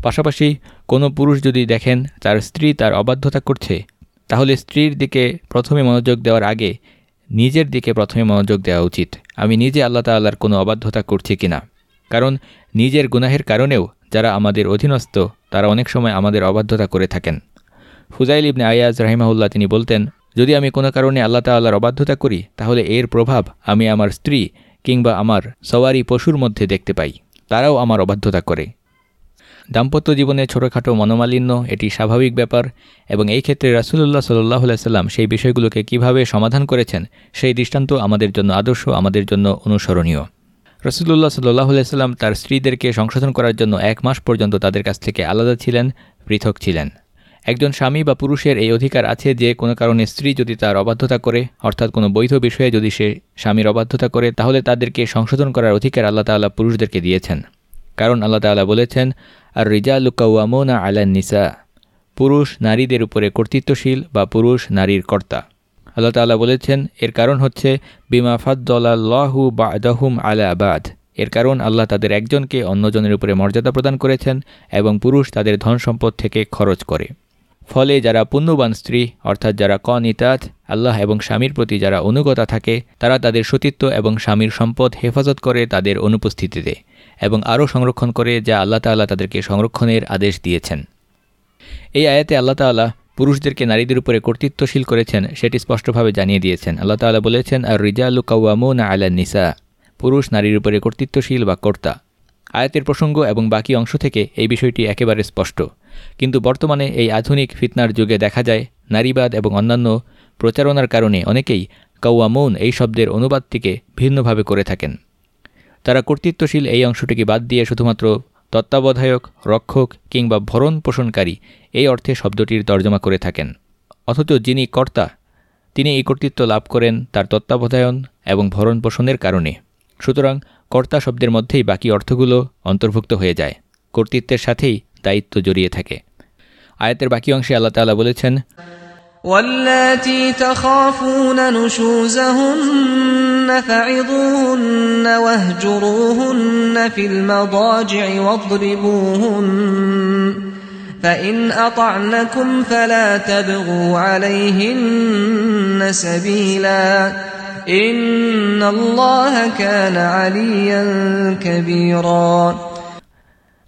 পাশাপাশি, কোনো পুরুষ যদি দেখেন তার স্ত্রী তার অবাধ্যতা করছে, তাহলে স্ত্রীর দিকে প্রথমে মনোযোগ দেওয়ার আগে নিজের দিকে প্রথমে মনোযোগ দেওয়া উচিত। আমি নিজে আল্লাহ তাল্লাহর কোনো অবাধ্যতা করছি কিনা? কারণ নিজের গুনাহের কারণেও যারা আমাদের অধীনস্থ, তারা অনেক সময় আমাদের অবাধ্যতা করে থাকেন। ফুজাইল ইবনে আয়াজ রাহিমাহুল্লাহ তিনি বলতেন, যদি আমি কোনো কারণে আল্লাহ তাল্লাহর অবাধ্যতা করি, তাহলে এর প্রভাব আমি আমার স্ত্রী কিংবা আমার সওয়ারি পশুর মধ্যে দেখতে পাই। তারাও আমার অবাধ্যতা করে। দাম্পত্য জীবনে ছোটোখাটো মনোমালিন্য, এটি স্বাভাবিক ব্যাপার এবং এই ক্ষেত্রে রাসুলুল্লাহ সাল্লাহ সাল্লাম সেই বিষয়গুলোকে কীভাবে সমাধান করেছেন, সেই দৃষ্টান্ত আমাদের জন্য আদর্শ, আমাদের জন্য অনুসরণীয়। রসুল্লাহ সাল্লাহ সাল্লাম তার স্ত্রীদেরকে সংশোধন করার জন্য এক মাস পর্যন্ত তাদের কাছ থেকে আলাদা ছিলেন, পৃথক ছিলেন। একজন স্বামী বা পুরুষের এই অধিকার আছে যে কোনো কারণে স্ত্রী যদি তার অবাধ্যতা করে, অর্থাৎ কোনো বৈধ বিষয়ে যদি সে স্বামীর অবাধ্যতা করে, তাহলে তাদেরকে সংশোধন করার অধিকার আল্লাহ তাল্লাহ পুরুষদেরকে দিয়েছেন। কারণ আল্লাহ তাল্লাহ বলেছেন আর রিজা লুকাউয়ামোনা আলান নিসা পুরুষ নারীদের উপরে কর্তৃত্বশীল বা পুরুষ নারীর কর্তা। আল্লাহ তাল্লাহ বলেছেন, এর কারণ হচ্ছে, বিমা ফাদ্দলাল্লাহু বা আদাহুম আলা আবাদ এর কারণ আল্লাহ তাদের একজনকে অন্যজনের উপরে মর্যাদা প্রদান করেছেন এবং পুরুষ তাদের ধন সম্পদ থেকে খরচ করে। ফলে যারা পুণ্যবান স্ত্রী, অর্থাৎ যারা কনিতাত, আল্লাহ এবং স্বামীর প্রতি যারা অনুগতা থাকে, তারা তাদের সতীত্ব এবং স্বামীর সম্পদ হেফাজত করে তাদের অনুপস্থিতিতে। এবং আরও সংরক্ষণ করে যা আল্লাহ তাল্লাহ তাদেরকে সংরক্ষণের আদেশ দিয়েছেন। এই আয়াতে আল্লাহ তাল্লাহ পুরুষদেরকে নারীদের উপরে কর্তৃত্বশীল করেছেন, সেটি স্পষ্টভাবে জানিয়ে দিয়েছেন। আল্লাহ তাল্লাহ বলেছেন আর রিজা রিজালু কাউয়ামুনা আলা নিসা পুরুষ নারীর উপরে কর্তৃত্বশীল বা কর্তা। আয়াতের প্রসঙ্গ এবং বাকি অংশ থেকে এই বিষয়টি একেবারে স্পষ্ট। কিন্তু বর্তমানে এই আধুনিক ফিতনার যুগে দেখা যায়, নারীবাদ এবং অন্যান্য প্রচারণার কারণে অনেকেই কাউয়ামৌন এই শব্দের অনুবাদটিকে ভিন্নভাবে করে থাকেন। তারা কর্তৃত্বশীল এই অংশটিকে বাদ দিয়ে শুধুমাত্র তত্ত্বাবধায়ক, রক্ষক কিংবা ভরণ পোষণকারী এই অর্থে শব্দটির তর্জমা করে থাকেন। অথচ যিনি কর্তা, তিনি এই কর্তৃত্ব লাভ করেন তার তত্ত্বাবধায়ন এবং ভরণ পোষণের কারণে। সুতরাং কর্তা শব্দের মধ্যেই বাকি অর্থগুলো অন্তর্ভুক্ত হয়ে যায়। কর্তৃত্বের সাথেই দায়িত্ব জড়িয়ে থাকে। আয়াতের বাকি অংশে আল্লাহ তালা বলেছেন واللاتي تخافون نشوزهن فعظوهن واهجروهن في المضاجع واضربوهن فإن أطعنكم فلا تبغوا عليهن سبيلا إن الله كان عليا كبيرا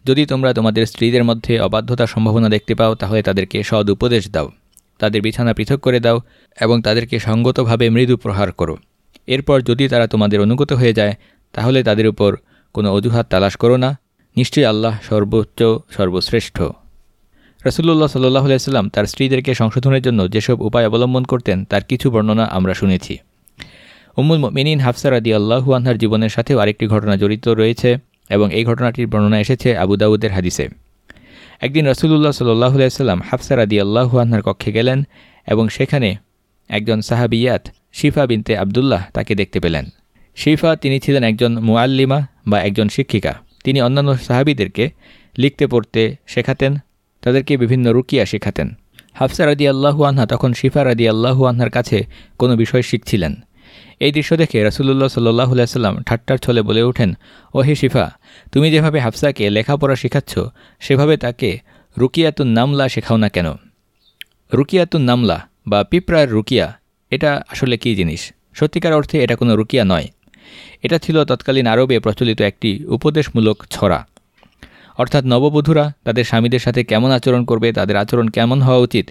যদি তোমরা তোমাদের স্ত্রীদের মধ্যে অবাধ্যতার সম্ভাবনা দেখতে পাও তাহলে তাদেরকে সদ উপদেশ দাও তাদের বিছানা পৃথক করে দাও এবং তাদেরকে সঙ্গতভাবে মৃদু প্রহার করো। এরপর যদি তারা তোমাদের অনুগত হয়ে যায়, তাহলে তাদের উপর কোনো অজুহাত তালাশ করো না। নিশ্চয়ই আল্লাহ সর্বোচ্চ, সর্বশ্রেষ্ঠ। রসুল্লাহ সাল্লাহ সাল্লাম তার স্ত্রীদেরকে সংশোধনের জন্য যেসব উপায় অবলম্বন করতেন, তার কিছু বর্ণনা আমরা শুনেছি। উম্মুল মিনিন হাফসা রাদি আল্লাহু আনহার জীবনের সাথেও আরেকটি ঘটনা জড়িত রয়েছে এবং এই ঘটনাটির বর্ণনা এসেছে আবু দাউদের হাদিসে। একদিন রসুল্লাহ সাল্লাহ সাল্লাম হাফসা রাদি আল্লাহু আনহার কক্ষে গেলেন এবং সেখানে একজন সাহাবিয়াত শিফা বিনতে আবদুল্লাহ তাকে দেখতে পেলেন। শিফা তিনি ছিলেন একজন মুআল্লিমা বা একজন শিক্ষিকা। তিনি অন্যান্য সাহাবিদেরকে লিখতে, পড়তে শেখাতেন, তাদেরকে বিভিন্ন রুকিয়া শেখাতেন। হাফসা রাদি আল্লাহু আনহা তখন শিফা রাদি আল্লাহু আনহার কাছে কোনো বিষয় শিখছিলেন। এই দৃশ্য দেখে রসুল্লাহ সাল্লাহ সাল্লাম ঠাট্টার ছলে বলে ওঠেন ও হে শিফা, তুমি যেভাবে হাফসাকে লেখাপড়া শেখাচ্ছ, সেভাবে তাকে রুকিয়াতুন নামলা শেখাও না কেন? রুকিয়াতুন নামলা বা পিঁপড়ার রুকিয়া, এটা আসলে কী জিনিস? সত্যিকার অর্থে এটা কোনো রুকিয়া নয়। এটা ছিল তৎকালীন আরবে প্রচলিত একটি উপদেশমূলক ছড়া। অর্থাৎ নববধূরা তাদের স্বামীদের সাথে কেমন আচরণ করবে, তাদের আচরণ কেমন হওয়া উচিত,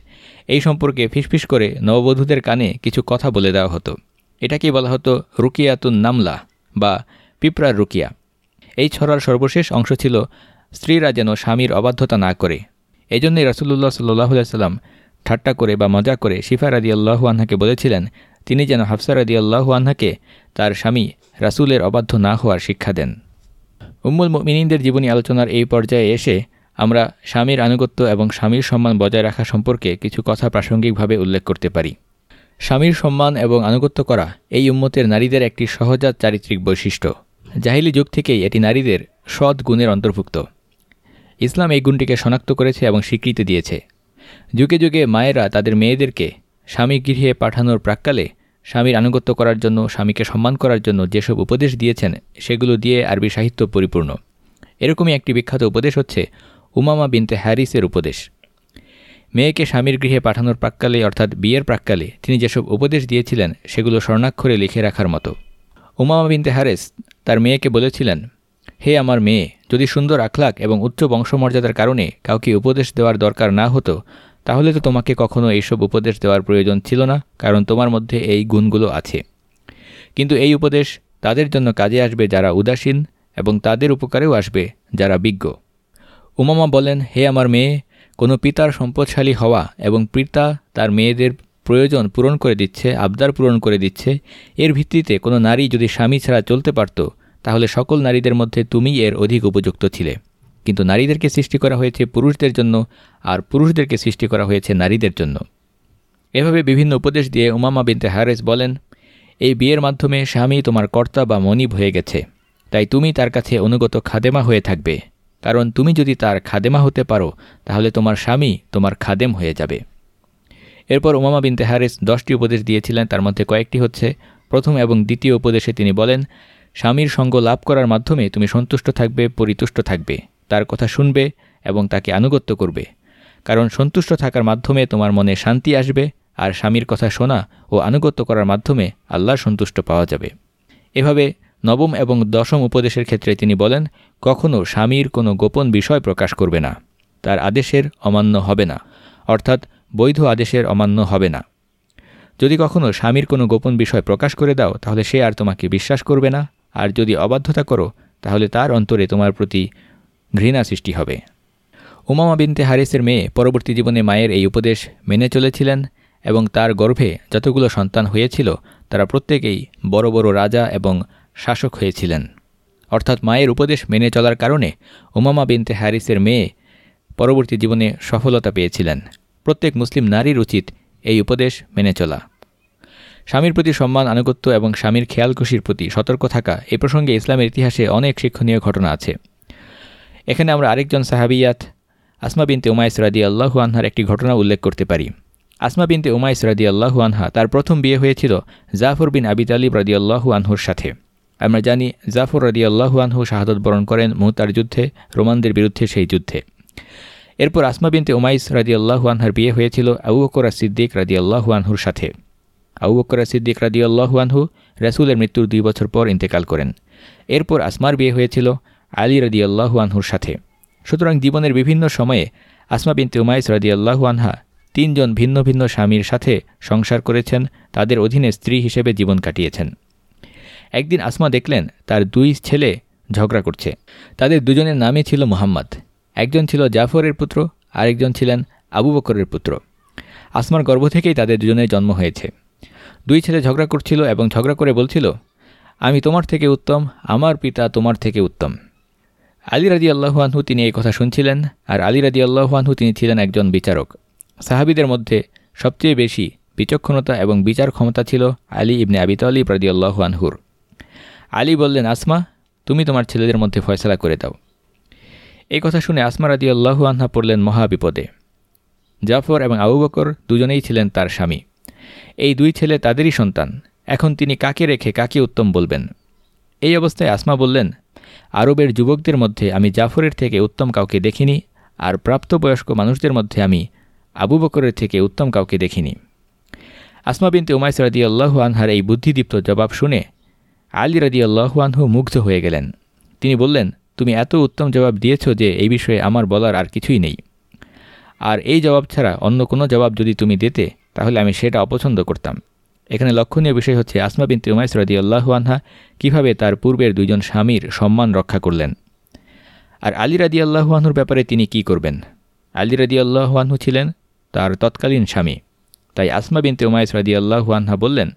এই সম্পর্কে ফিসফিস করে নববধূদের কানে কিছু কথা বলে দেওয়া হতো। এটাকেই বলা হতো রুকিয়াতুন নামলা বা পিঁপড়ার রুকিয়া। এই ছড়ার সর্বশেষ অংশ ছিল স্ত্রীরা যেন স্বামীর অবাধ্যতা না করে। এই জন্যই রসুল্লাহ সাল্লাহ সাল্লাম ঠাট্টা করে বা মজা করে শিফা রাদি আল্লাহু আনহাকে বলেছিলেন, তিনি যেন হাফসা রাদি আল্লাহু আনহাকে তার স্বামী রাসুলের অবাধ্য না হওয়ার শিক্ষা দেন। উম্মুল মিনীদের জীবনী আলোচনার এই পর্যায়ে এসে আমরা স্বামীর আনুগত্য এবং স্বামীর সম্মান বজায় রাখা সম্পর্কে কিছু কথা প্রাসঙ্গিকভাবে উল্লেখ করতে পারি। স্বামীর সম্মান এবং আনুগত্য করা এই উম্মতের নারীদের একটি সহজাত চারিত্রিক বৈশিষ্ট্য। জাহিলি যুগ থেকেই এটি নারীদের সৎ গুণের অন্তর্ভুক্ত। ইসলাম এই গুণটিকে শনাক্ত করেছে এবং স্বীকৃতি দিয়েছে। যুগে যুগে মায়েরা তাদের মেয়েদেরকে স্বামী গৃহে পাঠানোর প্রাক্কালে স্বামীর আনুগত্য করার জন্য, স্বামীকে সম্মান করার জন্য যেসব উপদেশ দিয়েছেন, সেগুলো দিয়ে আরবি সাহিত্য পরিপূর্ণ। এরকমই একটি বিখ্যাত উপদেশ হচ্ছে উমামা বিনতে হ্যারিসের উপদেশ। মেয়েকে স্বামীর গৃহে পাঠানোর প্রাক্কালে, অর্থাৎ বিয়ের প্রাক্কালে, তিনি যেসব উপদেশ দিয়েছিলেন, সেগুলো স্বর্ণাক্ষরে লিখে রাখার মতো। উমামা বিনতে হারেস তার মেয়েকে বলেছিলেন, হে আমার মেয়ে, যদি সুন্দর আখলাক এবং উচ্চ বংশমর্যাদার কারণে কাউকে উপদেশ দেওয়ার দরকার না হতো, তাহলে তো তোমাকে কখনো এইসব উপদেশ দেওয়ার প্রয়োজন ছিল না, কারণ তোমার মধ্যে এই গুণগুলো আছে। কিন্তু এই উপদেশ তাদের জন্য কাজে আসবে যারা উদাসীন এবং তাদের উপকারেও আসবে যারা বিজ্ঞ। উমামা বলেন, হে আমার মেয়ে কোনো পিতার সম্পদশালী হওয়া এবং পিতা তার মেয়েদের প্রয়োজন পূরণ করে দিচ্ছে, আবদার পূরণ করে দিচ্ছে, এর ভিত্তিতে কোনো নারী যদি স্বামী ছাড়া চলতে পারত, তাহলে সকল নারীদের মধ্যে তুমি এর অধিক উপযুক্ত ছিলে। কিন্তু নারীদেরকে সৃষ্টি করা হয়েছে পুরুষদের জন্য, আর পুরুষদেরকে সৃষ্টি করা হয়েছে নারীদের জন্য। এভাবে বিভিন্ন উপদেশ দিয়ে উমামা বিনতে হারেস বলেন, এই বিয়ের মাধ্যমে স্বামী তোমার কর্তা বা মনিব হয়ে গেছে। তাই তুমি তার কাছে অনুগত খাদেমা হয়ে থাকবে। কারণ তুমি যদি তার খাদেমা হতে পারো, তাহলে তোমার স্বামী তোমার খাদেম হয়ে যাবে। এরপর ওমামা বিনতে হারিস দশটি উপদেশ দিয়েছিলেন, তার মধ্যে কয়েকটি হচ্ছে, প্রথম এবং দ্বিতীয় উপদেশে তিনি বলেন, স্বামীর সঙ্গ লাভ করার মাধ্যমে তুমি সন্তুষ্ট থাকবে, পরিতুষ্ট থাকবে, তার কথা শুনবে এবং তাকে আনুগত্য করবে। কারণ সন্তুষ্ট থাকার মাধ্যমে তোমার মনে শান্তি আসবে, আর স্বামীর কথা শোনা ও আনুগত্য করার মাধ্যমে আল্লাহ সন্তুষ্ট পাওয়া যাবে। এভাবে নবম এবং দশম উপদেশের ক্ষেত্রে তিনি বলেন কখনও স্বামীর কোনো গোপন বিষয় প্রকাশ করবে না। তার আদেশের অমান্য হবে না, অর্থাৎ বৈধ আদেশের অমান্য হবে না। যদি কখনও স্বামীর কোনো গোপন বিষয় প্রকাশ করে দাও, তাহলে সে আর তোমাকে বিশ্বাস করবে না, আর যদি অবাধ্যতা করো, তাহলে তার অন্তরে তোমার প্রতি ঘৃণা সৃষ্টি হবে। উমামা বিনতে হারিসের মেয়ে পরবর্তী জীবনে মায়ের এই উপদেশ মেনে চলেছিলেন এবং তার গর্ভে যতগুলো সন্তান হয়েছিল, তারা প্রত্যেকেই বড় বড় রাজা এবং শাসক হয়েছিলেন। অর্থাৎ মায়ের উপদেশ মেনে চলার কারণে উমামা বিনতে হ্যারিসের মেয়ে পরবর্তী জীবনে সফলতা পেয়েছিলেন। প্রত্যেক মুসলিম নারীর উচিত এই উপদেশ মেনে চলা। স্বামীর প্রতি সম্মান, আনুগত্য এবং স্বামীর খেয়াল খুশির প্রতি সতর্ক থাকা এ প্রসঙ্গে ইসলামের ইতিহাসে অনেক শিক্ষণীয় ঘটনা আছে। এখানে আমরা আরেকজন সাহাবিয়াত আসমা বিনতে উমাইস রাদি আল্লাহু আনহার একটি ঘটনা উল্লেখ করতে পারি। আসমা বিনতে উমাইস রাদি আল্লাহু আনহা তার প্রথম বিয়ে হয়েছিল জাফর বিন আবি তালিব রাদি আল্লাহু আনহুর সাথে। আমরা জানি জাফর রাদি আল্লাহু আনহু শাহাদত বরণ করেন মুহতার যুদ্ধে, রোমানদের বিরুদ্ধে সেই যুদ্ধে। এরপর আসমা বিনতে উমাইস রাদি আল্লাহু আনহার বিয়ে হয়েছিল আবু বকরা সিদ্দিক রাদি আল্লাহু আনহুর সাথে। আবু বকরা সিদ্দিক রাদি আল্লাহু আনহু রাসুলের মৃত্যুর দুই বছর পর ইন্তেকাল করেন। এরপর আসমার বিয়ে হয়েছিল আলী রাদি আল্লাহু আনহুর সাথে। সুতরাং জীবনের বিভিন্ন সময়ে আসমা বিনতে উমাইস আল্লাহু আনহা তিনজন ভিন্ন ভিন্ন স্বামীর সাথে সংসার করেছেন, তাদের অধীনে স্ত্রী হিসেবে জীবন কাটিয়েছেন। একদিন আসমা দেখলেন তার দুই ছেলে ঝগড়া করছে। তাদের দুজনের নামই ছিল মোহাম্মদ। একজন ছিল জাফরের পুত্র, আরেকজন ছিলেন আবু বকরের পুত্র। আসমার গর্ভ থেকেই তাদের দুজনের জন্ম হয়েছে। দুই ছেলে ঝগড়া করছিল এবং ঝগড়া করে বলছিল, আমি তোমার থেকে উত্তম, আমার পিতা তোমার থেকে উত্তম। আলী রাজি আল্লাহুয়ানহু তিনি এই কথা শুনছিলেন আর আলী রাজি আল্লাহুয়ানহু তিনি ছিলেন একজন বিচারক। সাহাবিদের মধ্যে সবচেয়ে বেশি বিচক্ষণতা এবং বিচার ক্ষমতা ছিল আলী ইবনে আবি তালিব রাজি আল্লাহুয়ানহুর আলী বললেন, আসমা, তুমি তোমার ছেলেদের মধ্যে ফয়সলা করে দাও। এই কথা শুনে আসমা রাজি আল্লাহু আনহা পড়লেন মহাবিপদে। জাফর এবং আবু বকর দুজনেই ছিলেন তার স্বামী। এই দুই ছেলে তাদেরই সন্তান। এখন তিনি কাকে রেখে কাকে উত্তম বলবেন? এই অবস্থায় আসমা বললেন, আরবের যুবকদের মধ্যে আমি জাফরের থেকে উত্তম কাউকে দেখিনি, আর প্রাপ্তবয়স্ক মানুষদের মধ্যে আমি আবু বকরের থেকে উত্তম কাউকে দেখিনি। আসমা বিনতে উমাইস রাদি আল্লাহু আনহার এই বুদ্ধিদীপ্ত জবাব শুনে আলী রাদি আল্লাহু আনহু মুগ্ধ হয়ে গেলেন। তিনি বললেন, তুমি এত উত্তম জবাব দিয়েছ যে এই বিষয়ে আমার বলার আর কিছুই নেই। আর এই জবাব ছাড়া অন্য কোনো জবাব যদি তুমি দিতে, তাহলে আমি সেটা অপছন্দ করতাম। এখানে লক্ষণীয় বিষয় হচ্ছে আসমা বিন উমাইস রদি আল্লাহু আনহা কীভাবে তার পূর্বের দুজন স্বামীর সম্মান রক্ষা করলেন। আর আলী রাদি আল্লাহুয়ানহুর ব্যাপারে তিনি কি করবেন? আলী রাদি আল্লাহুয়ানহু ছিলেন তার তৎকালীন স্বামী। তাই আসমা বিনতে উমাইস রাদি আল্লাহুয়ানহা বললেন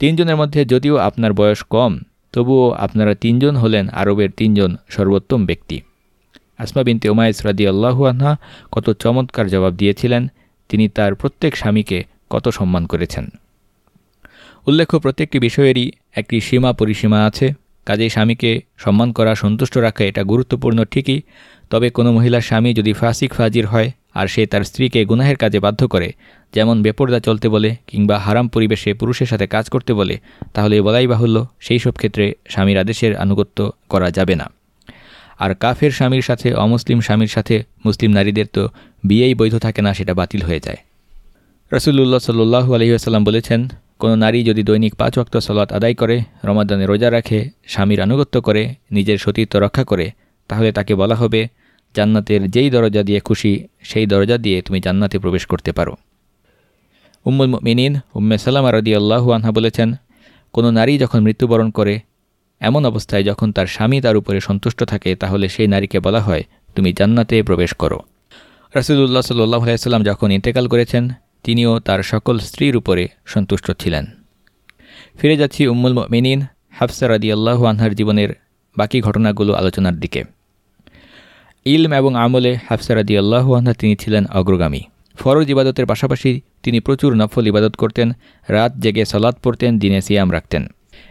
তিনজনের মধ্যে যদিও আপনার বয়স কম, তবুও আপনারা তিনজন হলেন আরবের তিনজন সর্বোত্তম ব্যক্তি। আসমা বিনতে উমাইস রাদি আল্লাহুয়ানহা কত চমৎকার জবাব দিয়েছিলেন, তিনি তার প্রত্যেক স্বামীকে কত সম্মান করেছেন। উল্লেখ্য, প্রত্যেকটি বিষয়েরই একটি সীমা পরিসীমা আছে, কাজেই স্বামীকে সম্মান করা, সন্তুষ্ট রাখা এটা গুরুত্বপূর্ণ ঠিকই তবে কোনো মহিলার স্বামী যদি ফাসিক ফাজির হয় আর সে তার স্ত্রীকে গুনাহের কাজে বাধ্য করে, যেমন বেপর্দা চলতে বলে কিংবা হারাম পরিবেশে পুরুষের সাথে কাজ করতে বলে, তাহলে বলাই বাহুল্য সেই সব ক্ষেত্রে স্বামীর আদেশের আনুগত্য করা যাবে না। আর কাফের স্বামীর সাথে অমুসলিম স্বামীর সাথে মুসলিম নারীদের তো বিয়েই বৈধ থাকে না, সেটা বাতিল হয়ে যায়। রসুল্লাহ সাল্লু আলহিহাসাল্লাম বলেছেন, কোনো নারী যদি দৈনিক পাঁচ ওয়াক্ত সলাৎ আদায় করে, রমাদানে রোজা রাখে, স্বামীর আনুগত্য করে, নিজের সতীত্ব রক্ষা করে, তাহলে তাকে বলা হবে জান্নাতের যেই দরজা দিয়ে খুশি, সেই দরজা দিয়ে তুমি জান্নাতে প্রবেশ করতে পারো। উম্মুল মিনিন উম্মে সালামা রদি আল্লাহু আনহা বলেছেন, কোনো নারী যখন মৃত্যুবরণ করে, এমন অবস্থায় যখন তার স্বামী তার উপরে সন্তুষ্ট থাকে, তাহলে সেই নারীকে বলা হয়, তুমি জান্নাতে প্রবেশ করো। রসুল্লাহ সাল্লাহ আলাইসাল্লাম যখন ইন্তেকাল করেছেন, তিনিও তার সকল স্ত্রীর উপরে সন্তুষ্ট ছিলেন। ফিরে যাচ্ছি উম্মুল মিনিন হাফসা রাদি আল্লাহু আনহার জীবনের বাকি ঘটনাগুলো আলোচনার দিকে। ইলম এবং আমলে হাফসা রাদি আল্লাহু আনহা তিনি ছিলেন অগ্রগামী। ফরজ ইবাদতের পাশাপাশি তিনি প্রচুর নফল ইবাদত করতেন, রাত জেগে সলাদ পড়তেন, দিনে সিয়াম রাখতেন।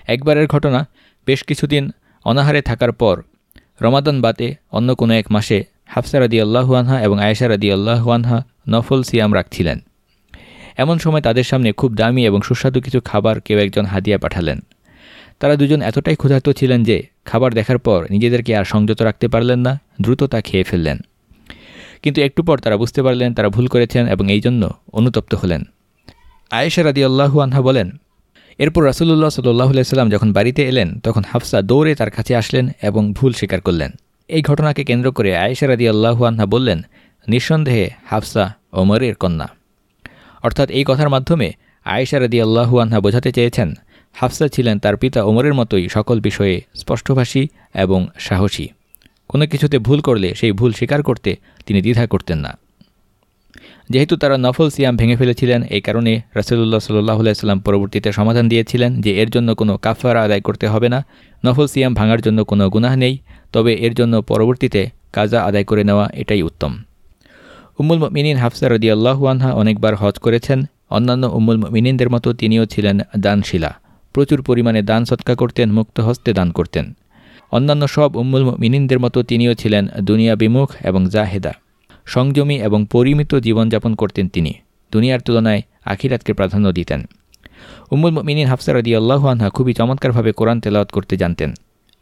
একবারের ঘটনা, বেশ কিছুদিন অনাহারে থাকার পর রমাদান বাতে অন্য কোনো এক মাসে হাফসা রাদি আল্লাহুয়ানহা এবং আয়েশা রাদি আল্লাহুয়ানহা নফল সিয়াম রাখছিলেন। এমন সময় তাদের সামনে খুব দামি এবং সুস্বাদু কিছু খাবার কেউ একজন হাদিয়া পাঠালেন। তারা দুজন এতটাই ক্ষুধার্ত ছিলেন যে খাবার দেখার পর নিজেদেরকে আর সংযত রাখতে পারলেন না, দ্রুত তা খেয়ে ফেললেন। কিন্তু একটু পর তারা বুঝতে পারলেন তারা ভুল করেছেন এবং এই জন্য অনুতপ্ত হলেন। আয়েশা রাদি আল্লাহু আনহা বলেন, এরপর রাসুল্লাহ সাল্লাহ সাল্লাম যখন বাড়িতে এলেন, তখন হাফসা দৌড়ে তার কাছে আসলেন এবং ভুল স্বীকার করলেন। এই ঘটনাকে কেন্দ্র করে আয়েশা রাদি আল্লাহু আনহা বললেন, নিঃসন্দেহে হাফসা ওমরের কন্যা। অর্থাৎ এই কথার মাধ্যমে আয়েশা রাদি আল্লাহু আনহা বোঝাতে চেয়েছেন হাফসা ছিলেন তার পিতা ওমরের মতোই সকল বিষয়ে স্পষ্টভাষী এবং সাহসী। কোনো কিছুতে ভুল করলে সেই ভুল স্বীকার করতে তিনি দ্বিধা করতেন না। যেহেতু তারা নফল সিয়াম ভেঙে ফেলেছিলেন, এই কারণে রাসুল্লাহ সাল্লাহ সাল্লাম পরবর্তীতে সমাধান দিয়েছিলেন যে এর জন্য কোনো কাফারা আদায় করতে হবে না, নফল সিয়াম ভাঙার জন্য কোনো গুনাহ নেই, তবে এর জন্য পরবর্তীতে কাজা আদায় করে নেওয়া এটাই উত্তম। উম্মুল মিনিন হাফসা রদি আল্লাহুয়ানহা অনেকবার হজ করেছেন, অন্যান্য উম্মুল মিনিনদের মতো তিনিও ছিলেন দানশীলা। প্রচুর পরিমাণে দান সৎকা করতেন, মুক্ত হস্তে দান করতেন। অন্যান্য সব উম্মুল মিনিনদের মতো তিনিও ছিলেন দুনিয়া বিমুখ এবং জাহেদা। সংযমী এবং পরিমিত জীবনযাপন করতেন তিনি। দুনিয়ার তুলনায় আখিরাতকে প্রাধান্য দিতেন। উম্মুল মিনিন হাফসা রদি আল্লাহ আনহা খুবই চমৎকারভাবে কোরআন তেলাওয়াত করতে জানতেন।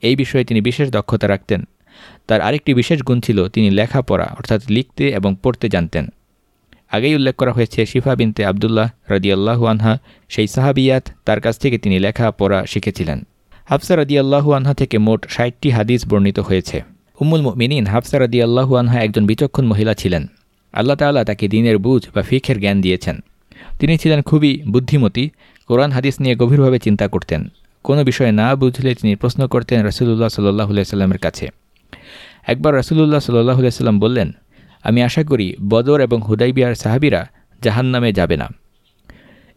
এই বিষয়ে তিনি বিশেষ দক্ষতা রাখতেন। তার আরেকটি বিশেষ গুণ ছিল তিনি লেখাপড়া, অর্থাৎ লিখতে এবং পড়তে জানতেন। আগেই উল্লেখ করা হয়েছে শিফা বিনতে আবদুল্লাহ আল্লাহু আনহা, সেই সাহাবিয়াত তার কাছ থেকে তিনি লেখা পড়া শিখেছিলেন। হাফসা আল্লাহু আনহা থেকে মোট ষাটটি হাদিস বর্ণিত হয়েছে। উম্মুল মিনিন হাফসা আল্লাহু আনহা একজন বিচক্ষণ মহিলা ছিলেন। আল্লাহ তাল্লাহ তাকে দিনের বুঝ বা ফিখের জ্ঞান দিয়েছেন। তিনি ছিলেন খুবই বুদ্ধিমতী, কোরআন হাদিস নিয়ে গভীরভাবে চিন্তা করতেন। কোনো বিষয়ে না বুঝলে তিনি প্রশ্ন করতেন রসুল্লাহ সাল্লাহ সাল্লামের কাছে। একবার রসুল্লাহ সাল্লাহ সাল্লাম বললেন আমি আশা করি বদর এবং হুদাইবিয়ার সাহাবিরা জাহান নামে যাবে না।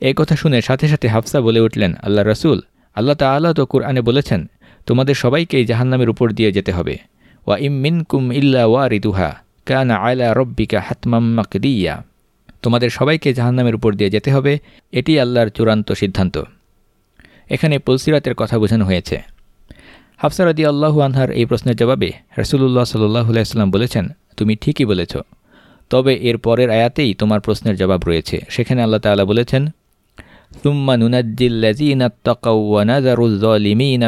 এই কথা শুনে সাথে সাথে হাফসা বলে উঠলেন, আল্লাহ রসুল, আল্লাহ তাল্লাহ তো কুরআনে বলেছেন, তোমাদের সবাইকেই জাহান্নামের উপর দিয়ে যেতে হবে। ওয়া ইম মিন কুম ইল্লা ওয়া রিদুহা কানা আয়লা রব্বিকা হাতমাম মাকদিয়া। তোমাদের সবাইকে জাহান্নামের উপর দিয়ে যেতে হবে, এটি আল্লাহর চূড়ান্ত সিদ্ধান্ত। এখানে পুলসিরাতের কথা বোঝানো হয়েছে। হাফসারাদি আল্লাহু আনহার এই প্রশ্নের জবাবে রসুল্লাহ সাল্লাহ সাল্লাম বলেছেন তুমি ঠিকই বলেছ। তবে এর পরের আয়াতেই তোমার প্রশ্নের জবাব রয়েছে। সেখানে আল্লাহ তাআলা বলেছেন তুম্মা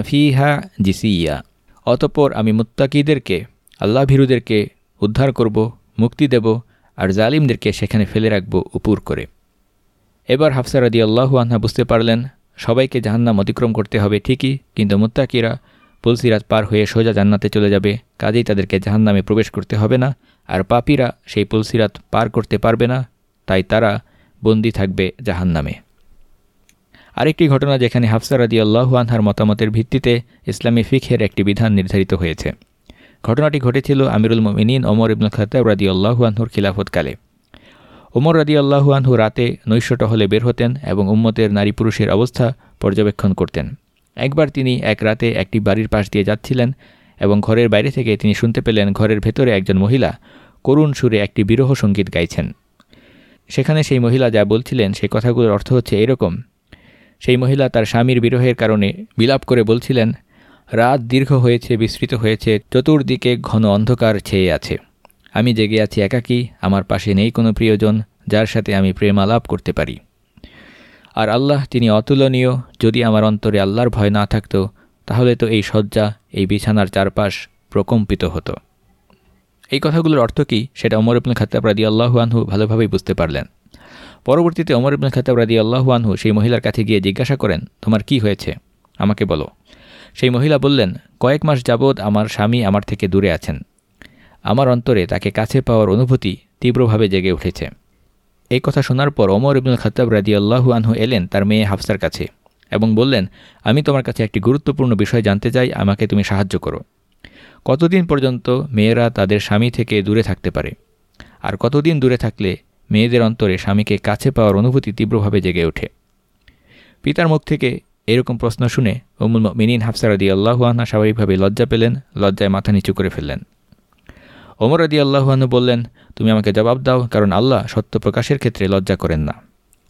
ফিহা জিসিয়া অতপর আমি মুত্তাকিদেরকে, আল্লাহ ভীরুদেরকে উদ্ধার করব, মুক্তি দেব, আর জালিমদেরকে সেখানে ফেলে রাখব উপুর করে। এবার হাফসারাদি আল্লাহু আনহা বুঝতে পারলেন, সবাইকে জাহান্নাম অতিক্রম করতে হবে ঠিকই, কিন্তু মুত্তাকিরা পুলসিরাত পার হয়ে সোজা জান্নাতে চলে যাবে। কাজেই তাদেরকে জাহান্নামে প্রবেশ করতে হবে না, আর পাপিরা সেই পুলসিরাত পার করতে পারবে না, তাই তারা বন্দি থাকবে জাহান্নামে। আরেকটি ঘটনা যেখানে হাফসা রাদি আল্লাহু আনহার মতামতের ভিত্তিতে ইসলামী ফিখের একটি বিধান নির্ধারিত হয়েছে। ঘটনাটি ঘটেছিল আমিরুল মমিনিন ওমর ইবনুল খতাব রাদি আল্লাহু আনহুর খিলাফতকালে। ওমর রাদি আল্লাহু আনহু রাতে নৈশট হলে বের হতেন এবং উম্মতের নারী পুরুষের অবস্থা পর্যবেক্ষণ করতেন। একবার তিনি এক রাতে একটি বাড়ির পাশ দিয়ে যাচ্ছিলেন এবং ঘরের বাইরে থেকে তিনি শুনতে পেলেন ঘরের ভেতরে একজন মহিলা করুণ সুরে একটি বিরহ সংগীত গাইছেন। সেখানে সেই মহিলা যা বলছিলেন সেই কথাগুলোর অর্থ হচ্ছে এরকম। সেই মহিলা তার স্বামীর বিরহের কারণে বিলাপ করে বলছিলেন, রাত দীর্ঘ হয়েছে, বিস্তৃত হয়েছে, চতুর্দিকে ঘন অন্ধকার ছেয়ে আছে। আমি জেগে আছি একাকী, আমার পাশে নেই কোনো প্রিয়জন, যার সাথে আমি প্রেম আলাপ করতে পারি। আর আল্লাহ তিনি অতুলনীয়, যদি আমার অন্তরে আল্লাহর ভয় না থাকতো, তাহলে তো এই শয্যা, এই বিছানার চারপাশ প্রকম্পিত হতো। এই কথাগুলোর অর্থ কী? সেটা অমর ইবনুল খাত্তাব রাদি আল্লাহু আনহু ভালোভাবেই বুঝতে পারলেন। পরবর্তীতে অমর ইবনুল খাত্তাব রাদি আল্লাহু আনহু সেই মহিলার কাছে গিয়ে জিজ্ঞাসা করেন, তোমার কি হয়েছে? আমাকে বলো। সেই মহিলা বললেন, কয়েক মাস যাবৎ আমার স্বামী আমার থেকে দূরে আছেন। আমার অন্তরে তাকে কাছে পাওয়ার অনুভূতি তীব্রভাবে জেগে উঠেছে। এই কথা শোনার পর অমর ইবনুল খতাব রাজি আল্লাহু আনহু এলেন তার মেয়ে হাফসার কাছে এবং বললেন, আমি তোমার কাছে একটি গুরুত্বপূর্ণ বিষয় জানতে চাই, আমাকে তুমি সাহায্য করো। কতদিন পর্যন্ত মেয়েরা তাদের স্বামী থেকে দূরে থাকতে পারে? আর কতদিন দূরে থাকলে মেয়েদের অন্তরে স্বামীকে কাছে পাওয়ার অনুভূতি তীব্রভাবে জেগে ওঠে? পিতার মুখ থেকে এরকম প্রশ্ন শুনে অমুল মিনিন হাফসারাদি আল্লাহু আহ্না স্বাভাবিকভাবে লজ্জা পেলেন, লজ্জায় মাথা নিচু করে ফেললেন। ওমর আদি আল্লাহানু বললেন, তুমি আমাকে জবাব দাও, কারণ আল্লাহ সত্য প্রকাশের ক্ষেত্রে লজ্জা করেন না।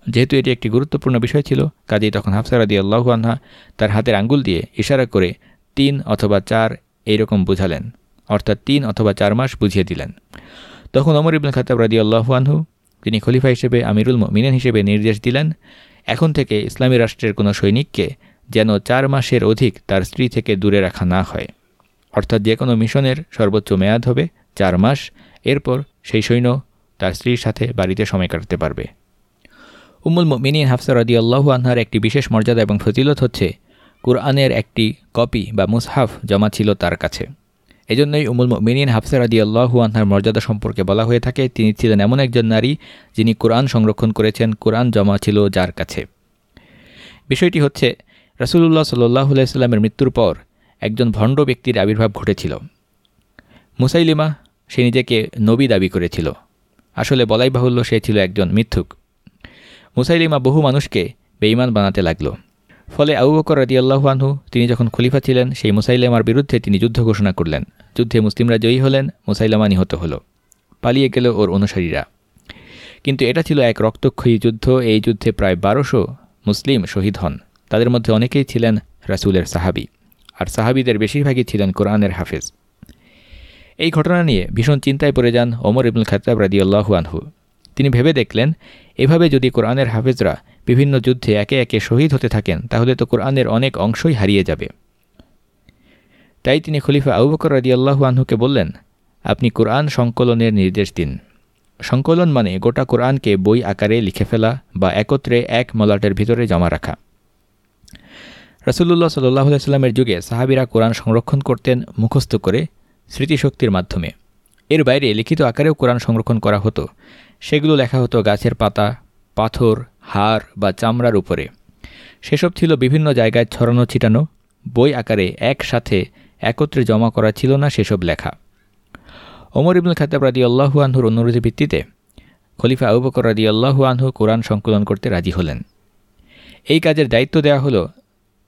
যেহেতু এটি একটি গুরুত্বপূর্ণ বিষয় ছিল, কাজেই তখন হাফসার আদি আল্লাহু আনহা তার হাতের আঙ্গুল দিয়ে ইশারা করে তিন অথবা চার এইরকম বুঝালেন, অর্থাৎ তিন অথবা চার মাস বুঝিয়ে দিলেন। তখন অমর ইবুল খাতাব রাদি আল্লাহু আনহু, তিনি খলিফা হিসেবে, আমিরুল মিনান হিসেবে নির্দেশ দিলেন, এখন থেকে ইসলামী রাষ্ট্রের কোনো সৈনিককে যেন চার মাসের অধিক তার স্ত্রী থেকে দূরে রাখা না হয়। অর্থাৎ যে কোনো মিশনের সর্বোচ্চ মেয়াদ হবে চার মাস, এরপর সেই সৈন্য তার স্ত্রীর সাথে বাড়িতে সময় কাটাতে পারবে। উমুল মিনিন হাফসা রদি আল্লাহু আনহার একটি বিশেষ মর্যাদা এবং ফজিলত হচ্ছে, কুরআনের একটি কপি বা মুসহাফ জমা ছিল তার কাছে। এজন্যই উমুল মিনিন হাফসা রদি আল্লাহু আনহার মর্যাদা সম্পর্কে বলা হয়ে থাকে, তিনি ছিলেন এমন একজন নারী যিনি কোরআন সংরক্ষণ করেছেন, কোরআন জমা ছিল যার কাছে। বিষয়টি হচ্ছে, রাসুলুল্লাহ সাল্লাহ মৃত্যুর পর একজন ভণ্ড ব্যক্তির আবির্ভাব ঘটেছিল। মুসাইলিমা সে নিজেকে নবী দাবি করেছিল। আসলে বলাই বাহুল্য সে ছিল একজন মিথ্যুক। মুসাইলিমা বহু মানুষকে বেইমান বানাতে লাগল। ফলে আবু বকর রাদিয়াল্লাহু আনহু, তিনি যখন খলিফা ছিলেন, সেই মুসাইলামার বিরুদ্ধে তিনি যুদ্ধ ঘোষণা করলেন। যুদ্ধে মুসলিমরা জয়ী হলেন, মুসাইলামা নিহত হল। পালিয়ে গেল ওর অনুসারীরা। কিন্তু এটা ছিল এক রক্তক্ষয়ী যুদ্ধ। এই যুদ্ধে প্রায় বারোশো মুসলিম শহীদ হন। তাদের মধ্যে অনেকেই ছিলেন রাসুলের সাহাবি। আর সাহাবিদের বেশিরভাগই ছিলেন কোরআনের হাফেজ। এই ঘটনা নিয়ে ভীষণ চিন্তায় পড়ে যান ওমর ইবুল খাতাব রাদিউল্লাহু আনহু। তিনি ভেবে দেখলেন, এভাবে যদি কোরআনের হাফেজরা বিভিন্ন যুদ্ধে একে একে শহীদ হতে থাকেন, তাহলে তো কোরআনের অনেক অংশই হারিয়ে যাবে। তাই তিনি খলিফা আবু বকর রাদিয়াল্লাহু আনহুকে বললেন, আপনি কোরআন সংকলনের নির্দেশ দিন। সংকলন মানে গোটা কোরআনকে বই আকারে লিখে ফেলা বা একত্রে এক মলাটের ভিতরে জমা রাখা। রাসুল্লাহ সাল্লাহ সাল্লামের যুগে সাহাবিরা কোরআন সংরক্ষণ করতেন মুখস্থ করে স্মৃতিশক্তির মাধ্যমে। এর বাইরে লিখিত আকারেও কোরআন সংরক্ষণ করা হতো। সেগুলো লেখা হতো গাছের পাতা, পাথর, হাড় বা চামড়ার উপরে। সেসব ছিল বিভিন্ন জায়গায় ছড়ানো, ছিটানো। বই আকারে একসাথে একত্রে জমা করা ছিল না সেসব লেখা। ওমর ইবুল খাতাব রাদি আল্লাহু আনহুর অনুরোধের ভিত্তিতে খলিফা আবুবকর রাদি আল্লাহু আনহু কোরআন সংকলন করতে রাজি হলেন। এই কাজের দায়িত্ব দেওয়া হলো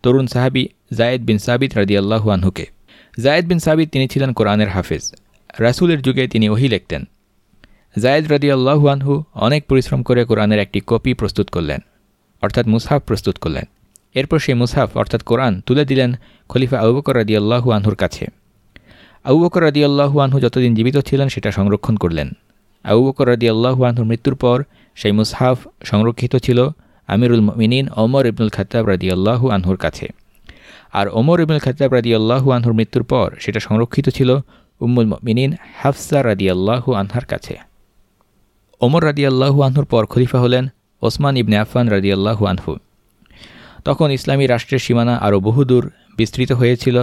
তরুণ সাহাবি জায়েদ বিন সাবিত রাদিয়াল্লাহু আনহুকে। জায়েদ বিন সাবিদ তিনি ছিলেন কোরআনের হাফিজ। রাসুলের যুগে তিনি ওহি লিখতেন। জায়েদ রাদিয়াল্লাহু আনহু অনেক পরিশ্রম করে কোরআনের একটি কপি প্রস্তুত করলেন, অর্থাৎ মুসাফ প্রস্তুত করলেন। এরপর সেই মুসাফ অর্থাৎ কোরআন, তুলে দিলেন খলিফা আবুবকর রাদিয়াল্লাহু আনহুর কাছে। আবু বকর রাদি আল্লাহু আনহু যতদিন জীবিত ছিলেন, সেটা সংরক্ষণ করলেন। আবু বকর রাদি আল্লাহু আনহুর মৃত্যুর পর সেই মুসহাফ সংরক্ষিত ছিল আমিরুল মিনিন অমর ইবনুল খাতাব রাদি আল্লাহু আনহুর কাছে। আর ওমর ইবনুল খাতাব রাদি আল্লাহু আনহুর মৃত্যুর পর সেটা সংরক্ষিত ছিল উম্মুল মিনিন হাফসা রাদি আল্লাহু আনহার কাছে। ওমর রাদি আল্লাহু আনহুর পর খলিফা হলেন ওসমান ইবনে আফান রাদি আল্লাহু আনহু। তখন ইসলামী রাষ্ট্রের সীমানা আরও বহুদূর বিস্তৃত হয়েছিল,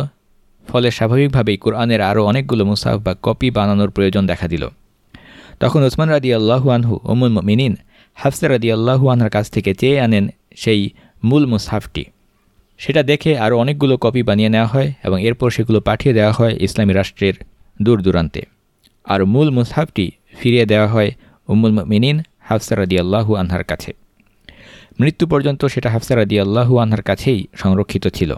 ফলে স্বাভাবিকভাবেই কোরআনের আরও অনেকগুলো মুসাফ বা কপি বানানোর প্রয়োজন দেখা দিল। তখন ওসমান রাদি আল্লাহু আনহু ওমুল মিনিন হাফসা রাদি আল্লাহু আনহার কাছ থেকে চেয়ে আনেন সেই মূল মুসাফটি। সেটা দেখে আরও অনেকগুলো কপি বানিয়ে নেওয়া হয় এবং এরপর সেগুলো পাঠিয়ে দেওয়া হয় ইসলামী রাষ্ট্রের দূর দূরান্তে। আর মূল মুসাফটি ফিরিয়ে দেওয়া হয় উম্মুল মিনিন হাফসা রাদি আল্লাহু আনহার কাছে। মৃত্যু পর্যন্ত সেটা হাফসা রাদি আল্লাহু আনহার কাছেই সংরক্ষিত ছিল।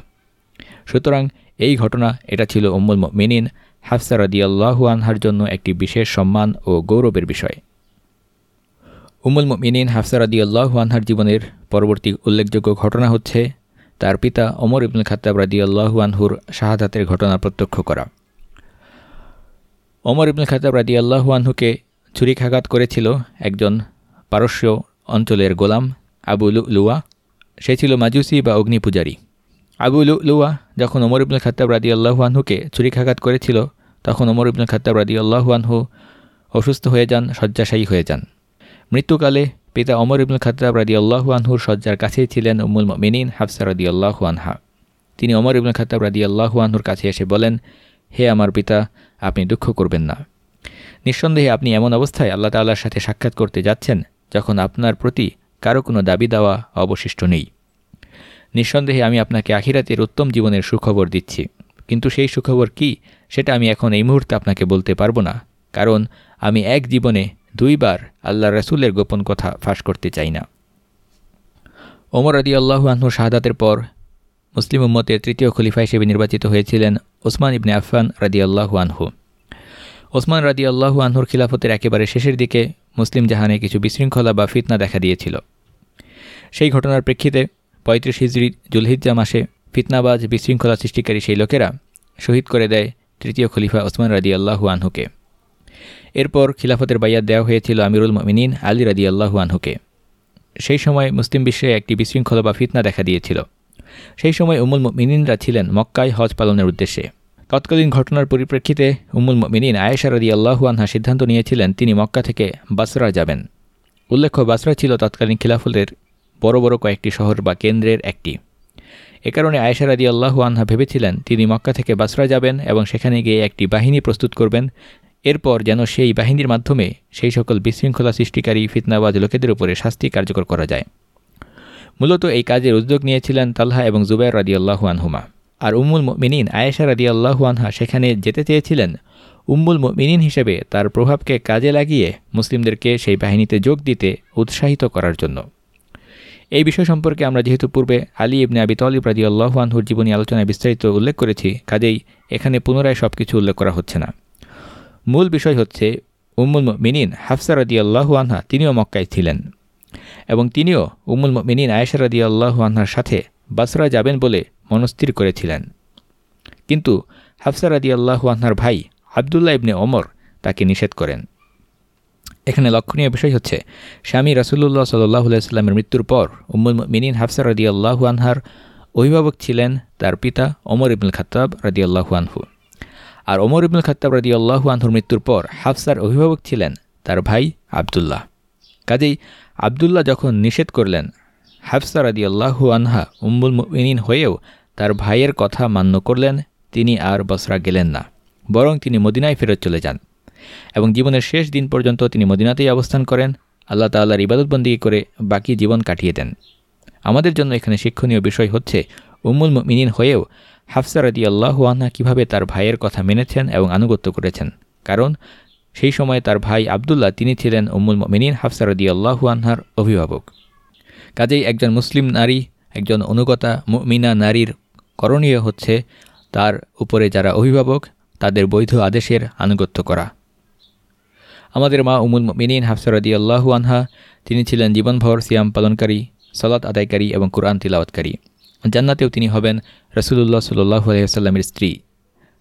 সুতরাং এই ঘটনা, এটা ছিল উম্মুল মিনিন হাফসা আল্লাহু আনহার জন্য একটি বিশেষ সম্মান ও গৌরবের বিষয়। উম্মুল মিনিন হাফসা আল্লাহু আনহার জীবনের পরবর্তী উল্লেখযোগ্য ঘটনা হচ্ছে তার পিতা অমর ইবনুল খাত্তাব আল্লাহু আনহুর শাহাদাতের ঘটনা প্রত্যক্ষ করা। অমর ইবনুল খাতাব রাদি আনহুকে ছুরিকাঘাত করেছিল একজন পারস্য অঞ্চলের গোলাম আবু লুয়া সে ছিল মাজুসি বা অগ্নিপূজারী আবু লুয়া যখন অমর ইবনুল খাত্তাব রাদি আনহুকে ছুরিকাঘাত করেছিল, তখন ওমর ইবনুল খাত্তাব রাদি আনহু অসুস্থ হয়ে যান, শয্যাশায়ী হয়ে যান। মৃত্যুকালে পিতা অমর ইবনুল খাত্তাব রাদি আল্লাহু আনহুর শয্যার কাছেই ছিলেন উম্মুল মিনিন হাফসা রাদি আল্লাহু আনহা। তিনি অমর ইবনুল খাত্তাব রাদি আল্লাহু আনহুর কাছে এসে বলেন, হে আমার পিতা, আপনি দুঃখ করবেন না। নিঃসন্দেহে আপনি এমন অবস্থায় আল্লাহ তাল্লাহর সাথে সাক্ষাৎ করতে যাচ্ছেন, যখন আপনার প্রতি কারও কোনো দাবি দেওয়া অবশিষ্ট নেই। নিঃসন্দেহে আমি আপনাকে আখিরাতের উত্তম জীবনের সুখবর দিচ্ছি। কিন্তু সেই সুখবর কি, সেটা আমি এখন এই মুহূর্তে আপনাকে বলতে পারব না। কারণ আমি এক জীবনে দুইবার আল্লাহ রসুলের গোপন কথা ফাঁস করতে চাই না। ওমর আদি আল্লাহু আহ্ন শাহাদাতের পর মুসলিম উম্মতের তৃতীয় খলিফা হিসেবে নির্বাচিত হয়েছিলেন ওসমান ইবনে আফান রাদি আল্লাহু আনহু। ওসমান রাদি আল্লাহু আনহুর খিলাফতের একেবারে শেষের দিকে মুসলিম জাহানে কিছু বিশৃঙ্খলা বা ফিতনা দেখা দিয়েছিল। সেই ঘটনার প্রেক্ষিতে পঁয়ত্রিশ হিজড়ি জুলহিজ্জা মাসে ফিতনাবাজ বিশৃঙ্খলা সৃষ্টিকারী সেই লোকেরা শহীদ করে দেয় তৃতীয় খলিফা ওসমান রাদি আল্লাহু আনহুকে। এরপর খিলাফতের বাইয়াত দেওয়া হয়েছিল আমিরুল মিনিন আলী রাদি আল্লাহু আনহুকে। সেই সময় মুসলিম বিশ্বে একটি বিশৃঙ্খলা বা ফিতনা দেখা দিয়েছিল। সেই সময় উমুল মিনিনরা ছিলেন মক্কায় হজ পালনের উদ্দেশ্যে। তৎকালীন ঘটনার পরিপ্রেক্ষিতে উমুল মিনিন আয়েশা রাদি আল্লাহু আনহা সিদ্ধান্ত নিয়েছিলেন তিনি মক্কা থেকে বাসরা যাবেন। উল্লেখ্য, বাসরা ছিল তৎকালীন খিলাফতের বড় বড় কয়েকটি শহর বা কেন্দ্রের একটি। এ কারণে আয়েশা রাদি আল্লাহু আনহা ভেবেছিলেন তিনি মক্কা থেকে বাসরা যাবেন এবং সেখানে গিয়ে একটি বাহিনী প্রস্তুত করবেন। এরপর যেন সেই বাহিনীর মাধ্যমে সেই সকল বিশৃঙ্খলা সৃষ্টিকারী ফিতনাবাজ লোকেদের উপরে শাস্তি কার্যকর করা যায়। মূলত এই কাজের উদ্যোগ নিয়েছিলেন তালহা এবং জুবাইর রাদি আল্লাহু আনহুমা। আর উম্মুল মিনিন আয়েশা রাদি আল্লাহু আনহা সেখানে যেতে চেয়েছিলেন। উম্মুল মিনিন হিসেবে তার প্রভাবকে কাজে লাগিয়ে মুসলিমদেরকে সেই বাহিনীতে যোগ দিতে উৎসাহিত করার জন্য। এই বিষয় সম্পর্কে আমরা যেহেতু পূর্বে আলী ইবনে আবি তলিব রাজি আল্লাহানহুর জীবনী আলোচনায় বিস্তারিত উল্লেখ করেছি, কাজেই এখানে পুনরায় সব কিছু উল্লেখ করা হচ্ছে না। মূল বিষয় হচ্ছে উম্মুল মিনিন হাফসা রাদি আনহা, তিনিও মক্কায় ছিলেন। এবং তিনিও উম্মুল মিনিন আয়েশা রাদি আনহার সাথে বাসরা যাবেন বলে মনস্থির করেছিলেন। কিন্তু হাফসা রাদি আনহার ভাই আবদুল্লাহ ইবনে ওমর তাকে নিষেধ করেন। এখানে লক্ষণীয় বিষয় হচ্ছে, স্বামী রাসুল্লাহ সাল্লাহ সাল্লামের মৃত্যুর পর উম্মুল মিনিন হাফসা রদি আনহার অভিভাবক ছিলেন তার পিতা ওমর ইবুল খাতাব রদি আনহু। আর ওমর ইবুল খাত্তাব রদি আল্লাহু আনহুর মৃত্যুর পর হাফসার অভিভাবক ছিলেন তার ভাই আবদুল্লাহ। কাজেই আবদুল্লাহ যখন নিষেধ করলেন, হাফসা রদি আল্লাহু আনহা উম্মুল মিনিন হয়েও তার ভাইয়ের কথা মান্য করলেন, তিনি আর বসরা গেলেন না, বরং তিনি মদিনায় ফেরত চলে যান এবং জীবনের শেষ দিন পর্যন্ত তিনি মদিনাতেই অবস্থান করেন, আল্লাহ তাল্লাহর ইবাদতবন্দি করে বাকি জীবন কাটিয়ে দেন। আমাদের জন্য এখানে শিক্ষণীয় বিষয় হচ্ছে, উম্মুল মিনিন হয়েও হাফসা রদি আল্লাহু আনহা কীভাবে তার ভাইয়ের কথা মেনেছেন এবং আনুগত্য করেছেন। কারণ, সেই সময় তার ভাই আবদুল্লাহ, তিনি ছিলেন উম্মুল মিনিন হাফসা রদি আল্লাহু আনহার অভিভাবক। কাজেই একজন মুসলিম নারী, একজন অনুগতা মিনা নারীর করণীয় হচ্ছে তার উপরে যারা অভিভাবক, তাদের বৈধ আদেশের আনুগত্য করা। আমাদের মা উমুল মিনীন হাফসারদি আল্লাহু আনহা, তিনি ছিলেন জীবনভর সিয়াম পালনকারী, সলাৎ আদায়কারী এবং কোরআন তিলাওয়াতকারী। জান্নাতেও তিনি হবেন রসুলুল্লাহ সাল্লু আলহিহাস্লামের স্ত্রী।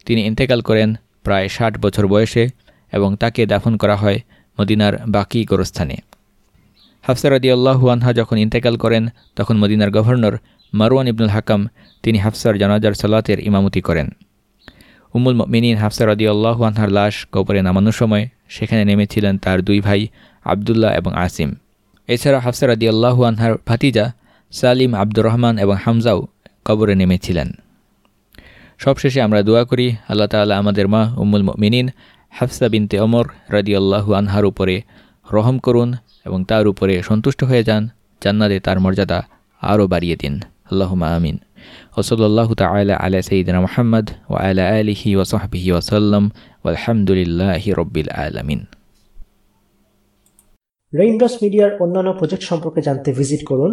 তিনি ইন্তেকাল করেন প্রায় ষাট বছর বয়সে এবং তাকে দাফন করা হয় মদিনার বাকি গোরস্থানে। হাফসার আদি আল্লাহু আনহা যখন ইন্তেকাল করেন, তখন মদিনার গভর্নর মারওয়ান ইবনুল হাকাম তিনি হাফসার জানাজার সালাতের ইমামতি করেন। উমুল মিনীন হাফসার আদি আল্লাহু আনহার লাশ কবরে নামানোর সময় সেখানে নেমেছিলেন তার দুই ভাই আবদুল্লাহ এবং আসিম। এছাড়া হাফসার আদি আল্লাহু আনহার ভাতিজা সালিম আব্দুর রহমান এবং হামজাও কবরে নেমেছিলেন। সবশেষে আমরা দোয়া করি, আল্লাহ তালা আমাদের মা উম্মুল মিনিন হাফসা বিনতে অমর আল্লাহু আনহার উপরে রহম করুন এবং তার উপরে সন্তুষ্ট হয়ে যান, জান্নাতে তার মর্যাদা আরও বাড়িয়ে দিন। আল্লাহুমা আমিন। ওসল্লাহ তালা আলা সঈদিনা মোহাম্মদ ও আলা আলিহি ওসহবিহি ওসাল্লাম আলহামদুলিল্লাহি রব্বিল আলমিন। রেইনড্রপস মিডিয়ার অন্যান্য প্রজেক্ট সম্পর্কে জানতে ভিজিট করুন।